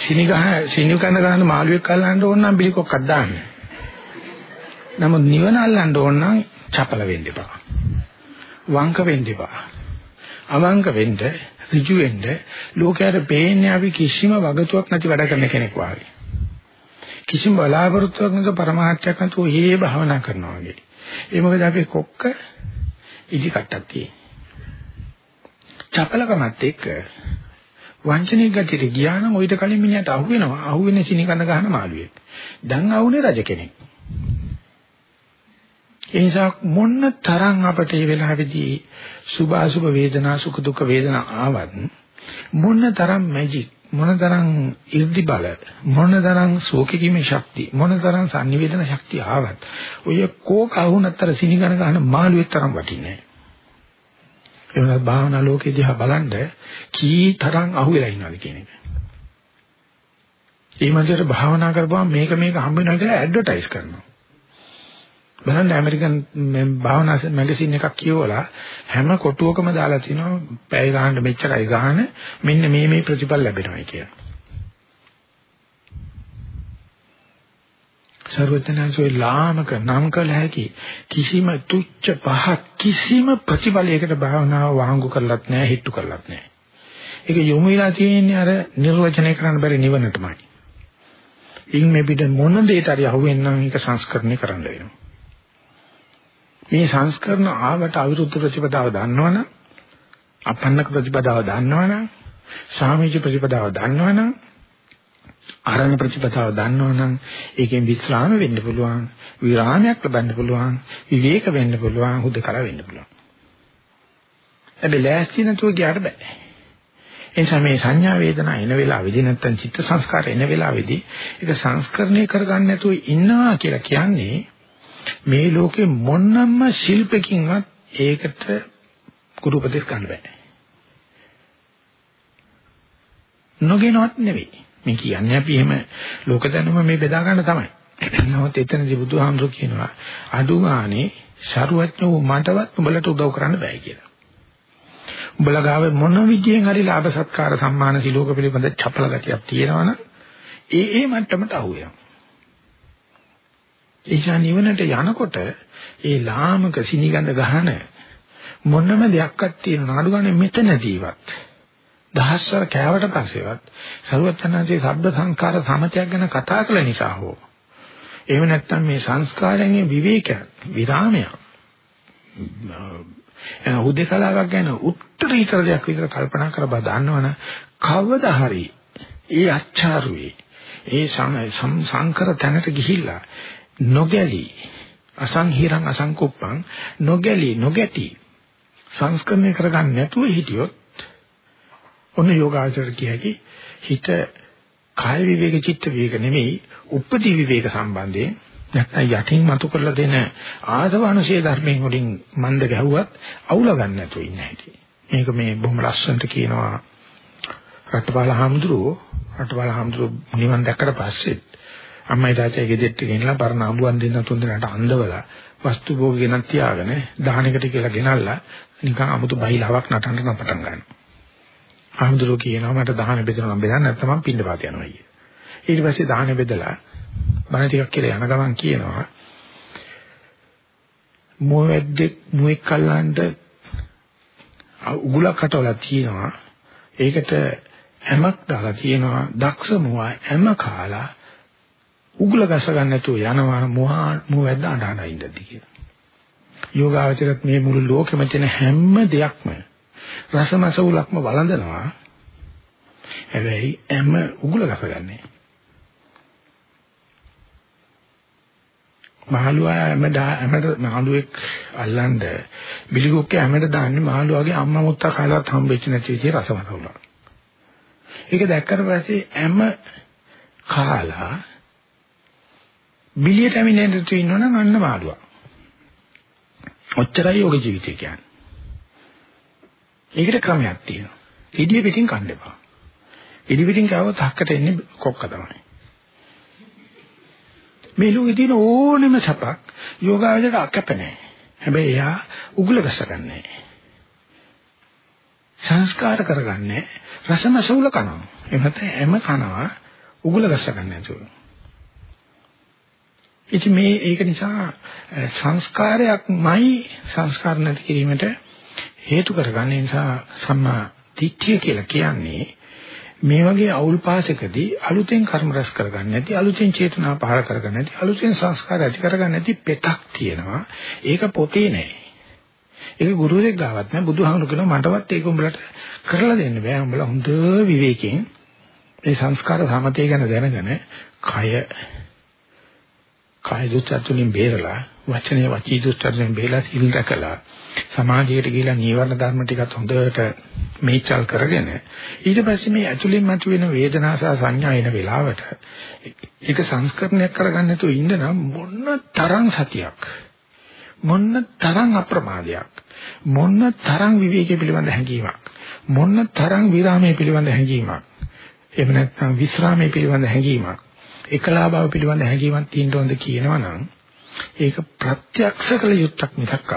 සිනිගහ සිනිකන ගන්න මාළුවෙක් අල්ලන්න ඕන නම් බිලිකොක්ක් දාන්න. නමුත් නිවන අල්ලන්න ඕන නම් චපල වෙන්න එපා. වංක වෙන්න එපා. අවංක වෙන්න, ඍජු වෙන්න ලෝකයට පේන්නේ අපි කිසිම වගතුවක් නැති වැඩ කරන කෙනෙක් වාගේ. කිසිම බලාපොරොත්තුවක් නැතුව પરමාර්ථයක් නැතුව හේ භාවනා කරනවා වගේ. ඒ මොකද අපි කොක්ක ඉදි කට්ටක් තියෙන්නේ. චපලකමත් එක්ක වංචනික ගතියට ගියා නම් ඊට කලින් මිනිහට අහු වෙනවා. අහු වෙන්නේ සිනිකඳ ගන්න මාළුවෙක්. දැන් අහුනේ රජ කෙනෙක්. ඒ නිසා මොන්න තරම් අපට මේ වෙලාවේදී සුභ අසුභ වේදනා සුඛ දුක්ඛ වේදනා ආවත් මොන්න තරම් මැජික් මොන තරම් 이르දි බල මොන තරම් සෝකිරීමේ ශක්තිය මොන තරම් sannivedana ශක්තිය ආවත් ඔය කෝක අහුනතර සිනිගන ගන්න මාළුවෙක් තරම් වටින්නේ නැහැ. ඒ වුණත් භාවනා ලෝකේ දිහා බලනද කී තරම් අහුවෙලා ඉන්නවද කියන එක. ඒ මන්දිරේ භාවනා කරපුවාම මේක මේක හම්බ වෙනවා කියලා ඇඩ්වර්ටයිස් කරනවා. බලන්න ඇමරිකන් භාවනා මැගසින් එකක් කියවලා හැම කොටුවකම දාලා තිනවා පැය ගන්න මෙච්චරයි ගන්න මෙන්න මේ මේ ප්‍රතිඵල ලැබෙනවා කියලා. සර්වඥාන්සේ ලාමක නම් කළ හැකි කිසිම තුච්ච පහක් කිසිම ප්‍රතිඵලයකට භාවනාව වහංගු කරලත් නැහැ හිටු කරලත් නැහැ. ඒක යොමු වෙලා තියෙන්නේ අර නිර්වචනය කරන්න බැරි නිවනටමයි. ඉන් මේ පිට මොන දෙයකට හරි අහුවෙන්නම් ඒක සංස්කරණය කරන්න වෙනවා. මේ සංස්කරණ ආවට අවිරුද්ධ ප්‍රතිපදාව දන්නවනම් අපන්නක ප්‍රතිපදාව දන්නවනම් සාමීච ප්‍රතිපදාව දන්නවනම් ආරණ ප්‍රතිපදාව දන්නවනම් ඒකෙන් විස්රාම වෙන්න පුළුවන් විරාමයක් ලබන්න පුළුවන් විවේක වෙන්න පුළුවන් හුදකල වෙන්න පුළුවන්. හැබැයි ලෑස්ති නැතුව ගියාට බෑ. එනිසා මේ සංඥා වේදනා එන වෙලාවෙදී නැත්තම් චිත්ත සංස්කාර එන වෙලාවෙදී ඒක සංස්කරණය කරගන්න නැතුව ඉන්නවා කියලා කියන්නේ මේ ලෝකේ මොනම්ම ශිල්පකින්වත් ඒකට කුරු උපදෙස් ගන්න බෑ. නොගෙනවත් නෙවෙයි. මේ කියන්නේ අපි එහෙම ලෝක දැනුම මේ බෙදා ගන්න තමයි. නමුත් එතනදී බුදුහාමුදුරු කියනවා අඩු ගානේ ශරුවත්න වූ මටවත් උඹලට උදව් කරන්න බෑ කියලා. උඹලා ගාව මොන විදියෙන් හරි ලාභ සත්කාර සම්මාන සිලෝක පිළිබඳ චපල ගතියක් තියෙනවනම් ඒ ඒ මට්ටමට අහු වෙනවා. ඒසා නිවනට යනකොට ඒ ලාමක සිනිගඳ ගහන මොනම දෙයක්වත් තියෙන නඩු ගන්න මෙතනදීවත් දහස්වර කෑවට පස්සේවත් සරුවචනාංශයේ ශබ්ද සංකාර සමතයක් ගැන කතා කළ නිසා හෝ එහෙම නැත්නම් මේ සංස්කාරයෙන් විවේකයක් විරාමයක් හුදේකලාවක් ගැන උත්තරීතර දෙයක් විතර කල්පනා කර බා දන්නවනම් කවදා හරි ඒ අච්චාරුවේ ඒ සංකර තැනට ගිහිල්ලා නොගැලී. අසංහිරං අසංකුප්පං නොගැලී නොගැටි. සංස්කරණය කරගන්න නැතුව හිටියොත් ඔන්න යෝගාචර කියකි හිත කාය විවේක චිත්ත විවේක නෙමෙයි උපදී විවේක සම්බන්ධයෙන් නැත්නම් යටින් මතු කරලා දෙන ආසවනුසේ ධර්මයෙන් වලින් මන්ද ගැහුවත් අවුල ගන්න නැතුව ඉන්න හැටි. මේක මේ බොහොම ලස්සනට කියනවා රටපාල හාමුදුරුවෝ. රටපාල හාමුදුරුවෝ නිවන් දැක්කට පස්සේ අම්මයි තාත්තයි ගෙදෙට්ට ගෙනලා පරණ අඹුවන් දෙන්න තුන් දෙනාට අඳවලා වස්තු භෝග ගෙනත් තියාගෙන දහනකට කියලා ගෙනල්ලා නිකන් 아무තු බයිලාවක් නටන්න පටන් ගන්නවා. හාමුදුරුවෝ කියනවා මට දහන බෙදනවා බෙදන්න නැත්නම් මම පින්න පාත යනවා කිය. ඊට පස්සේ දහන බෙදලා බණ ටිකක් කියලා යන ගමන් කියනවා මොවැද්දෙක් මුවෙක් කල්ලන්ට උගුලක් කටවලා තියෙනවා ඒකට හැමක් දාලා තියෙනවා දක්ෂ මුවා හැම කාලා උගුල ගස ගන්න නැතුව යනවා මුවා මුවැද්ද අඬන ඉඳදී කියලා. යෝගාවචරත් මේ මුළු ලෝකෙම තියෙන හැම දෙයක්ම රසමස උලක්ම වළඳනවා. හැබැයි හැම උගුල ගස ගන්නෑ. මහලුවා හැමද හැමද මහලුවෙක් අල්ලන්න බිලිගොක්කේ හැමද දාන්නේ මහලුවාගේ අම්මා මුත්තා කාලවත් හම්බෙච්ච නැති විදිහේ රසමත උලක්. ඒක දැක්කට පස්සේ හැම කාලා බිලියට ඇමිනෙන්න තු ඉන්නවනම් අන්න මාළුවා. ඔච්චරයි යෝග ජීවිතය කියන්නේ. ඒකට ක්‍රමයක් තියෙනවා. ඉදිය පිටින් කන්න එපා. ඉදි පිටින් කවවත් හක්කට එන්නේ කොක්ක තමයි. මේ ලෝකේ තියෙන ඕනෙම සපක් යෝගාවචරයට අකප නැහැ. හැබැයි එයා උගුල ගසගන්නේ සංස්කාර කරගන්නේ රසමසූල කනවා. එහෙම නැත්නම් එම කනවා උගුල ගසගන්නේ නැතුව. ඉතින් මේ ඒක නිසා සංස්කාරයක්මයි සංස්කාර නැති කිරීමට හේතු කරගන්න. නිසා සම්මා දිට්ඨිය කියලා කියන්නේ මේ වගේ අවුල් පාසකදී අලුතෙන් කර්ම රැස් කරගන්න නැති අලුතෙන් චේතනා පහළ කරගන්න නැති අලුතෙන් සංස්කාර ඇති කරගන්න නැති පෙතක් තියෙනවා. ඒක පොතේ නෑ. ඒක ගුරුවරයෙක් ගාවත් නෑ. බුදුහාමුදුරු කියනවා මටවත් ඒක උඹලට කරලා දෙන්න බෑ. උඹලා හොඳ විවේකයෙන් මේ සංස්කාර සමතේ ගැන දැනගෙන කය කාය දුස්තරතුලින් බේරලා වචනේ වචී දුස්තරයෙන් බේරලා සිල් රැකලා සමාජයට ගිහිලා නීවරණ ධර්ම ටිකත් හොඳට මේචල් කරගෙන ඊට පස්සේ මේ ඇතුලින් මතුවෙන වේදනා සහ සංඥා එන වෙලාවට ඒක සංස්කරණයක් කරගන්න නැතුව ඉන්න නම් මොන තරම් සතියක් මොන තරම් අප්‍රමාදයක් මොන තරම් විවේකයේ පිළිබඳ හැඟීමක් මොන තරම් විරාමයේ පිළිබඳ හැඟීමක් එහෙම නැත්නම් විස්රාමයේ පිළිබඳ හැඟීමක් එකලා බව පිළිබඳ හැඟීමක් තියෙන්න ඕනද කියනවනම් ඒක ප්‍රත්‍යක්ෂ කළ යුත්තක් මිසක්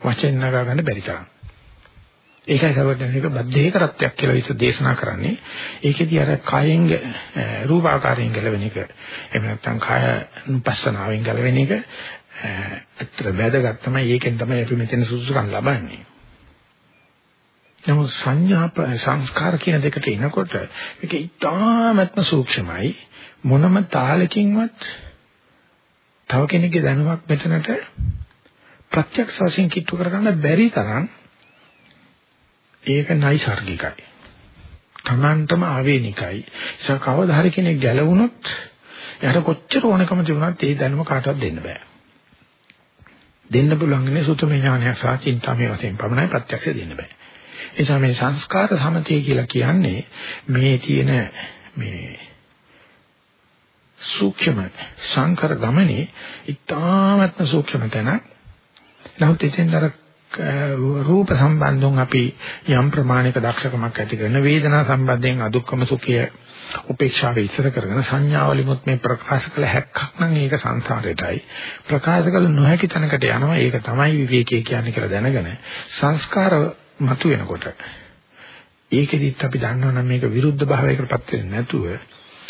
වචෙන් නගා ගන්න බැරි තරම්. ඒකයි සර්වඥනික බද්ධේ කරත්‍යක් කියලා විස දේශනා කරන්නේ. ඒකෙදී අර කයෙන් රූපාකාරයෙන් ගැලවෙන එක. එහෙම නැත්නම් කාය නුපස්සනාවෙන් ගැලවෙන එක ඇත්තට වැදගත් තමයි. ඒකෙන් තමයි අපි මෙතන සුසුකම් ලබන්නේ. නමුත් සංඥා සංස්කාර කියන දෙකට එනකොට මේක ඉතාමත්ම සූක්ෂමයි මොනම තාලකින්වත් තව කෙනෙක්ගේ දැනුමක් මෙතනට ප්‍රත්‍යක්ෂ වශයෙන් කිට්ටු කරගන්න බැරි තරම් ඒක නයිසાર્ගිකයි. තමන්ටම ආවේනිකයි. ඒක කවදා හරි කෙනෙක් ගැලවුණොත් එයාට කොච්චර ඕනකම තිබුණත් ඒ දැනුම කාටවත් දෙන්න බෑ. දෙන්න පුළුවන් ඉන්නේ සුතමේ ඥානයක් සහ චින්තාමය වශයෙන් පමණයි ප්‍රත්‍යක්ෂ දෙන්න බෑ. ඒ නිසා මේ සංස්කාර සමතය කියලා කියන්නේ මේ තියෙන මේ සූක්ෂම සංකර ගමනේ ඊ타ත්ම සූක්ෂම තැනක්. නමුත් එතෙන් අර රූප සම්බන්ධයෙන් අපි යම් ප්‍රමාණික දක්ෂකමක් ඇති කරන වේදනා සම්බන්ධයෙන් අදුක්කම සුඛය උපේක්ෂාව ඉස්සර කරගෙන සංඥාවලිමුත් මේ ප්‍රකාශ කළ හැක්කක් නම් ඒක සංසාරයටයි. ප්‍රකාශ කළ නොහැකි තැනකට යනවා. ඒක තමයි විවේකයේ කියන්නේ කියලා දැනගෙන සංස්කාර මතු වෙනකොට ඒකෙදිත් අපි දන්නවනම් මේක විරුද්ධ භාවයකටපත් වෙන්නේ නැතුව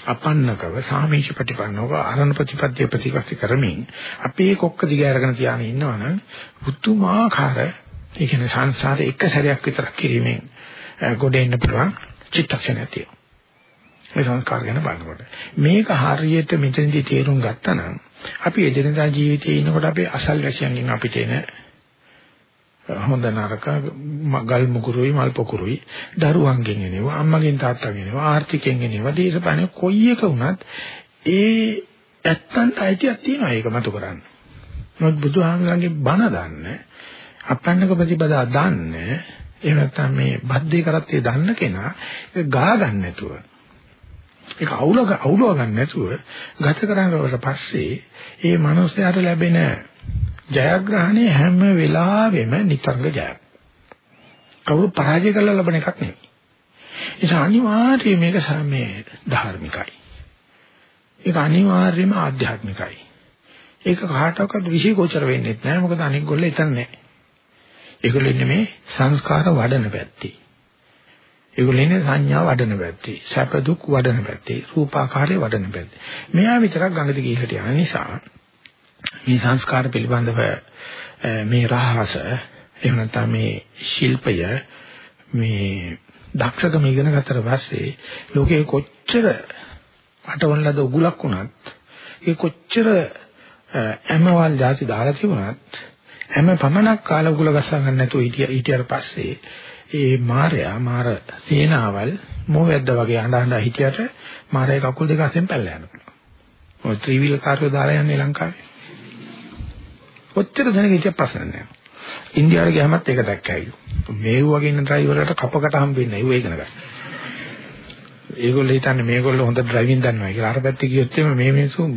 අපන්නකව සාමීච ප්‍රතිපන්නව ආරණ ප්‍රතිපත්තිය ප්‍රතිපත්ති කරමින් අපේ කොක්ක දිග අරගෙන තියාගෙන ඉන්නවනම් පුතුමාකාර ඒ කියන්නේ සංසාරේ එක සැරයක් විතරක් කිරීමෙන් ගොඩ එන්න පුළුවන් චිත්තක්ෂණයක් තියෙනවා. මේ සංස්කාර ගැන බලනකොට. මේක හරියට මෙතනදී තේරුම් ගත්තා නම් අපි එදිනදා ජීවිතයේ ඉන්නකොට අපි අසල්වැසියන්ගෙන් අපිට එන හොඳ නරක ගල් මුකුරුයි මල් පොකුරුයි දරුවන්ගෙන් එනවා අම්මගෙන් තාත්තගෙන් එනවා ආර්ථිකයෙන් එනවා දේශපාලන කොයි එක වුණත් ඒ ඇත්තන්ට අයිතියක් තියෙනවා ඒක මතු කරන්න. මොකද බුදුහාමරගේ බණ දන්න අපන්නක ප්‍රතිපදා දන්න එහෙම නැත්නම් මේ බද්දේ කරත්තේ දන්න කෙනා ඒක ගා ගන්න නැතුව ඒක අවුල අවුලව ගන්න නැතුව ගත කරනවට පස්සේ ඒ මනුස්සයාට ලැබෙන ජයග්‍රහණය හැම වෙලාවෙම නිතරම ජයක්. කවුරු පරාජය කරලා ලබන එකක් නෙවෙයි. ඒක අනිවාර්යයෙන් මේක මේ ධාර්මිකයි. ඒක අනිවාර්යයෙන්ම ආධ්‍යාත්මිකයි. ඒක කාටවත් විශේෂෝචර වෙන්නේ නැහැ. මොකද අනෙක් ගොල්ලෝ එතන නැහැ. ඒගොල්ලෝ ඉන්නේ මේ සංස්කාර වඩන පැත්තේ. ඒගොල්ලෝ ඉන්නේ සංඥා වඩන පැත්තේ. සැප දුක් වඩන පැත්තේ. රූපාකාරය වඩන පැත්තේ. මෙයා විතරක් ගඟට ගිහිල්ට යන නිසා මේ සංස්කාර පිළිබඳව මේ රහස එහෙම නැත්නම් මේ ශිල්පය මේ දක්ෂකම ඉගෙන ගත්තට පස්සේ ලෝකේ කොච්චර අටවන ලද උගුලක් වුණත් ඒ කොච්චර හැමවල් જાති දාලා තිබුණත් හැම පමණක් කාල උගුල ගස්සා ගන්න නැතුව හිටියට පස්සේ ඒ මාරයා මාර සේනාවල් මොහොද්ද වගේ අඬ අඬ හිටියට මාරයා කකුල් දෙක අතෙන් පැනලා යනවා. ඔය ත්‍රිවිල කාර්යය දාලා යන්නේ ලංකාවේ. ඔච්චර දැනගෙන ඉතිය ප්‍රශ්න නැහැ. ඉන්දියාවට ගියාමත් ඒක දැක්කයිලු. මේ වගේ ඉන්න ඩ්‍රයිවර්ලට කපකට හම්බෙන්නේ නැහැ. ඒව ඉගෙන ගන්න. ඒගොල්ලෝ හිතන්නේ මේගොල්ලෝ හොඳ ඩ්‍රයිවිං දන්නවා කියලා. අර පැත්තේ ගියොත් එimhe මේ මිනිස්සු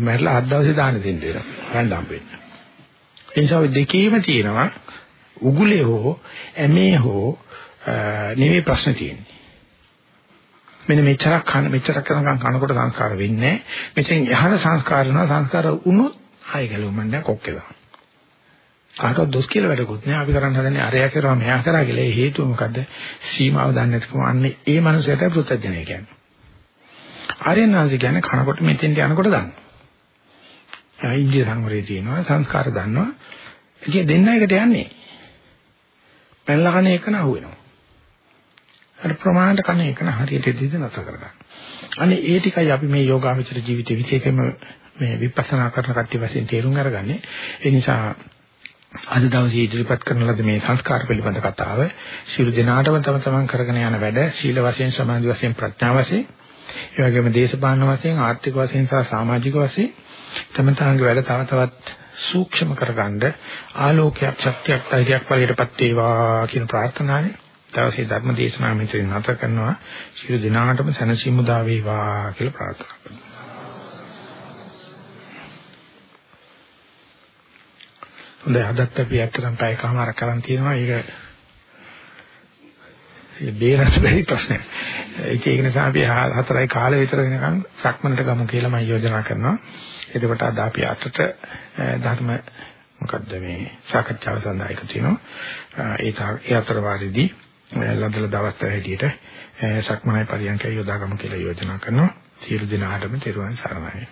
මැරලා අත් දවසේ දාන්න දෙන්න වෙනවා. රණ්ඩම් වෙන්න. ඒ නිසා දෙකේම තියෙනවා උගුලේ හෝ ඇමේ හෝ නෙමෙයි ප්‍රශ්න තියෙන්නේ. මෙන්න මෙච්චරක් කන මෙච්චරක් කරනකම් කනකොට සංස්කාර වෙන්නේ නැහැ. මෙතෙන් එහාට සංස්කාර වෙනවා සංස්කාර වුණොත් ආයෙ ගැලවෙන්නේ නැහැ කොක්කේලා. කාටවත් දොස් කියලා වැඩකුත් නෑ අපි කරන්න හදන්නේ අරයා කරා මෙයා කරා කියලා ඒ හේතුව මොකද්ද සීමාව දන්නේ නැතිකම අන්නේ ඒ මනුස්සයට පෘථජනය කියන්නේ ආර්යනාංශ කියන්නේ කනකොට මෙතෙන්ට යනකොට දන්න. ඉන්දිය සංවරයේ තියෙනවා සංස්කාර දන්නවා. ඒක දෙන්න එකට යන්නේ. පැනලා කන එක නහු වෙනවා. අර ප්‍රමාණයට කන එක න හරියට දෙද නැස කරගන්න. අනේ ඒ ටිකයි අපි මේ යෝගාවචර ජීවිතේ විශේෂයෙන්ම මේ විපස්සනා කරන කට්ටිය වශයෙන් තේරුම් අරගන්නේ. ඒ නිසා අද දවසේ ඉදිරිපත් කරන ලද මේ සංස්කාර පිළිබඳ කතාව ශිරු දිනාටම තම තමන් කරගෙන යන වැඩ ශීල වශයෙන් සමාධි වශයෙන් ප්‍රඥා වශයෙන් ඒ වගේම දේශපාලන වශයෙන් ආර්ථික වශයෙන් සහ සමාජික වශයෙන් තම තමන්ගේ වැඩ තව තවත් සූක්ෂම කරගන්න ආලෝකයක් ශක්තියක් ධෛර්යයක් වගේටපත් වේවා කියන ප්‍රාර්ථනාවයි. දවසේ ධර්ම දේශනාව මෙතන නැත කරනවා. ශිරු දිනාටම සැනසීම උදා වේවා කියලා ප්‍රාර්ථනා කරනවා හොඳයි අදත් අපි ඇත්තටම පැයකමාරක් කරන් තියෙනවා ඒක ඒ බේරස් බැරි ප්‍රශ්නයක්. ඒක ඒක නිසා අපි හතරයි කාලෙ විතර වෙනකන් සක්මනට ගමු කියලා මම යෝජනා කරනවා. එතකොට අද අපි අතට ධර්ම මොකද්ද මේ සාකච්ඡාව සඳහා එකතු වෙනවා. ඒ ඒ අතර වාරෙදී ලදල දවස් හැටියට සක්මනයි පරියන්කය යොදාගමු කියලා යෝජනා කරනවා. සියලු දෙනාටම තෙරුවන් සරණයි.